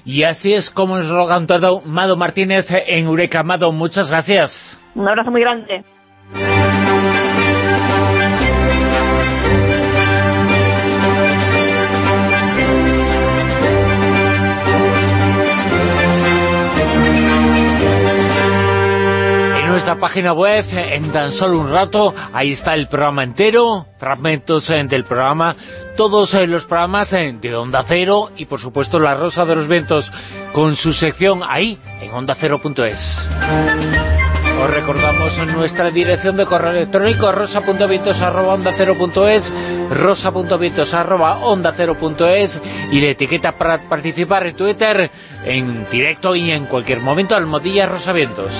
Y así es como nos lo ha contado Mado Martínez en Eureka. Mado, muchas gracias. Un abrazo muy grande. Nuestra página web en tan solo un rato. Ahí está el programa entero, fragmentos del programa, todos los programas de Onda Cero y por supuesto La Rosa de los Vientos con su sección ahí en ondacero.es. Os recordamos nuestra dirección de correo electrónico rosa.vientos.ondacero.es rosa.vientos.ondacero.es y la etiqueta para participar en Twitter en directo y en cualquier momento almohadilla rosavientos.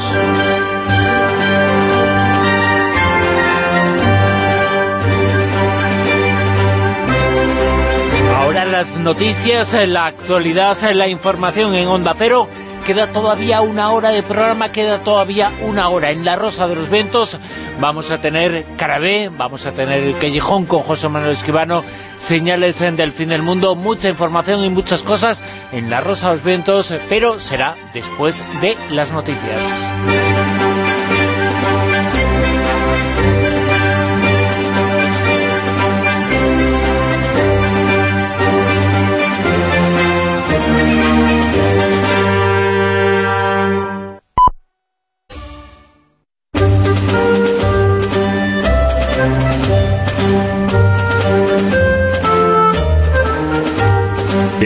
Las noticias, la actualidad, la información en Onda Cero. Queda todavía una hora de programa, queda todavía una hora. En La Rosa de los Vientos vamos a tener Carabé, vamos a tener El Callejón con José Manuel Esquivano, señales del fin del mundo, mucha información y muchas cosas en La Rosa de los Vientos, pero será después de las noticias.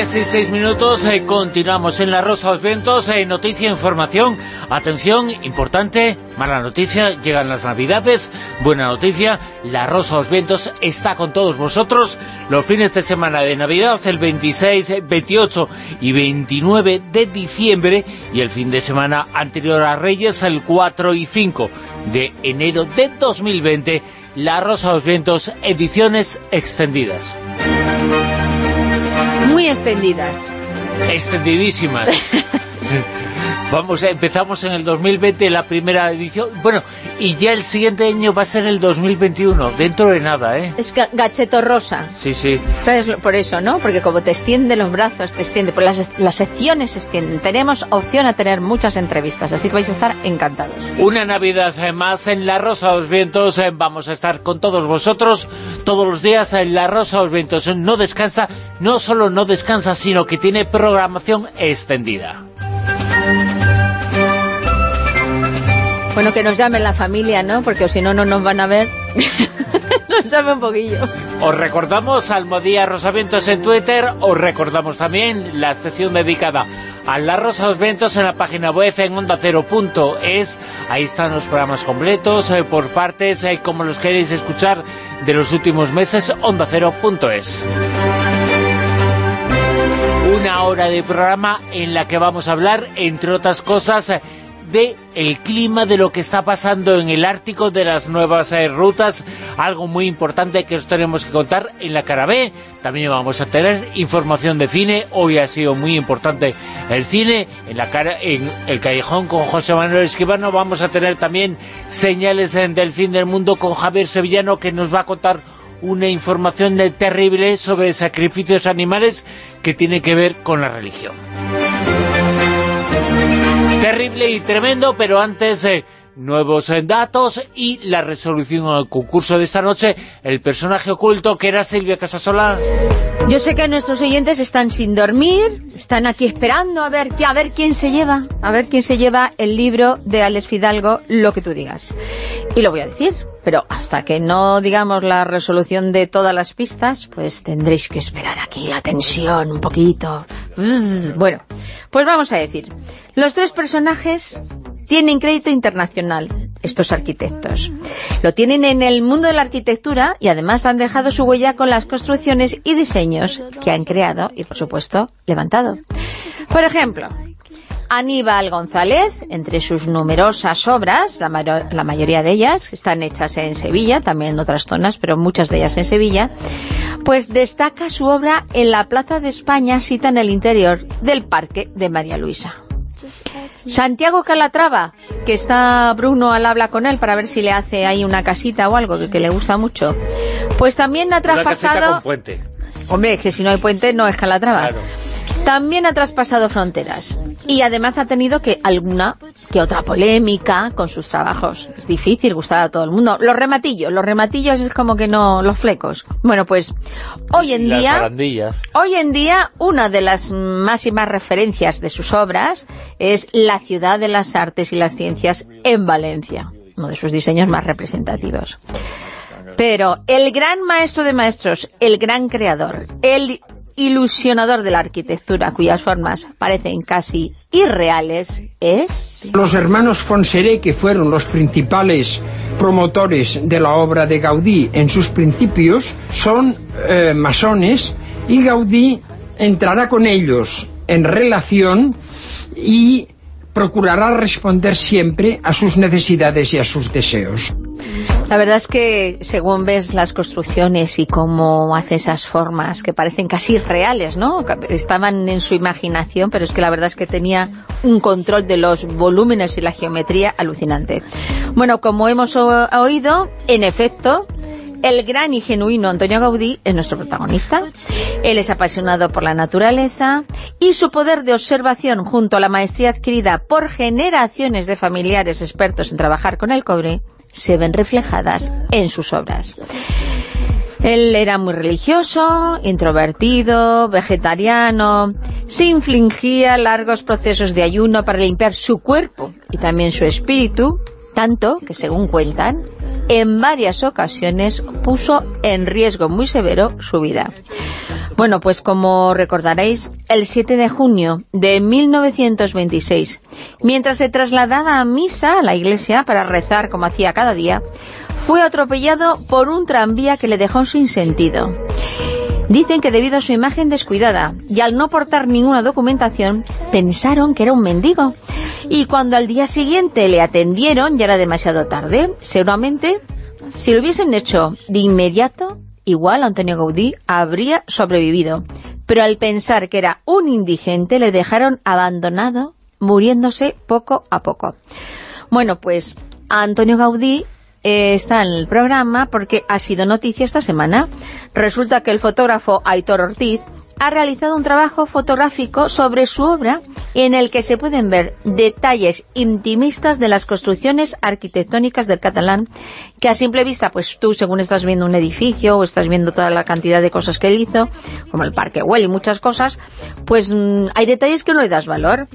3 y 6 minutos, eh, continuamos en La Rosa los Vientos, eh, noticia, información, atención, importante, mala noticia, llegan las Navidades, buena noticia, La Rosa los Vientos está con todos vosotros los fines de semana de Navidad, el 26, 28 y 29 de diciembre, y el fin de semana anterior a Reyes, el 4 y 5 de enero de 2020, La Rosa los Vientos, ediciones extendidas. Muy extendidas. Extendidísimas. *laughs* Vamos, empezamos en el 2020 la primera edición, bueno, y ya el siguiente año va a ser el 2021, dentro de nada, ¿eh? Es ga- gacheto rosa. Sí, sí. ¿Sabes? Por eso, ¿no? Porque como te extiende los brazos, te extiende, pues las, las secciones se extienden. Tenemos opción a tener muchas entrevistas, así que vais a estar encantados. Una Navidad eh, más en La Rosa de los Vientos, eh, vamos a estar con todos vosotros todos los días en La Rosa de los Vientos. No descansa, no solo no descansa, sino que tiene programación extendida. Bueno, que nos llame la familia, ¿no? Porque si no, no nos van a ver. *laughs* nos llame un poquillo. Os recordamos Almodía Rosavientos en Twitter, os recordamos también la sección dedicada a La Rosa los Vientos en la página web en ondacero.es. Ahí están los programas completos, eh, por partes, eh, como los queréis escuchar de los últimos meses, ondacero.es. Una hora de programa en la que vamos a hablar, entre otras cosas, eh, de clima, de lo que está pasando en el Ártico, de las nuevas eh, rutas, algo muy importante que os tenemos que contar en la cara B. También vamos a tener información de cine, hoy ha sido muy importante el cine, en la cara, en el Callejón con José Manuel Esquivano vamos a tener también señales eh, del fin del mundo con Javier Sevillano que nos va a contar una información terrible sobre sacrificios animales que tiene que ver con la religión. Terrible y tremendo, pero antes eh, nuevos eh, datos y la resolución al concurso de esta noche, el personaje oculto que era Silvia Casasola. Yo sé que nuestros oyentes están sin dormir, están aquí esperando a ver, a ver quién se lleva, a ver quién se lleva el libro de Alex Fidalgo, lo que tú digas. Y lo voy a decir, pero hasta que no digamos la resolución de todas las pistas, pues tendréis que esperar aquí la tensión un poquito. Bueno, pues vamos a decir, los tres personajes tienen crédito internacional, estos arquitectos. Lo tienen en el mundo de la arquitectura y además han dejado su huella con las construcciones y diseños que han creado y, por supuesto, levantado. Por ejemplo, Aníbal González, entre sus numerosas obras, la, mayoría de ellas están hechas en Sevilla, también en otras zonas, pero muchas de ellas en Sevilla, pues destaca su obra en la Plaza de España, cita en el interior del Parque de María Luisa. Santiago Calatrava, que está Bruno al habla con él para ver si le hace ahí una casita o algo que, que le gusta mucho, pues también ha Una casita traspasado... con puente. Hombre, es que si no hay puente no es Calatrava. Claro. También ha traspasado fronteras y además ha tenido que alguna que otra polémica con sus trabajos. Es difícil gustar a todo el mundo. Los rematillos, los rematillos es como que no, los flecos. Bueno, pues hoy en Las día... barandillas. Hoy en día, una de las máximas referencias de sus obras es la ciudad de las artes y las ciencias en Valencia, uno de sus diseños más representativos. Pero el gran maestro de maestros, el gran creador, el ilusionador de la arquitectura, cuyas formas parecen casi irreales, es... Los hermanos Fonseré, que fueron los principales promotores de la obra de Gaudí en sus principios, son eh, masones y Gaudí entrará con ellos en relación y procurará responder siempre a sus necesidades y a sus deseos. La verdad es que según ves las construcciones y cómo hace esas formas que parecen casi reales, ¿no? Estaban en su imaginación, pero es que la verdad es que tenía un control de los volúmenes y la geometría alucinante. Bueno, como hemos oído, en efecto, el gran y genuino Antonio Gaudí es nuestro protagonista. Él es apasionado por la naturaleza y su poder de observación junto a la maestría adquirida por generaciones de familiares expertos en trabajar con el cobre se ven reflejadas en sus obras. Él era muy religioso, introvertido, vegetariano, se infligía largos procesos de ayuno para limpiar su cuerpo y también su espíritu, tanto que, según cuentan, en varias ocasiones puso en riesgo muy severo su vida. Bueno, pues como recordaréis, el 7 de junio de 1926, mientras se trasladaba a misa a la iglesia para rezar como hacía cada día, fue atropellado por un tranvía que le dejó sin sentido. Dicen que debido a su imagen descuidada y al no portar ninguna documentación, pensaron que era un mendigo. Y cuando al día siguiente le atendieron, ya era demasiado tarde, seguramente, si lo hubiesen hecho de inmediato, igual Antonio Gaudí habría sobrevivido. Pero al pensar que era un indigente, le dejaron abandonado, muriéndose poco a poco. Bueno, pues Antonio Gaudí eh, está en el programa porque ha sido noticia esta semana. Resulta que el fotógrafo Aitor Ortiz ha realizado un trabajo fotográfico sobre su obra en el que se pueden ver detalles intimistas de las construcciones arquitectónicas del catalán que a simple vista, pues tú según estás viendo un edificio o estás viendo toda la cantidad de cosas que él hizo, como el Parque Güell y muchas cosas, pues mm, hay detalles que no le das valor.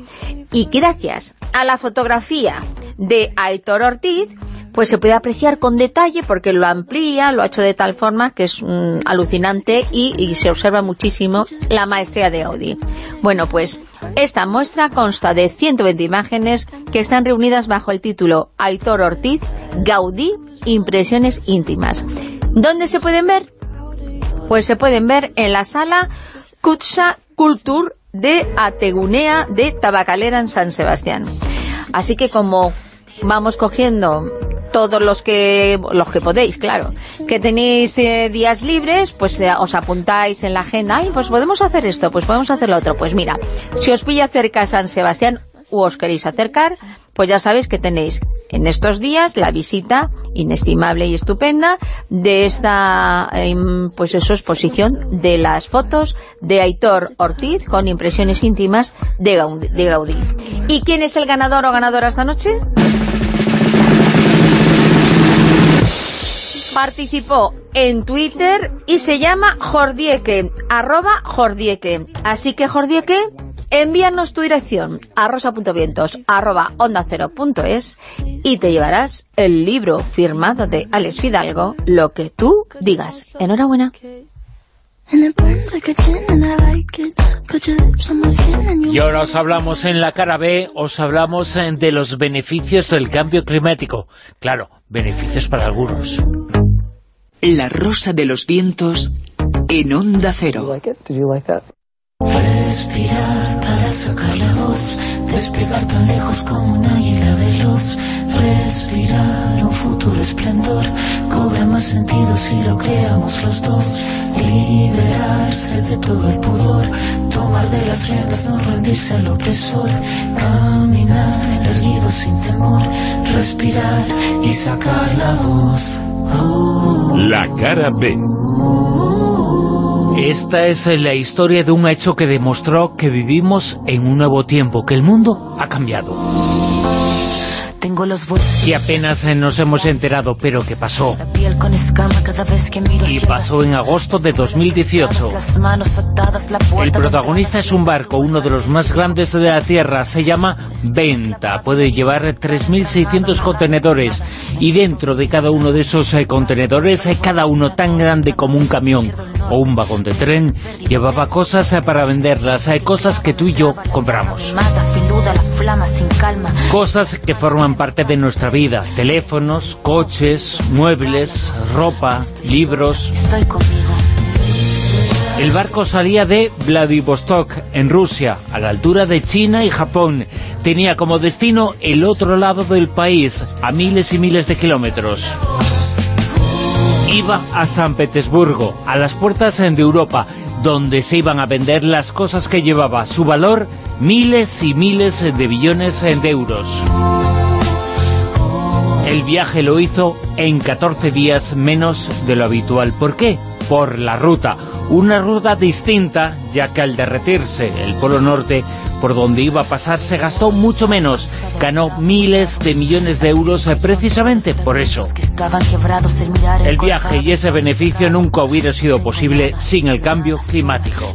Y gracias a la fotografía de Aitor Ortiz, pues se puede apreciar con detalle porque lo amplía, lo ha hecho de tal forma que es mm, alucinante y, se observa muchísimo la maestría de Gaudí. Bueno, pues esta muestra consta de 120 imágenes que están reunidas bajo el título Aitor Ortiz, Gaudí, Impresiones íntimas. ¿Dónde se pueden ver? Pues se pueden ver en la sala Kutsa Culture de Ategunea de Tabacalera en San Sebastián. Así que como vamos cogiendo todos los que los que podéis, claro, que tenéis eh, días libres, pues eh, os apuntáis en la agenda, ay, pues podemos hacer esto, pues podemos hacer lo otro. Pues mira, si os pilla cerca a San Sebastián o os queréis acercar, pues ya sabéis que tenéis en estos días la visita inestimable y estupenda de esta em, pues eso, exposición de las fotos de Aitor Ortiz con impresiones íntimas de Gaudí. ¿Y quién es el ganador o ganadora esta noche? Participó en Twitter y se llama Jordieque, arroba Jordieque. Así que Jordieque, envíanos tu dirección a rosa.vientos arroba onda cero punto es y te llevarás el libro firmado de Alex Fidalgo, lo que tú digas. Enhorabuena. Y ahora os hablamos en la cara B, os hablamos eh, de los beneficios del cambio climático. Claro, beneficios para algunos. La rosa de los vientos en onda cero. Respirar para sacar la voz, despegar tan lejos como un águila veloz. Respirar un futuro esplendor, cobra más sentido si lo creamos los dos. Liberarse de todo el pudor, tomar de las riendas, no rendirse al opresor. Caminar erguido sin temor, respirar y sacar la voz. La cara B. Esta es la historia de un hecho que demostró que vivimos en un nuevo tiempo, que el mundo ha cambiado. Y apenas nos hemos enterado, pero ¿qué pasó? Y pasó en agosto de 2018. El protagonista es un barco, uno de los más grandes de la Tierra, se llama Venta, puede llevar 3.600 contenedores y dentro de cada uno de esos eh, contenedores, eh, cada uno tan grande como un camión o un vagón de tren, llevaba cosas eh, para venderlas, hay cosas que tú y yo compramos. Cosas que forman parte de nuestra vida, teléfonos, coches, muebles, ropa, libros... El barco salía de Vladivostok, en Rusia, a la altura de China y Japón. tenía como destino el otro lado del país, a miles y miles de kilómetros. Iba a San Petersburgo, a las puertas de Europa, donde se iban a vender las cosas que llevaba. Su valor, miles y miles de billones de euros. El viaje lo hizo en 14 días menos de lo habitual. ¿Por qué? Por la ruta. Una ruta distinta, ya que al derretirse el Polo Norte, por donde iba a pasar, se gastó mucho menos. Ganó miles de millones de euros eh, precisamente por eso. El viaje y ese beneficio nunca hubiera sido posible sin el cambio climático.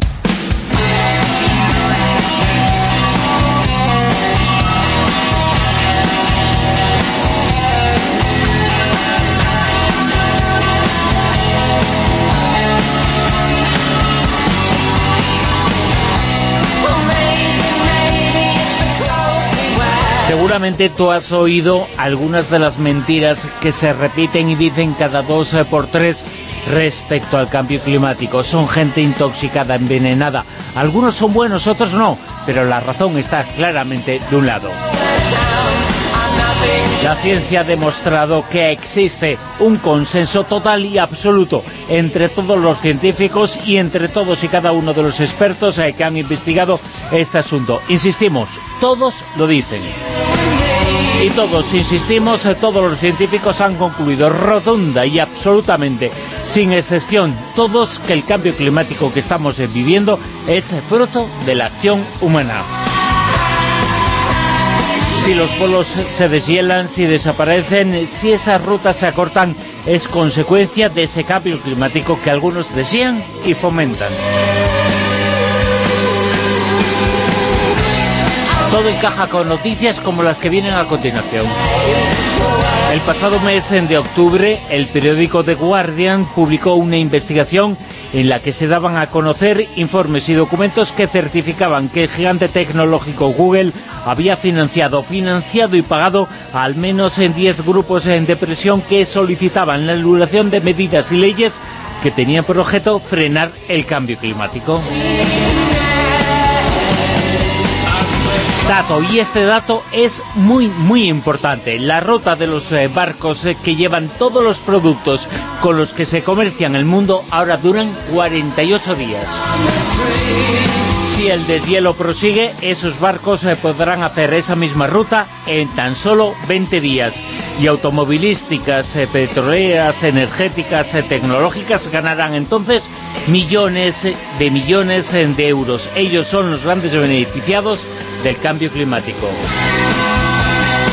Seguramente tú has oído algunas de las mentiras que se repiten y dicen cada dos por tres respecto al cambio climático. Son gente intoxicada, envenenada. Algunos son buenos, otros no, pero la razón está claramente de un lado. La ciencia ha demostrado que existe un consenso total y absoluto entre todos los científicos y entre todos y cada uno de los expertos eh, que han investigado este asunto. Insistimos, todos lo dicen. Y todos, insistimos, eh, todos los científicos han concluido rotunda y absolutamente, sin excepción, todos que el cambio climático que estamos eh, viviendo es fruto de la acción humana. Si los polos se deshielan, si desaparecen, si esas rutas se acortan, es consecuencia de ese cambio climático que algunos desean y fomentan. Todo encaja con noticias como las que vienen a continuación. El pasado mes de octubre, el periódico The Guardian publicó una investigación en la que se daban a conocer informes y documentos que certificaban que el gigante tecnológico Google había financiado, financiado y pagado al menos en 10 grupos en depresión que solicitaban la anulación de medidas y leyes que tenían por objeto frenar el cambio climático. Dato, y este dato es muy, muy importante. La ruta de los eh, barcos eh, que llevan todos los productos con los que se comercian el mundo ahora duran 48 días. Si el deshielo prosigue, esos barcos eh, podrán hacer esa misma ruta en tan solo 20 días. Y automovilísticas, petroleras, energéticas, tecnológicas ganarán entonces millones de millones de euros. Ellos son los grandes beneficiados del cambio climático.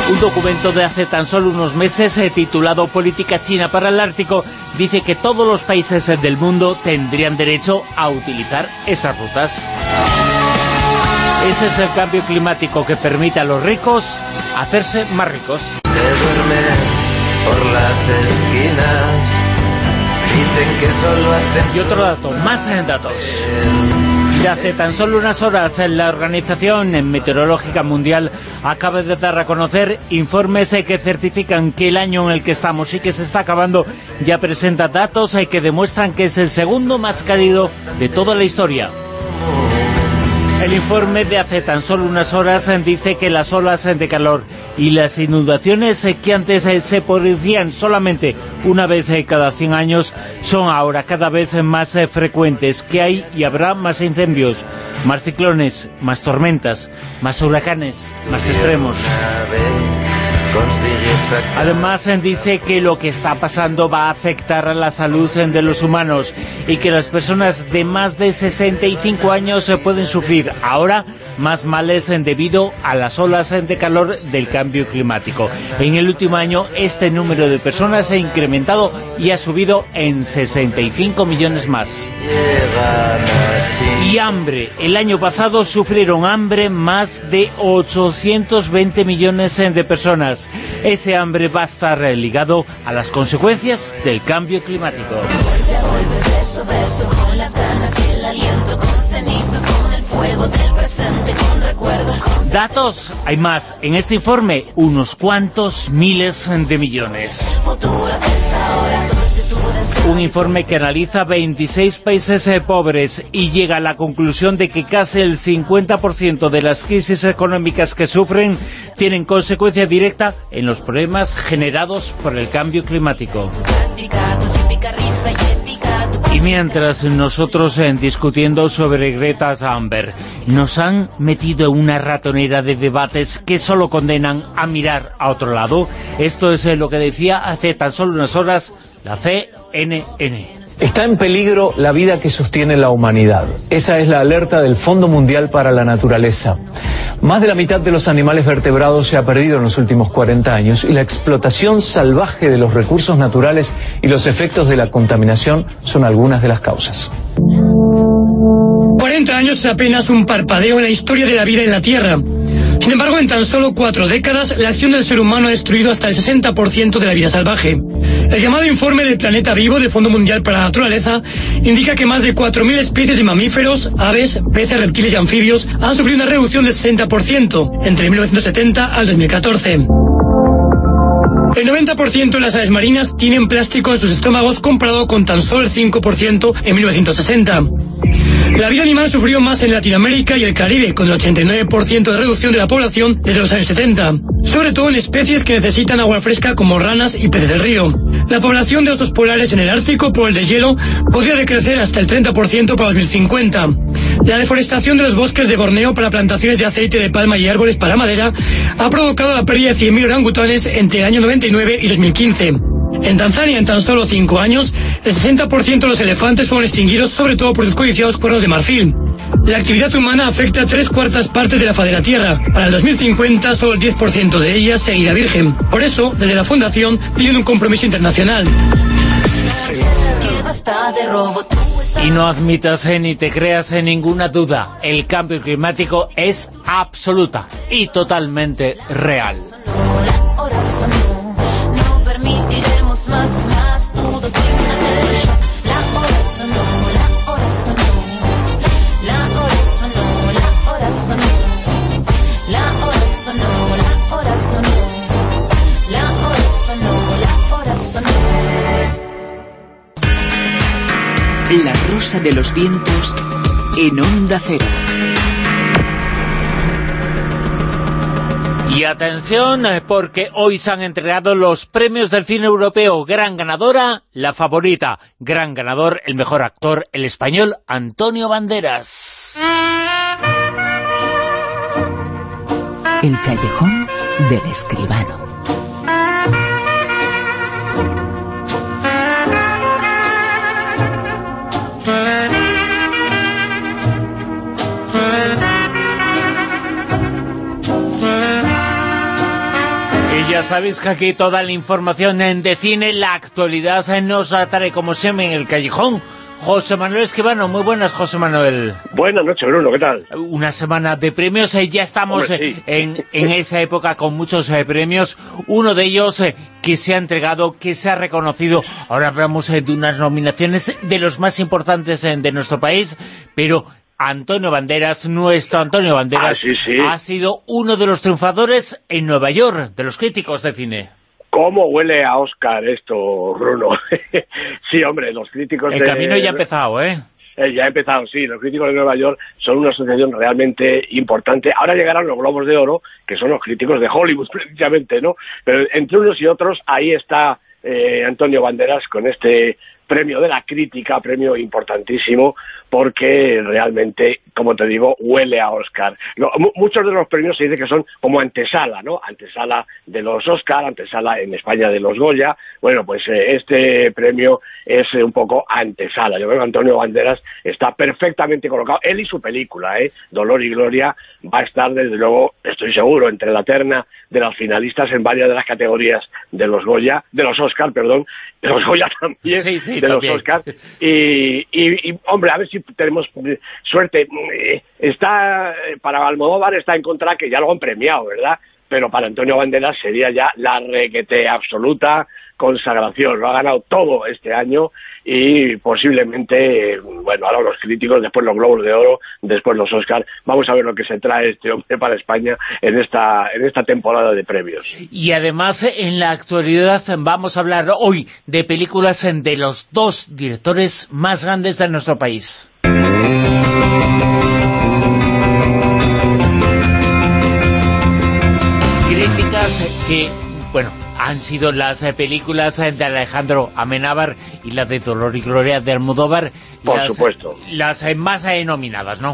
Un documento de hace tan solo unos meses eh, titulado Política China para el Ártico dice que todos los países eh, del mundo tendrían derecho a utilizar esas rutas. Ese es el cambio climático que permite a los ricos hacerse más ricos. Se duerme por las esquinas, dicen que solo hacen... Y otro dato, más en datos. De hace tan solo unas horas la Organización Meteorológica Mundial acaba de dar a conocer informes que certifican que el año en el que estamos y que se está acabando ya presenta datos que demuestran que es el segundo más cálido de toda la historia. El informe de hace tan solo unas horas dice que las olas de calor y las inundaciones que antes se producían solamente una vez cada 100 años son ahora cada vez más frecuentes, que hay y habrá más incendios, más ciclones, más tormentas, más huracanes, más extremos. Además dice que lo que está pasando va a afectar a la salud de los humanos y que las personas de más de 65 años pueden sufrir ahora más males debido a las olas de calor del cambio climático. En el último año este número de personas se ha incrementado y ha subido en 65 millones más. Y hambre. El año pasado sufrieron hambre más de 820 millones de personas. Ese hambre va a estar ligado a las consecuencias del cambio climático. Datos, hay más. En este informe, unos cuantos miles de millones. Un informe que analiza 26 países eh, pobres y llega a la conclusión de que casi el 50% de las crisis económicas que sufren tienen consecuencia directa en los problemas generados por el cambio climático. Y mientras nosotros eh, discutiendo sobre Greta Thunberg, nos han metido una ratonera de debates que solo condenan a mirar a otro lado. Esto es eh, lo que decía hace tan solo unas horas la CNN. Está en peligro la vida que sostiene la humanidad. Esa es la alerta del Fondo Mundial para la Naturaleza. Más de la mitad de los animales vertebrados se ha perdido en los últimos 40 años y la explotación salvaje de los recursos naturales y los efectos de la contaminación son algunas de las causas. 40 años es apenas un parpadeo en la historia de la vida en la Tierra. Sin embargo, en tan solo cuatro décadas, la acción del ser humano ha destruido hasta el 60% de la vida salvaje. El llamado informe del Planeta Vivo del Fondo Mundial para Naturaleza indica que más de 4.000 especies de mamíferos, aves, peces, reptiles y anfibios han sufrido una reducción del 60% entre 1970 al 2014. El 90% de las aves marinas tienen plástico en sus estómagos comparado con tan solo el 5% en 1960. La vida animal sufrió más en Latinoamérica y el Caribe, con el 89% de reducción de la población desde los años 70, sobre todo en especies que necesitan agua fresca como ranas y peces del río. La población de osos polares en el Ártico por el deshielo podría decrecer hasta el 30% para 2050. La deforestación de los bosques de Borneo para plantaciones de aceite de palma y árboles para madera ha provocado la pérdida de 100.000 orangutanes entre el año 99 y 2015. En Tanzania, en tan solo cinco años, el 60% de los elefantes fueron extinguidos, sobre todo por sus codiciados cuernos de marfil. La actividad humana afecta a tres cuartas partes de la faz de la Tierra. Para el 2050, solo el 10% de ella seguirá virgen. Por eso, desde la Fundación, piden un compromiso internacional. Y no admitas eh, ni te creas en ninguna duda, el cambio climático es absoluta y totalmente real. La hora sonó, la hora sonó. La hora sonó, la hora sonó. La hora sonó, la hora sonó. La hora sonó, la hora sonó. La rosa de los vientos en onda cero. Y atención, eh, porque hoy se han entregado los premios del cine europeo. Gran ganadora, la favorita. Gran ganador, el mejor actor, el español, Antonio Banderas. El callejón del escribano. Ya sabéis que aquí toda la información en de cine, la actualidad eh, nos la trae como siempre en el callejón. José Manuel Esquivano, muy buenas José Manuel. Buenas noches Bruno, ¿qué tal? Una semana de premios, eh, ya estamos Hombre, eh, sí. en, en *laughs* esa época con muchos eh, premios, uno de ellos eh, que se ha entregado, que se ha reconocido, ahora hablamos eh, de unas nominaciones de los más importantes eh, de nuestro país, pero Antonio Banderas, nuestro Antonio Banderas, Ah, sí, sí. ha sido uno de los triunfadores en Nueva York, de los críticos de cine. ¿Cómo huele a Oscar esto, Bruno? *laughs* sí, hombre, los críticos El de... camino ya ha empezado, ¿eh? Eh, ya ha empezado, sí. Los críticos de Nueva York son una asociación realmente importante. Ahora llegarán los Globos de Oro, que son los críticos de Hollywood, *laughs* precisamente, ¿no? Pero entre unos y otros, ahí está eh, Antonio Banderas con este premio de la crítica, premio importantísimo, porque realmente, como te digo, huele a Oscar. Lo- mu- muchos de los premios se dice que son como antesala, ¿no? Antesala de los Oscar, antesala en España de los Goya. Bueno, pues eh, este premio es eh, un poco antesala. Yo creo que Antonio Banderas está perfectamente colocado. Él y su película, ¿eh? Dolor y Gloria, va a estar, desde luego, estoy seguro, entre la terna de las finalistas en varias de las categorías de los Goya, de los Oscar, perdón, de los Goya también, Sí, sí, de también. los Oscar. *laughs* Y, y, y, hombre, a ver si tenemos eh, suerte. Eh, Está, eh, para Almodóvar está en contra que ya lo han premiado, ¿verdad? pero para Antonio Banderas sería ya la requete absoluta consagración. Lo ha ganado todo este año y posiblemente, bueno, ahora los críticos, después los Globos de Oro, después los Oscars. Vamos a ver lo que se trae este hombre para España en esta, en esta temporada de premios. Y además, en la actualidad, vamos a hablar hoy de películas de los dos directores más grandes de nuestro país. Críticas que, bueno, han sido las eh, películas eh, de Alejandro Amenábar y la de Dolor y Gloria de Almodóvar. Por las, supuesto. Las eh, más nominadas, ¿no?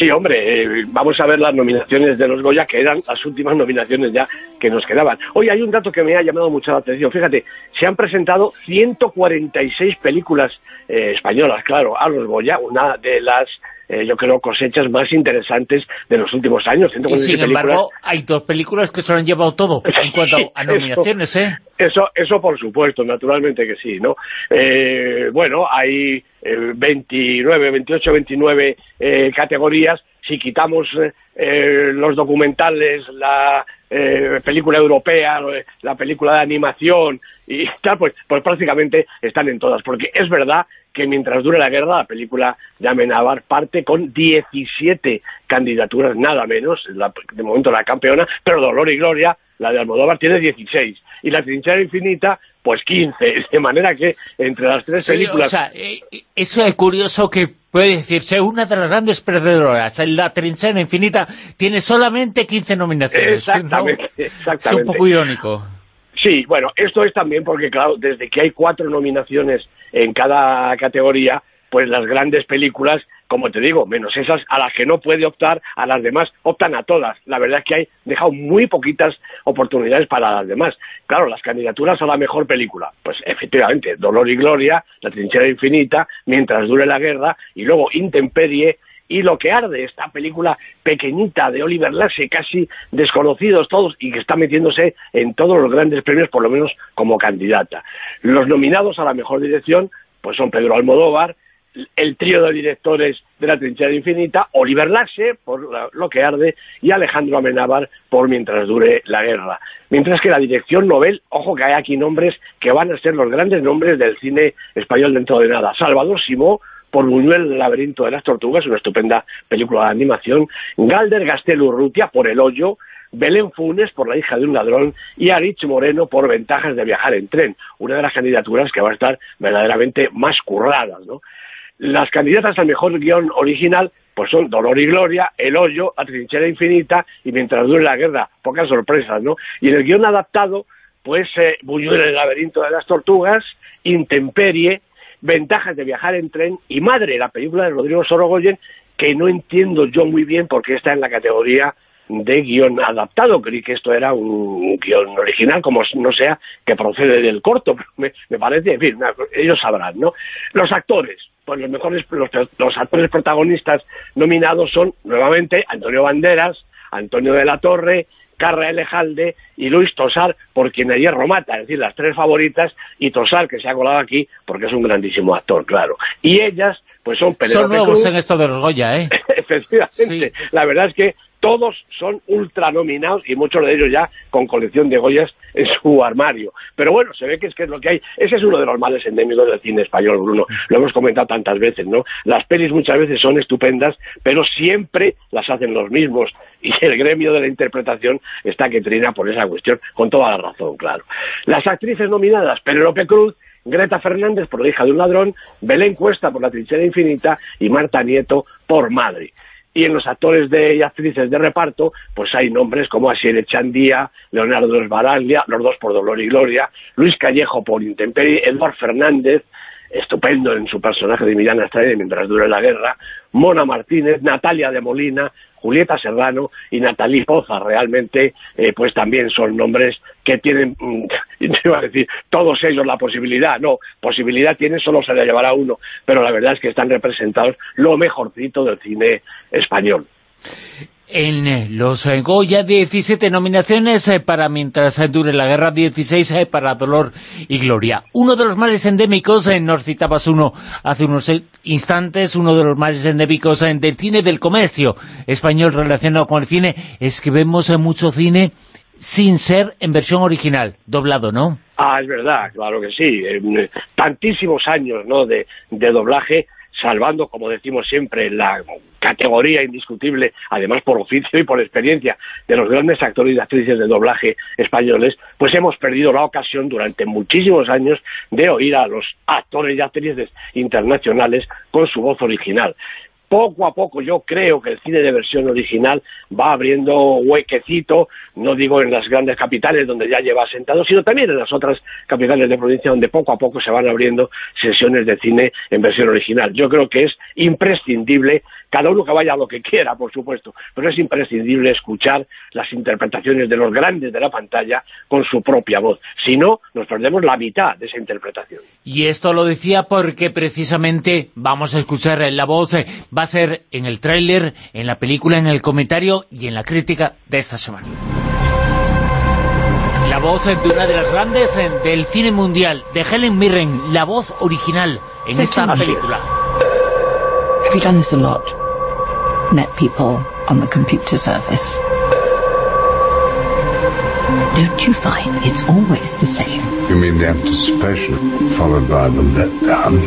Sí, hombre, eh, vamos a ver las nominaciones de los Goya, que eran las últimas nominaciones ya que nos quedaban. Hoy hay un dato que me ha llamado mucho la atención. Fíjate, se han presentado 146 películas eh, españolas, claro, a los Goya, una de las, eh, yo creo, cosechas más interesantes de los últimos años. Y 146 sin películas. embargo, hay dos películas que se lo han llevado todo *laughs* en cuanto a nominaciones, ¿eh? Eso, eso por supuesto, naturalmente que sí, ¿no? Eh, bueno, hay eh, 29, 28, 29 eh, categorías. Si quitamos eh, los documentales, la eh, película europea, la película de animación y *laughs* tal, pues, pues prácticamente están en todas. Porque es verdad que mientras dure la guerra, la película de Amenábar parte con 17 candidaturas, nada menos, la- de momento la campeona, pero Dolor y Gloria, la de Almodóvar, tiene 16. Y La Trinchera Infinita, pues 15. *laughs* De manera que entre las tres Sí, películas... o sea, eh, es eh, curioso que puede decirse una de las grandes perdedoras, la trinchera infinita, tiene solamente 15 nominaciones. ¿no? Exactamente, *laughs* Es exactamente. un poco irónico. Sí, bueno, esto es también porque, claro, desde que hay cuatro nominaciones en cada categoría, pues las grandes películas, como te digo, menos esas a las que no puede optar, a las demás optan a todas. La verdad es que hay dejado muy poquitas oportunidades para las demás. Claro, las candidaturas a la mejor película, pues efectivamente, Dolor y Gloria, La trinchera infinita, Mientras dure la guerra, y luego Intemperie, y Lo que arde, esta película pequeñita de Oliver Lasse, casi desconocidos todos y que está metiéndose en todos los grandes premios, por lo menos como candidata. Los nominados a la mejor dirección pues son Pedro Almodóvar, el trío de directores de La trinchera infinita, Oliver Lasse por Lo que arde y Alejandro Amenábar por Mientras dure la guerra. Mientras que la dirección Nobel, ojo que hay aquí nombres que van a ser los grandes nombres del cine español dentro de nada. Salvador Simó por Buñuel, el laberinto de las tortugas, una estupenda película de animación, Galder Gastel Urrutia por El hoyo, Belén Funes por La hija de un ladrón y Arich Moreno por Ventajas de viajar en tren, una de las candidaturas que va a estar verdaderamente más curradas, ¿no? Las candidatas al mejor guion original pues son Dolor y Gloria, El Hoyo, La Trinchera Infinita y Mientras dure la guerra. Pocas sorpresas, ¿no? Y en el guion adaptado, pues eh, Buñuel, el laberinto de las tortugas, Intemperie, Ventajas de viajar en tren y Madre, la película de Rodrigo Sorogoyen, que no entiendo yo muy bien porque está en la categoría de guion adaptado. Creí que esto era un guion original, como no sea que procede del corto. *laughs* pero Me, parece, en fin, ellos sabrán, ¿no? Los actores, pues los mejores, los, los actores protagonistas nominados son, nuevamente, Antonio Banderas, Antonio de la Torre, Carra Elejalde y Luis Tosar, por quien ayer Romata, es decir, las tres favoritas, y Tosar, que se ha colado aquí porque es un grandísimo actor, claro. Y ellas, pues son Penélope Son nuevos Cruz, en esto de los Goya, ¿eh? *laughs* Efectivamente. La verdad es que todos son ultra nominados y muchos de ellos ya con colección de Goyas en su armario. Pero bueno, se ve que es que es lo que hay. Ese es uno de los males endémicos del cine español, Bruno. Lo hemos comentado tantas veces, ¿no? Las pelis muchas veces son estupendas, pero siempre las hacen los mismos. Y el gremio de la interpretación está que trina por esa cuestión, con toda la razón, claro. Las actrices nominadas, Penélope Cruz, Greta Fernández por La hija de un ladrón, Belén Cuesta por La trinchera infinita y Marta Nieto por Madre. Y en los actores de, y actrices de reparto, pues hay nombres como Asier Echandía, Leonardo Esbaraglia, los dos por Dolor y Gloria, Luis Callejo por Intemperie, Eduard Fernández, estupendo en su personaje de Millán Estrella mientras dure la guerra, Mona Martínez, Natalia de Molina, Julieta Serrano y Natalí Poza, realmente eh, pues también son nombres que tienen, mm, *laughs* iba a decir, todos ellos la posibilidad, no, posibilidad tienen, solo se la llevará uno, pero la verdad es que están representados lo mejorcito del cine español. En eh, los eh, Goya, 17 nominaciones eh, para Mientras dure la guerra, 16 eh, para Dolor y Gloria. Uno de los males endémicos, nos citabas uno hace unos instantes, uno de los males endémicos del cine del comercio español relacionado con el cine, es que vemos mucho cine sin ser en versión original, doblado, ¿no? Ah, es verdad, claro que sí. Eh, tantísimos años ¿no? de, de doblaje salvando, como decimos siempre, la categoría indiscutible, además por oficio y por experiencia, de los grandes actores y actrices de doblaje españoles, pues hemos perdido la ocasión durante muchísimos años de oír a los actores y actrices internacionales con su voz original poco a poco yo creo que el cine de versión original va abriendo huequecito, no digo en las grandes capitales donde ya lleva sentado, sino también en las otras capitales de provincia donde poco a poco se van abriendo sesiones de cine en versión original. Yo creo que es imprescindible cada uno que vaya a lo que quiera, por supuesto, pero es imprescindible escuchar las interpretaciones de los grandes de la pantalla con su propia voz. Si no, nos perdemos la mitad de esa interpretación. Y esto lo decía porque precisamente vamos a escuchar la voz, eh, va a ser en el tráiler, en la película, en el comentario y en la crítica de esta semana. La voz de una de las grandes eh, del cine mundial, de Helen Mirren, la voz original en esta película. Have you done this a lot? Met people on the computer service. Don't you find it's always the same? You mean the anticipation followed by the letdown?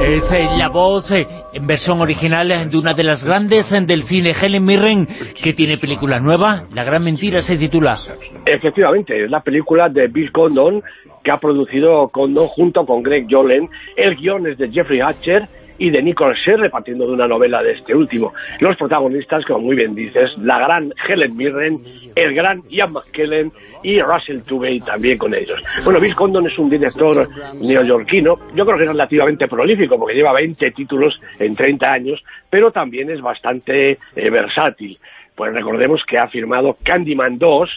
Es eh, la voz eh, en versión original eh, de una de las grandes eh, del cine, Helen Mirren, que tiene película nueva. La gran mentira se titula. Efectivamente, es la película de Bill Condon que ha producido Condon junto con Greg Jolen. El guion es de Jeffrey Hatcher y de Nicholas Sherry, partiendo de una novela de este último. Los protagonistas, como muy bien dices, la gran Helen Mirren, el gran Ian McKellen y Russell Tubey también con ellos. Bueno, Bill Condon es un director neoyorquino, yo creo que es relativamente prolífico, porque lleva 20 títulos en 30 años, pero también es bastante eh, versátil. Pues recordemos que ha firmado Candyman 2,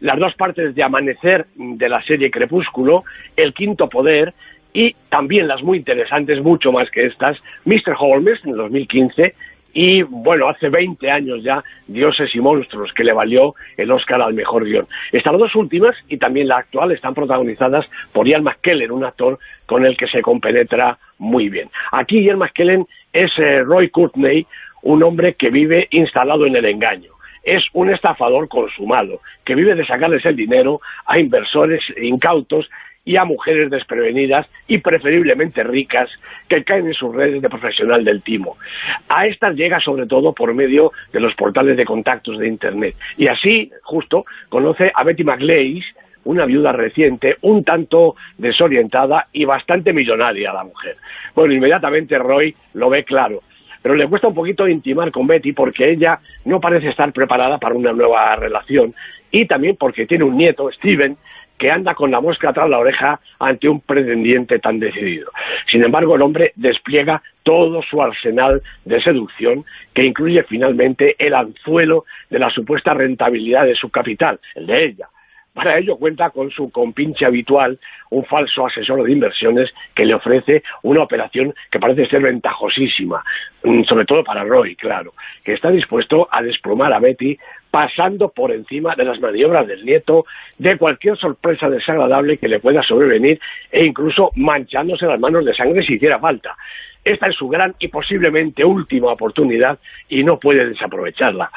las dos partes de Amanecer de la serie Crepúsculo, El Quinto Poder y también las muy interesantes, mucho más que estas, Mr. Holmes en 2015 y, bueno, hace 20 años ya, Dioses y Monstruos, que le valió el Oscar al mejor guion. Estas dos últimas y también la actual están protagonizadas por Ian McKellen, un actor con el que se compenetra muy bien. Aquí Ian McKellen es eh, Roy Courtney, un hombre que vive instalado en el engaño es un estafador consumado, que vive de sacarles el dinero a inversores incautos y a mujeres desprevenidas y preferiblemente ricas que caen en sus redes de profesional del timo. A estas llega sobre todo por medio de los portales de contactos de Internet. Y así, justo, conoce a Betty McLeish, una viuda reciente, un tanto desorientada y bastante millonaria la mujer. Bueno, inmediatamente Roy lo ve claro pero le cuesta un poquito intimar con Betty porque ella no parece estar preparada para una nueva relación y también porque tiene un nieto, Steven, que anda con la mosca de la oreja ante un pretendiente tan decidido. Sin embargo, el hombre despliega todo su arsenal de seducción, que incluye finalmente el anzuelo de la supuesta rentabilidad de su capital, el de ella. Para ello cuenta con su compinche habitual, un falso asesor de inversiones que le ofrece una operación que parece ser ventajosísima, mm, sobre todo para Roy, claro, que está dispuesto a desplomar a Betty pasando por encima de las maniobras del nieto, de cualquier sorpresa desagradable que le pueda sobrevenir e incluso manchándose las manos de sangre si hiciera falta. Esta es su gran y posiblemente última oportunidad y no puede desaprovecharla.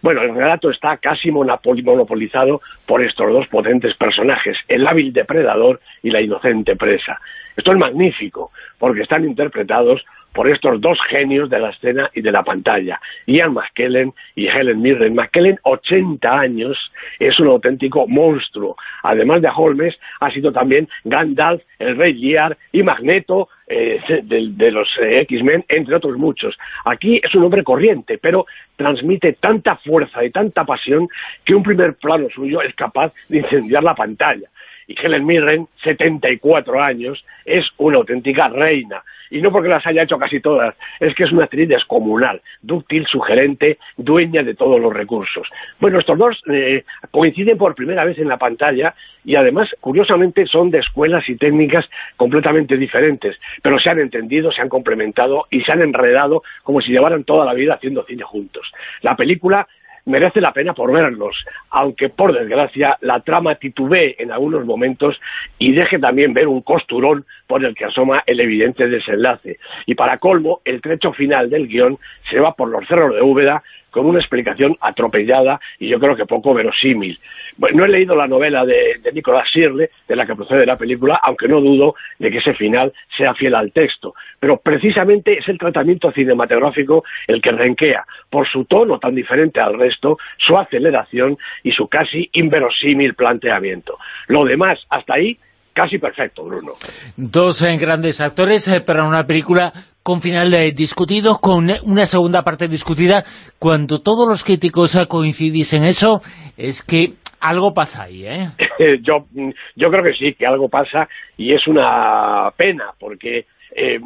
Bueno, el relato está casi monopolizado por estos dos potentes personajes, el hábil depredador y la inocente presa. Esto es magnífico, porque están interpretados por estos dos genios de la escena y de la pantalla, Ian McKellen y Helen Mirren. McKellen, 80 años, es un auténtico monstruo. Además de Holmes, ha sido también Gandalf, el Rey Gear y Magneto eh, de, los eh, X-Men, entre otros muchos. Aquí es un hombre corriente, pero transmite tanta fuerza y tanta pasión que un primer plano suyo es capaz de incendiar la pantalla y Helen Mirren, 74 años, es una auténtica reina. Y no porque las haya hecho casi todas, es que es una actriz descomunal, dúctil, sugerente, dueña de todos los recursos. Bueno, estos dos eh, coinciden por primera vez en la pantalla y además, curiosamente, son de escuelas y técnicas completamente diferentes, pero se han entendido, se han complementado y se han enredado como si llevaran toda la vida haciendo cine juntos. La película merece la pena por verlos, aunque por desgracia la trama titubee en algunos momentos y deje también ver un costurón por el que asoma el evidente desenlace. Y para colmo, el trecho final del guion se va por los cerros de Úbeda con una explicación atropellada y yo creo que poco verosímil. Bueno, no he leído la novela de, de Nicolas Shirley, de la que procede la película, aunque no dudo de que ese final sea fiel al texto. Pero precisamente es el tratamiento cinematográfico el que renquea, por su tono tan diferente al resto, su aceleración y su casi inverosímil planteamiento. Lo demás, hasta ahí, casi perfecto, Bruno. Dos eh, grandes actores eh, para una película con final eh, discutido, con una segunda parte discutida. Cuando todos los críticos eh, coincidís en eso, es que algo pasa ahí, ¿eh? *laughs* yo, yo creo que sí, que algo pasa y es una pena, porque eh,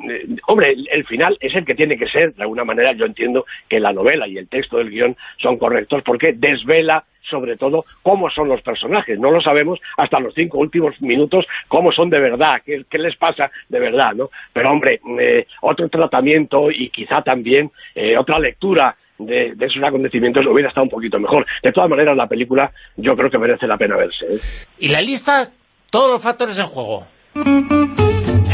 hombre, el, final es el que tiene que ser, de alguna manera yo entiendo que la novela y el texto del guion son correctos porque desvela sobre todo cómo son los personajes, no lo sabemos hasta los cinco últimos minutos cómo son de verdad, qué, qué les pasa de verdad, ¿no? Pero hombre, eh, otro tratamiento y quizá también eh, otra lectura de, de, esos acontecimientos hubiera estado un poquito mejor. De todas maneras, la película yo creo que merece la pena verse. ¿eh? Y la lista, todos los factores en juego.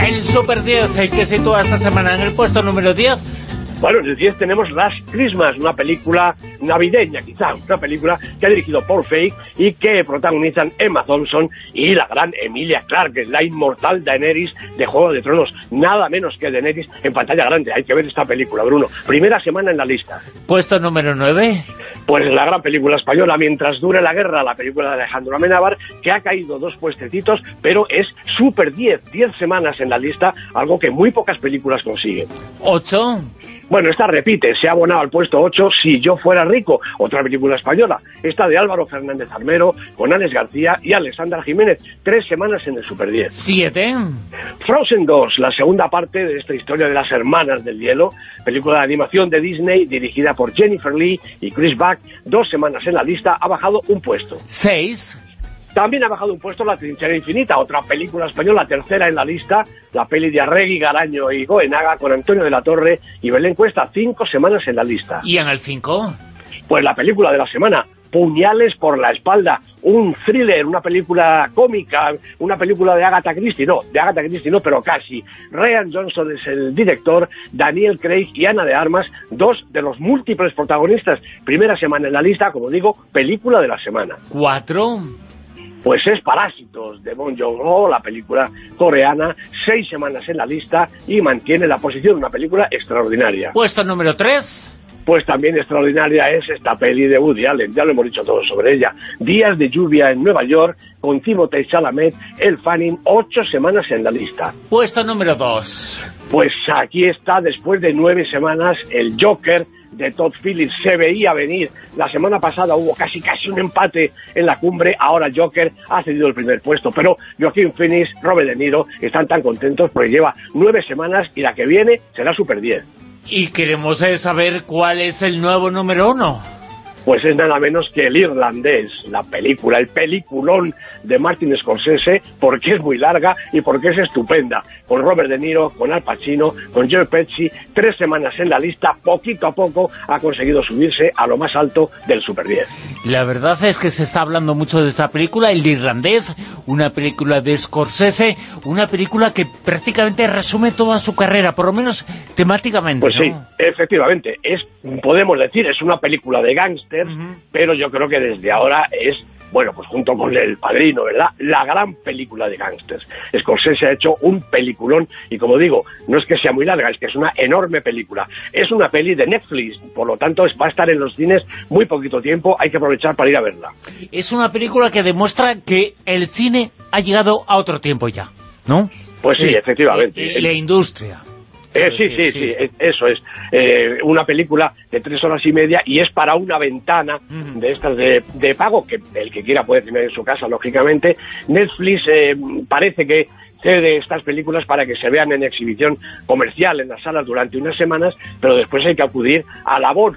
El Super 10, el que sitúa esta semana en el puesto número 10. Bueno, en el 10 tenemos Last Christmas, una película navideña quizá, una película que ha dirigido Paul Feig y que protagonizan Emma Thompson y la gran Emilia Clarke, la inmortal Daenerys de Juego de Tronos, nada menos que Daenerys en pantalla grande. Hay que ver esta película, Bruno. Primera semana en la lista. Puesto número 9. Pues la gran película española, Mientras dure la guerra, la película de Alejandro Amenábar, que ha caído dos puestecitos, pero es super 10, 10 semanas en la lista, algo que muy pocas películas consiguen. 8. Bueno, esta repite, se ha abonado al puesto 8 Si yo fuera rico, otra película española. Esta de Álvaro Fernández Armero, con Alex García y Alexandra Jiménez. Tres semanas en el Super 10. 7. Frozen 2, la segunda parte de esta historia de las hermanas del hielo. Película de animación de Disney, dirigida por Jennifer Lee y Chris Buck. Dos semanas en la lista, ha bajado un puesto. 6. También ha bajado un puesto La trinchera infinita, otra película española, tercera en la lista, la peli de Arregui, Garaño y Goenaga con Antonio de la Torre y Belén Cuesta, cinco semanas en la lista. ¿Y en el 5? Pues la película de la semana, Puñales por la espalda, un thriller, una película cómica, una película de Agatha Christie, no, de Agatha Christie no, pero casi. Ryan Johnson es el director, Daniel Craig y Ana de Armas, dos de los múltiples protagonistas. Primera semana en la lista, como digo, película de la semana. 4 pues es Parásitos de Bong Joon-ho, la película coreana, seis semanas en la lista y mantiene la posición de una película extraordinaria. Puesto número 3. Pues también extraordinaria es esta peli de Woody Allen, ya lo hemos dicho todo sobre ella. Días de lluvia en Nueva York, con Timothée Chalamet, El Fanning, ocho semanas en la lista. Puesto número 2. Pues aquí está, después de nueve semanas, el Joker de Todd Phillips se veía venir. La semana pasada hubo casi casi un empate en la cumbre, ahora Joker ha cedido el primer puesto, pero Joaquín Phoenix, Robert De Niro están tan contentos porque lleva nueve semanas y la que viene será Super 10. Y queremos eh, saber cuál es el nuevo número uno. Pues es nada menos que El Irlandés, la película, el peliculón de Martin Scorsese, porque es muy larga y porque es estupenda. Con Robert De Niro, con Al Pacino, con Joe Pesci, tres semanas en la lista, poquito a poco ha conseguido subirse a lo más alto del Super 10. La verdad es que se está hablando mucho de esta película, El Irlandés, una película de Scorsese, una película que prácticamente resume toda su carrera, por lo menos temáticamente. Pues ¿no? sí, efectivamente, es podemos decir, es una película de gángsters, uh -huh. pero yo creo que desde ahora es bueno, pues junto con El Padrino, ¿verdad? La gran película de gángsters. Scorsese ha hecho un peliculón y como digo, no es que sea muy larga, es que es una enorme película. Es una peli de Netflix, por lo tanto va a estar en los cines muy poquito tiempo, hay que aprovechar para ir a verla. Es una película que demuestra que el cine ha llegado a otro tiempo ya, ¿no? Pues sí, Eh, efectivamente. eh, la industria. Eh, sí, sí, sí, eso es. Eh, una película de tres horas y media y es para una ventana de estas de, de pago, que el que quiera puede tener en su casa, lógicamente. Netflix eh, parece que cede estas películas para que se vean en exhibición comercial en las salas durante unas semanas, pero después hay que acudir a la voz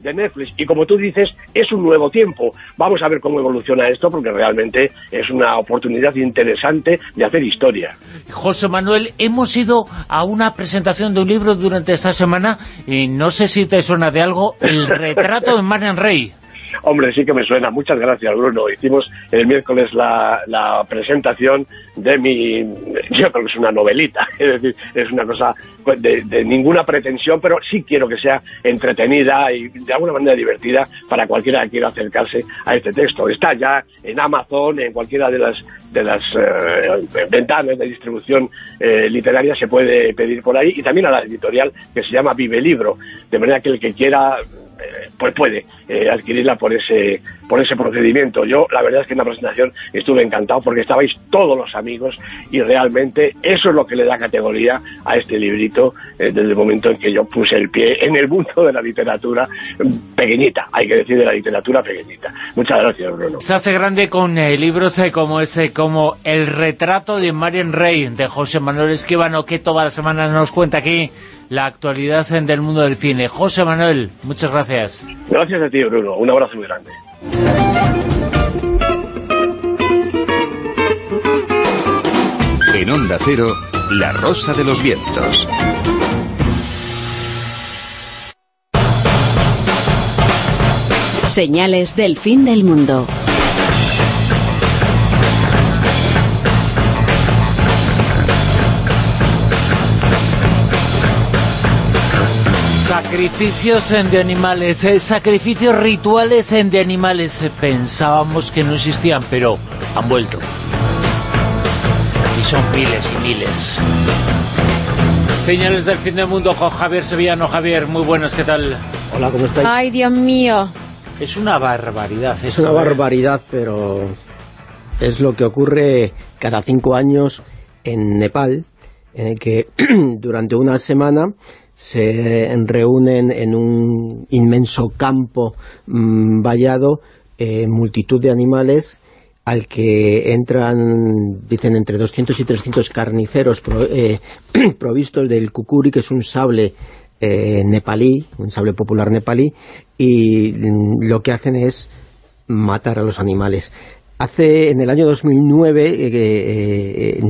de Netflix. Y como tú dices, es un nuevo tiempo. Vamos a ver cómo evoluciona esto, porque realmente es una oportunidad interesante de hacer historia. José Manuel, hemos ido a una presentación de un libro durante esta semana y no sé si te suena de algo, El retrato de Marian Rey. Hombre, sí que me suena. Muchas gracias, Bruno. Hicimos el miércoles la, la presentación de mi... Yo creo que es una novelita, *laughs* es decir, es una cosa de, de ninguna pretensión, pero sí quiero que sea entretenida y de alguna manera divertida para cualquiera que quiera acercarse a este texto. Está ya en Amazon, en cualquiera de las de las eh, ventanas de distribución eh, literaria se puede pedir por ahí y también a la editorial que se llama Vive Libro, de manera que el que quiera pues puede eh, adquirirla por ese por ese procedimiento. Yo la verdad es que en la presentación estuve encantado porque estabais todos los amigos y realmente eso es lo que le da categoría a este librito eh, desde el momento en que yo puse el pie en el mundo de la literatura pequeñita, hay que decir de la literatura pequeñita. Muchas gracias, Bruno. Se hace grande con libros como ese, como El retrato de Marian Rey, de José Manuel Esquivano, que todas las semanas nos cuenta aquí la actualidad del mundo del cine. José Manuel, muchas gracias. Gracias a ti, Bruno. Un abrazo muy grande. En Onda Cero, La Rosa de los Vientos. Señales del fin del mundo. Sacrificios de animales, eh, sacrificios rituales de animales. Eh, pensábamos que no existían, pero han vuelto. Y son miles y miles. Señales del fin del mundo con Javier Sevillano. Javier, muy buenas, ¿qué tal? Hola, ¿cómo estáis? Ay, Dios mío. Es una barbaridad Es una esto, ¿eh? barbaridad, pero es lo que ocurre cada cinco años en Nepal, en el que *clears throat* durante una semana se reúnen en un inmenso campo mm, vallado eh, multitud de animales al que entran, dicen, entre 200 y 300 carniceros pro- eh, *clears throat* provistos del kukuri, que es un sable eh, nepalí, un sable popular nepalí, y mm, lo que hacen es matar a los animales. Hace, en el año 2009, eh, eh,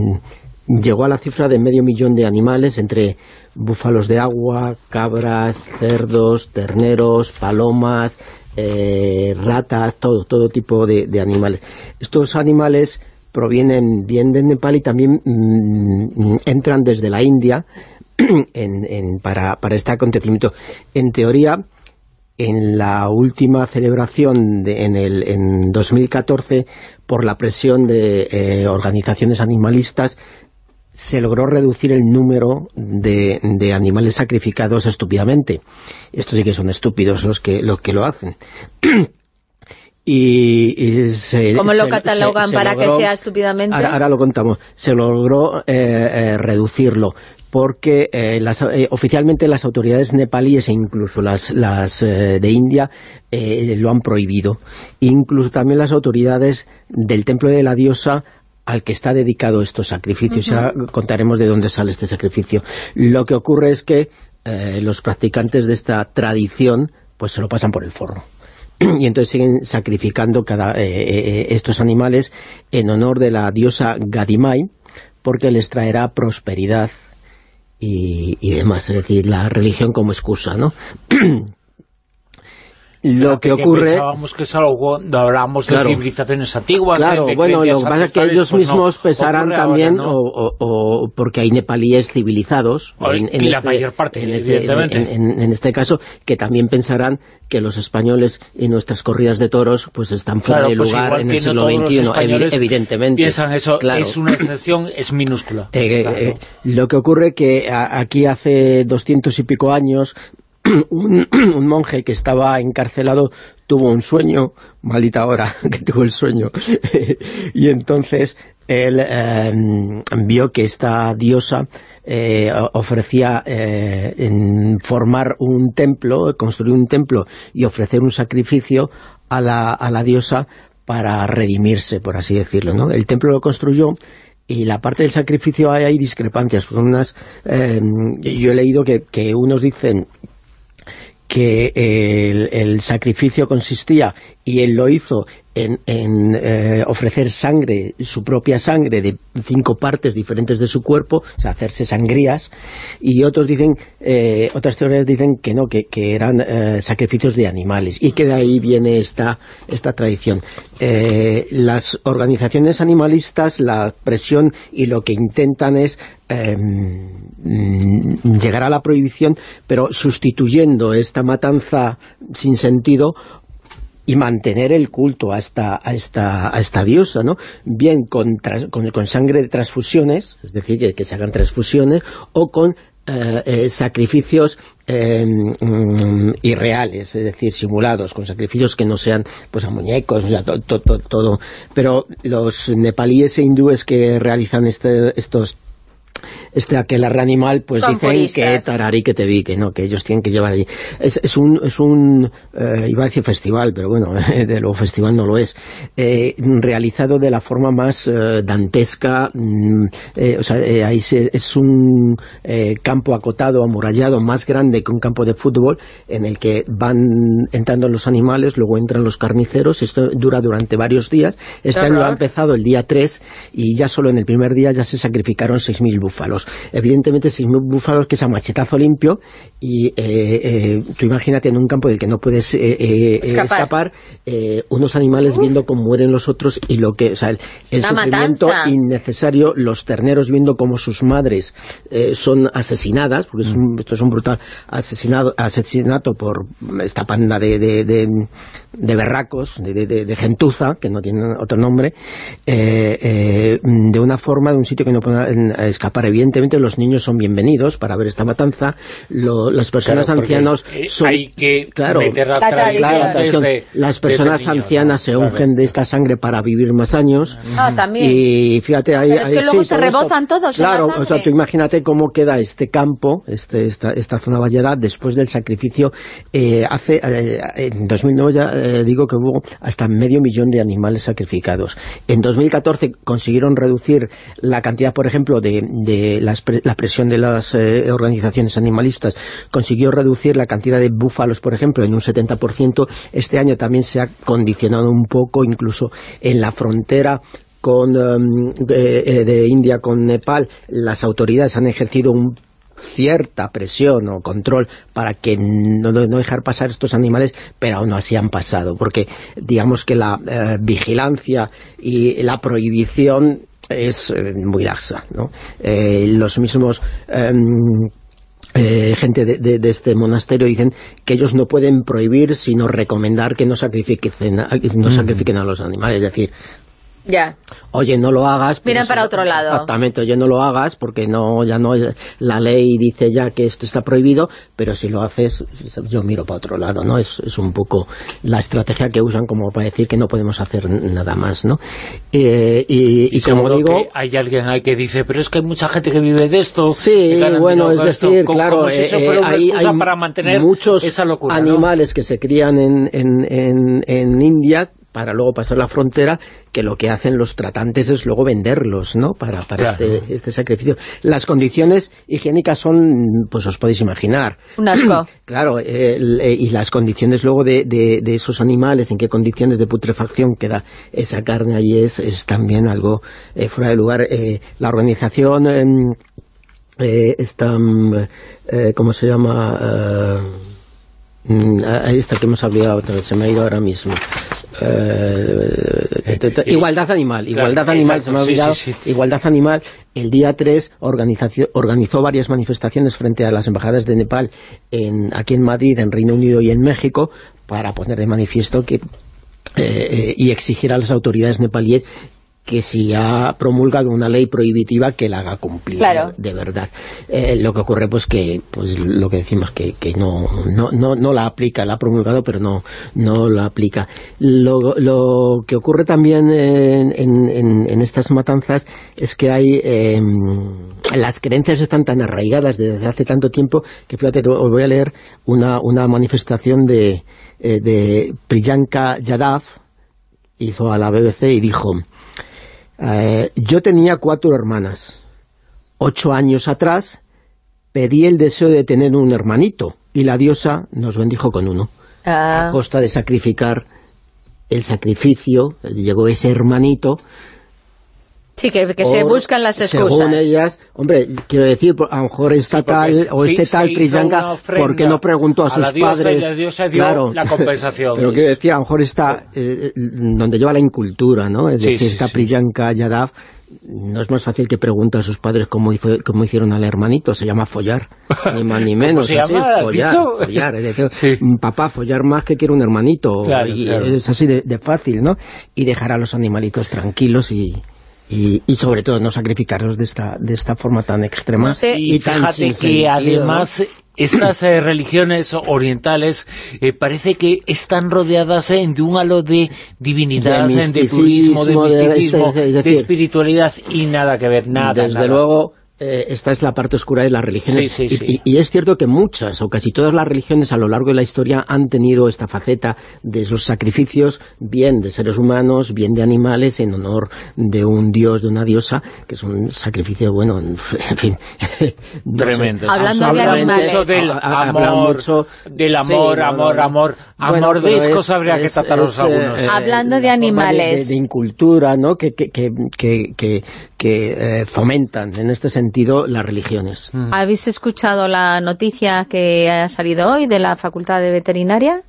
llegó a la cifra de medio millón de animales, entre búfalos de agua, cabras, cerdos, terneros, palomas, eh, ratas, todo, todo tipo de, de animales. Estos animales provienen bien de Nepal y también mm, entran desde la India *clears throat* en- en- para, para este acontecimiento. En teoría, en la última celebración de- en, el, en 2014, por la presión de eh, organizaciones animalistas, se logró reducir el número de, de animales sacrificados estúpidamente. Estos sí que son estúpidos los que, los que lo hacen. *clears throat* y, y se, ¿Cómo se- lo catalogan se- para logró- que sea estúpidamente? Ahora, ahora lo contamos. Se logró eh, eh, reducirlo porque eh, las, eh, oficialmente las autoridades nepalíes e incluso las, las eh, de India eh, lo han prohibido. Incluso también las autoridades del templo de la diosa al que está dedicado estos sacrificios. Ya contaremos de dónde sale este sacrificio. Lo que ocurre es que eh, los practicantes de esta tradición pues se lo pasan por el forro *clears throat* y entonces siguen sacrificando cada, eh, eh, estos animales en honor de la diosa Gadimai, porque les traerá prosperidad y, y demás, es decir, la religión como excusa, ¿no? *clears throat* Lo que ocurre... pensábamos que es algo cuando hablamos de civilizaciones antiguas Claro, de bueno, lo que pasa es que ellos pues no. mismos pensarán Ocurre ahora, también, ¿no? o, o- o porque hay nepalíes civilizados, Ay, y la mayor parte, en este, evidentemente. en- en- en este caso, que también pensarán que los españoles y nuestras corridas de toros pues están fuera Claro, de pues lugar en el no siglo XXI, evidentemente. Piensan eso, Claro. es una excepción, es minúscula. Eh, eh, lo que ocurre que a- aquí hace doscientos y pico años *clears throat* un, *clears throat* un monje que estaba encarcelado tuvo un sueño, maldita hora *laughs* que tuvo el sueño, *laughs* y entonces él eh, vio que esta diosa eh, ofrecía eh, en formar un templo, construir un templo y ofrecer un sacrificio a la, a la diosa para redimirse, por así decirlo, ¿no? El templo lo construyó y la parte del sacrificio hay, discrepancias. Unas, eh, yo he leído que, que unos dicen que el, el sacrificio consistía, y él lo hizo, en, eh, ofrecer sangre, su propia sangre, de cinco partes diferentes de su cuerpo, o sea, hacerse sangrías, y otros dicen, eh, otras teorías dicen que no, que, que eran eh, sacrificios de animales, y que de ahí viene esta, esta tradición. Eh, las organizaciones animalistas, la presión y lo que intentan es eh, mm, llegar a la prohibición, pero sustituyendo esta matanza sin sentido y mantener el culto a esta, a esta, a esta diosa, ¿no? Bien con, tras, con, sangre de transfusiones, es decir, que, se hagan transfusiones, o con eh, eh, sacrificios eh, irreales, es decir, simulados, con sacrificios que no sean pues a muñecos, o sea, to, to, todo. Pero los nepalíes e hindúes que realizan este, estos este aquel animal, pues Son dicen puristas. que tararí que te vi, que no, que ellos tienen que llevar allí. Es, es un, es un eh, iba a decir festival, pero bueno, *laughs* de lo festival no lo es, eh, realizado de la forma más eh, dantesca, mm, eh, o sea, ahí se- es un campo acotado, amurallado, más grande que un campo de fútbol, en el que van entrando los animales, luego entran los carniceros, esto dura durante varios días, este año ha empezado el día 3 y ya solo en el primer día ya se sacrificaron 6.000 búfalos. Evidentemente 6.000 búfalos que es a machetazo limpio y eh, eh, tú imagínate en un campo del que no puedes eh, eh, eh, Escapar. escapar, eh, unos animales viendo cómo mueren los otros y lo que, o sea, el, el sufrimiento matanza. innecesario, los terneros viendo cómo sus madres son asesinadas, porque es un- esto es un brutal asesinado, asesinato por esta panda de, de, de, de berracos, de, de- de- de gentuza, que no tienen otro nombre, eh, eh, de una forma, de un sitio que no pueden escapar. Evidentemente los niños son bienvenidos para ver esta matanza, lo- las personas Claro, ancianos son... hay que claro, meter la tradición Claro, la tradición. desde- las personas niños, ancianas ¿no? se Claro. ungen de esta sangre para vivir más años Ah, también. y fíjate ahí, Pero es que ahí- luego sí, se todo esto- rebozan todos claro o sea tú imagínate cómo queda este campo este, esta, esta zona vallada después del sacrificio eh, hace eh, en 2009 ya eh, digo que hubo hasta medio millón de animales sacrificados. En 2014 consiguieron reducir la cantidad por ejemplo de, de las la presión de las eh, organizaciones animalistas consiguió reducir la cantidad de búfalos por ejemplo en un 70% este año también se ha condicionado un poco incluso en la frontera con em, eh, de India con Nepal, las autoridades han ejercido un cierta presión o control para que no, no- dejar pasar estos animales, pero aún así han pasado, porque digamos que la eh, vigilancia y la prohibición es eh, muy laxa, ¿no? Eh, los mismos em, eh, gente de, de- de este monasterio dicen que ellos no pueden prohibir sino recomendar que no sacrifiquen no sacrifiquen a los animales, es decir, Ya. oye, no lo hagas. si para otro lado. Exactamente, oye, no lo hagas porque no ya no la ley dice ya que esto está prohibido, pero si lo haces, yo miro para otro lado, ¿no? Es, es un poco la estrategia que usan como para decir que no podemos hacer nada más, ¿no? Eh, y, y como digo... que hay alguien ahí que dice, pero es que hay mucha gente que vive de esto. Sí, bueno, es esto", decir, como- claro, como si eso eh, fuera una hay, para mantener muchos esa locura, ¿no? animales que se crían en, en, en, en India para luego pasar la frontera, que lo que hacen los tratantes es luego venderlos, ¿no?, para, para Claro. este, este sacrificio. Las condiciones higiénicas son, pues os podéis imaginar. Un asco. *clears throat* Claro, eh, y las condiciones luego de, de, de esos animales, en qué condiciones de putrefacción queda esa carne allí es, es también algo eh, fuera de lugar. Eh, la organización... em, eh, esta, mm, eh, ¿cómo se llama? Eh, mm, ahí está que hemos hablado, otra vez, se me ha ido ahora mismo. Eh, te- te- igualdad animal, Claro, igualdad animal, exacto, se me ha olvidado. sí, sí. Igualdad animal, el día 3 organizacio- organizó varias manifestaciones frente a las embajadas de Nepal en, aquí en Madrid, en Reino Unido y en México para poner de manifiesto que eh, eh, y exigir a las autoridades nepalíes que si ha promulgado una ley prohibitiva que la haga cumplir Claro. de verdad. Eh, lo que ocurre pues que pues lo que decimos que, que no, no, no, no la aplica, la ha promulgado pero no, no la aplica. Lo, lo que ocurre también en, en- en- estas matanzas es que hay eh, las creencias están tan arraigadas desde hace tanto tiempo que fíjate, te- os voy a leer una, una manifestación de, eh, de Priyanka Yadav hizo a la BBC y dijo eh, yo tenía cuatro hermanas. Ocho años atrás pedí el deseo de tener un hermanito y la diosa nos bendijo con uno. Ah. A costa de sacrificar el sacrificio, llegó ese hermanito Sí, que, que se buscan las excusas. Según ellas, hombre, quiero decir, a lo mejor está tal o sí, este tal se hizo Priyanka, ¿por qué no preguntó a a sus la diosa padres? y la diosa dio la compensación. *laughs* Pero quiero decir, a lo mejor está eh, donde lleva la incultura, ¿no? Es Sí, decir, sí, esta sí. Priyanka Yadav, no es más fácil que pregunte a sus padres cómo, hizo- cómo hicieron al hermanito, se llama follar, ni más ni *laughs* menos. se así, llama? ¿Has follar, dicho? follar, es decir, "Mm, papá, follar más que quiere un hermanito, Claro, y claro. es así de, de fácil, ¿no? Y dejar a los animalitos tranquilos y... Y, y sobre todo no sacrificarlos de esta de esta forma tan extrema y, tan fíjate que sentido, además ¿no? estas eh, religiones orientales eh, parece que están rodeadas eh, de un halo de divinidad, De eh, de turismo, de misticismo, de- misticismo, es- es de decir, espiritualidad y nada que ver, nada, Desde nada. luego, eh, esta es la parte oscura de las religiones. Sí, sí, Y- sí. Y, y es cierto que muchas o casi todas las religiones a lo largo de la historia han tenido esta faceta de esos sacrificios, bien de seres humanos, bien de animales, en honor de un dios, de una diosa, que es un sacrificio, bueno, en *laughs* fin... *laughs* no sé, Tremendo. Hablando de animales. mucho del amor, mucho- del Sí, amor, no, no, amor, no. amor, Bueno, amor de discos es- habría que es- tratarlos es, algunos. eh, Hablando de forma animales. De, de incultura, ¿no?, que, que, que, que, que- que, eh, fomentan en este sentido las religiones. ¿Habéis escuchado la noticia que ha salido hoy de la Facultad de Veterinaria?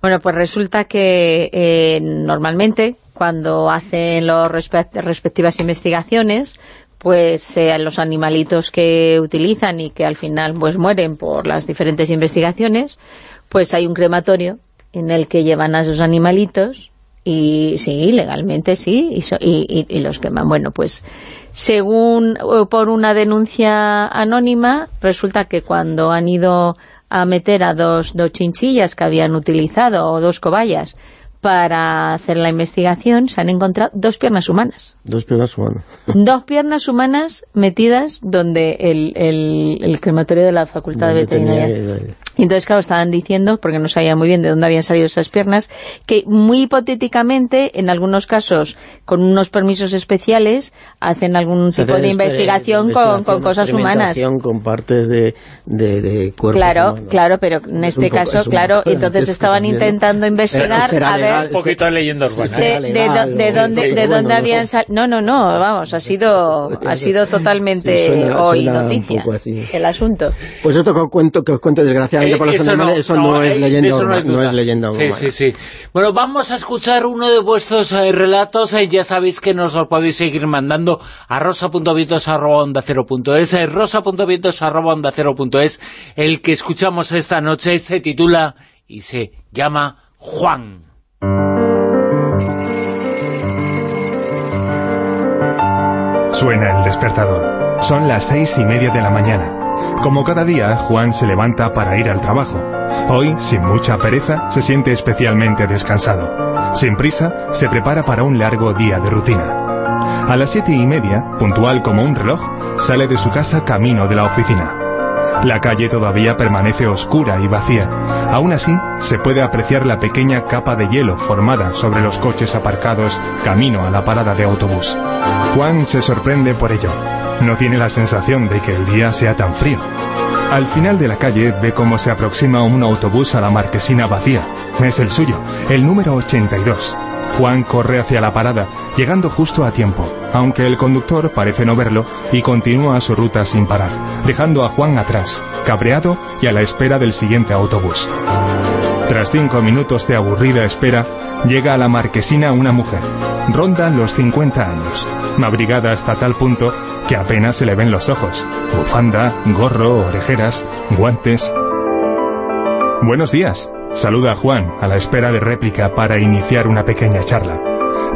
Bueno, pues resulta que eh, normalmente cuando hacen las respectivas investigaciones, pues eh, los animalitos que utilizan y que al final pues mueren por las diferentes investigaciones, pues hay un crematorio en el que llevan a esos animalitos y sí, legalmente sí, y, so- y- y- y los queman. Bueno, pues según por una denuncia anónima, resulta que cuando han ido a meter a dos, dos chinchillas que habían utilizado, o dos cobayas, para hacer la investigación, se han encontrado dos piernas humanas. Dos piernas humanas. *laughs* dos piernas humanas metidas donde el, el, el crematorio de la Facultad de Veterinaria. Y entonces, claro, estaban diciendo, porque no sabían muy bien de dónde habían salido esas piernas, que muy hipotéticamente, en algunos casos, con unos permisos especiales, hacen algún Se tipo hace de investigación con, con cosas humanas. con partes de, de, de cuerpos Claro, humanos. claro, pero en este poco- caso, es claro, entonces estaban intentando investigar será a legal, Un poquito de leyenda urbana. de, de, de dónde, de dónde habían salido. No, no, no, vamos, ha sido, ha sido totalmente Sí, suena- hoy suena noticia el asunto. Pues esto que os cuento, que os cuento desgraciadamente Eh, por los eso animales, no, eso no, no, eh, es de leyenda no urbana, no, es leyenda Sí, urbana. sí, sí. Bueno, vamos a escuchar uno de vuestros eh, relatos. eh, ya sabéis que nos lo podéis seguir mandando a rosa.vientos.onda0.es, eh, rosa.vientos.onda0.es. El que escuchamos esta noche se titula y se llama Juan. Suena el despertador. Son las seis y media de la mañana. Como cada día, Juan se levanta para ir al trabajo. Hoy, sin mucha pereza, se siente especialmente descansado. Sin prisa, se prepara para un largo día de rutina. A las siete y media, puntual como un reloj, sale de su casa camino de la oficina. La calle todavía permanece oscura y vacía. Aún así, se puede apreciar la pequeña capa de hielo formada sobre los coches aparcados camino a la parada de autobús. Juan se sorprende por ello. No tiene la sensación de que el día sea tan frío. Al final de la calle ve cómo se aproxima un autobús a la marquesina vacía. Es el suyo, el número 82. Juan corre hacia la parada, llegando justo a tiempo, aunque el conductor parece no verlo y continúa su ruta sin parar, dejando a Juan atrás, cabreado y a la espera del siguiente autobús. Tras cinco minutos de aburrida espera, llega a la marquesina una mujer. Ronda los 50 años, abrigada hasta tal punto que apenas se le ven los ojos. Bufanda, gorro, orejeras, guantes. Buenos días, saluda a Juan a la espera de réplica para iniciar una pequeña charla.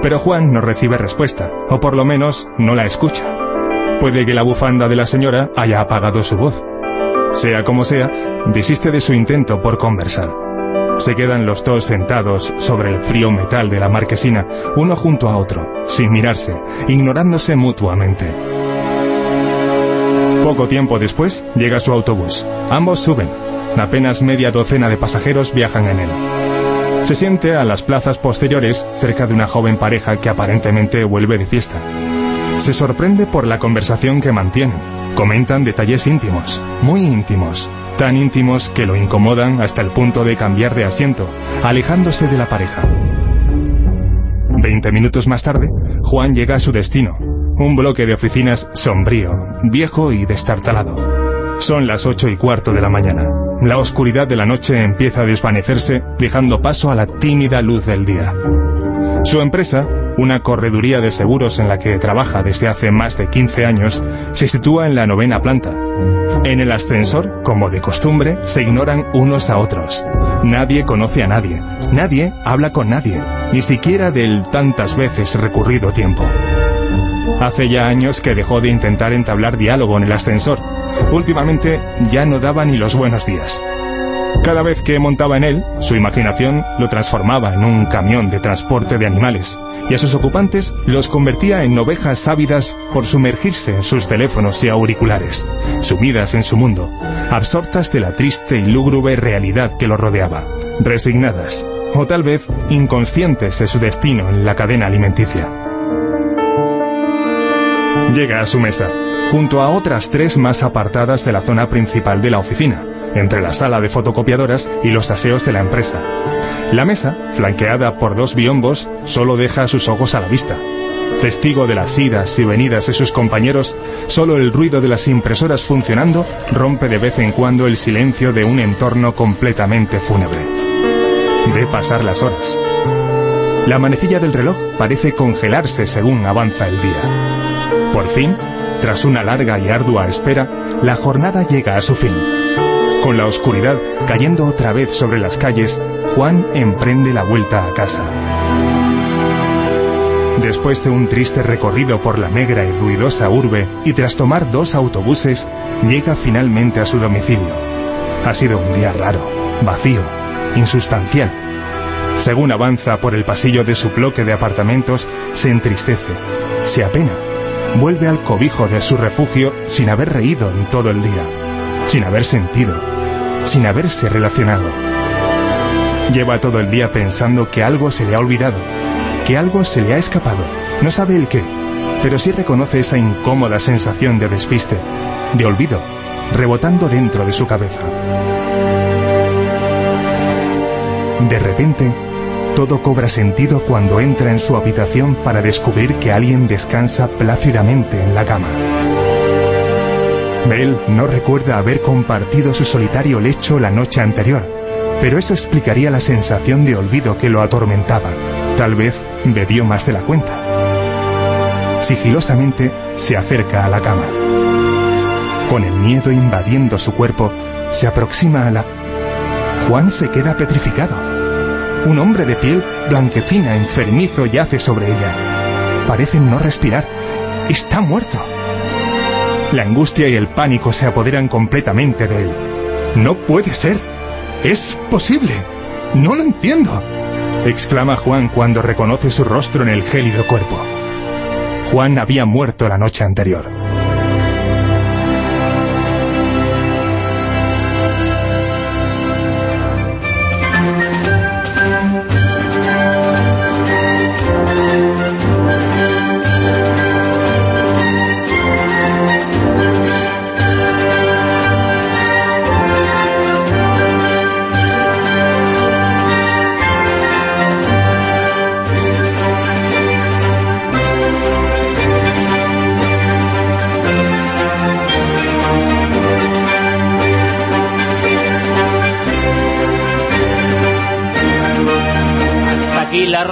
Pero Juan no recibe respuesta, o por lo menos no la escucha. Puede que la bufanda de la señora haya apagado su voz. Sea como sea, desiste de su intento por conversar. Se quedan los dos sentados sobre el frío metal de la marquesina, uno junto a otro, sin mirarse, ignorándose mutuamente. Poco tiempo después llega su autobús. Ambos suben. Apenas media docena de pasajeros viajan en él. Se siente a las plazas posteriores cerca de una joven pareja que aparentemente vuelve de fiesta. Se sorprende por la conversación que mantienen. Comentan detalles íntimos, muy íntimos. tan íntimos que lo incomodan hasta el punto de cambiar de asiento, alejándose de la pareja. Veinte minutos más tarde, Juan llega a su destino, un bloque de oficinas sombrío, viejo y destartalado. Son las ocho y cuarto de la mañana. La oscuridad de la noche empieza a desvanecerse, dejando paso a la tímida luz del día. Su empresa, una correduría de seguros en la que trabaja desde hace más de 15 años, se sitúa en la novena planta. En el ascensor, como de costumbre, se ignoran unos a otros. Nadie conoce a nadie, nadie habla con nadie, ni siquiera del tantas veces recurrido tiempo. Hace ya años que dejó de intentar entablar diálogo en el ascensor. Últimamente ya no daba ni los buenos días. Cada vez que montaba en él, su imaginación lo transformaba en un camión de transporte de animales y a sus ocupantes los convertía en ovejas ávidas por sumergirse en sus teléfonos y auriculares, sumidas en su mundo, absortas de la triste y lúgubre realidad que lo rodeaba, resignadas o tal vez inconscientes de su destino en la cadena alimenticia. Llega a su mesa, junto a otras tres más apartadas de la zona principal de la oficina, entre la sala de fotocopiadoras y los aseos de la empresa. La mesa, flanqueada por dos biombos, solo deja sus ojos a la vista. Testigo de las idas y venidas de sus compañeros, solo el ruido de las impresoras funcionando rompe de vez en cuando el silencio de un entorno completamente fúnebre. Ve pasar las horas. La manecilla del reloj parece congelarse según avanza el día. Por fin, tras una larga y ardua espera, la jornada llega a su fin. Con la oscuridad cayendo otra vez sobre las calles, Juan emprende la vuelta a casa. Después de un triste recorrido por la negra y ruidosa urbe y tras tomar dos autobuses, llega finalmente a su domicilio. Ha sido un día raro, vacío, insustancial. Según avanza por el pasillo de su bloque de apartamentos, se entristece, se apena, vuelve al cobijo de su refugio sin haber reído en todo el día, sin haber sentido, sin haberse relacionado. Lleva todo el día pensando que algo se le ha olvidado, que algo se le ha escapado, no sabe el qué, pero sí reconoce esa incómoda sensación de despiste, de olvido, rebotando dentro de su cabeza. De repente, todo cobra sentido cuando entra en su habitación para descubrir que alguien descansa plácidamente en la cama. Bell no recuerda haber compartido su solitario lecho la noche anterior, pero eso explicaría la sensación de olvido que lo atormentaba. Tal vez bebió más de la cuenta. Sigilosamente se acerca a la cama. Con el miedo invadiendo su cuerpo, se aproxima a la... Juan se queda petrificado. Un hombre de piel blanquecina, enfermizo, yace sobre ella. Parece no respirar. Está muerto. La angustia y el pánico se apoderan completamente de él. No puede ser. Es posible. No lo entiendo. exclama Juan cuando reconoce su rostro en el gélido cuerpo. Juan había muerto la noche anterior.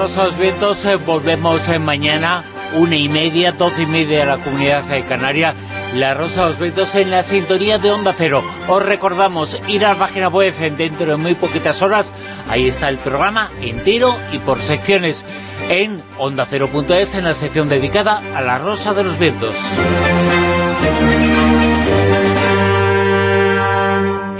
Aquí La Rosa de los Vientos, eh, volvemos eh, mañana, una y media, doce y media de la Comunidad de Canaria. La Rosa de los Vientos en la sintonía de Onda Cero. Os recordamos ir a la página web eh, dentro de muy poquitas horas. Ahí está el programa entero y por secciones en ondacero.es en la sección dedicada a La Rosa de los Vientos.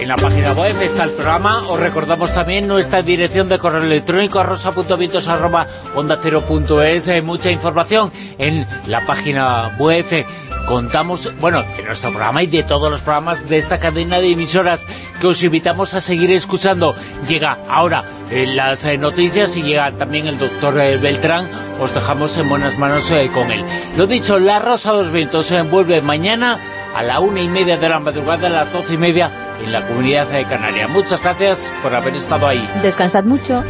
En la página web está el programa. Os recordamos también nuestra dirección de correo electrónico rosa.vientos@ondacero.es. Hay mucha información en la página web. Eh, Contamos, bueno, de nuestro programa y de todos los programas de esta cadena de emisoras que os invitamos a seguir escuchando. Llega ahora eh, las eh, noticias y llega también el doctor eh, Beltrán. Os dejamos en buenas manos eh, con él. Lo dicho, La Rosa de los Vientos se envuelve mañana a la una y media de la madrugada, a las doce y media en la comunidad de Canaria. Muchas gracias por haber estado ahí. Descansad mucho.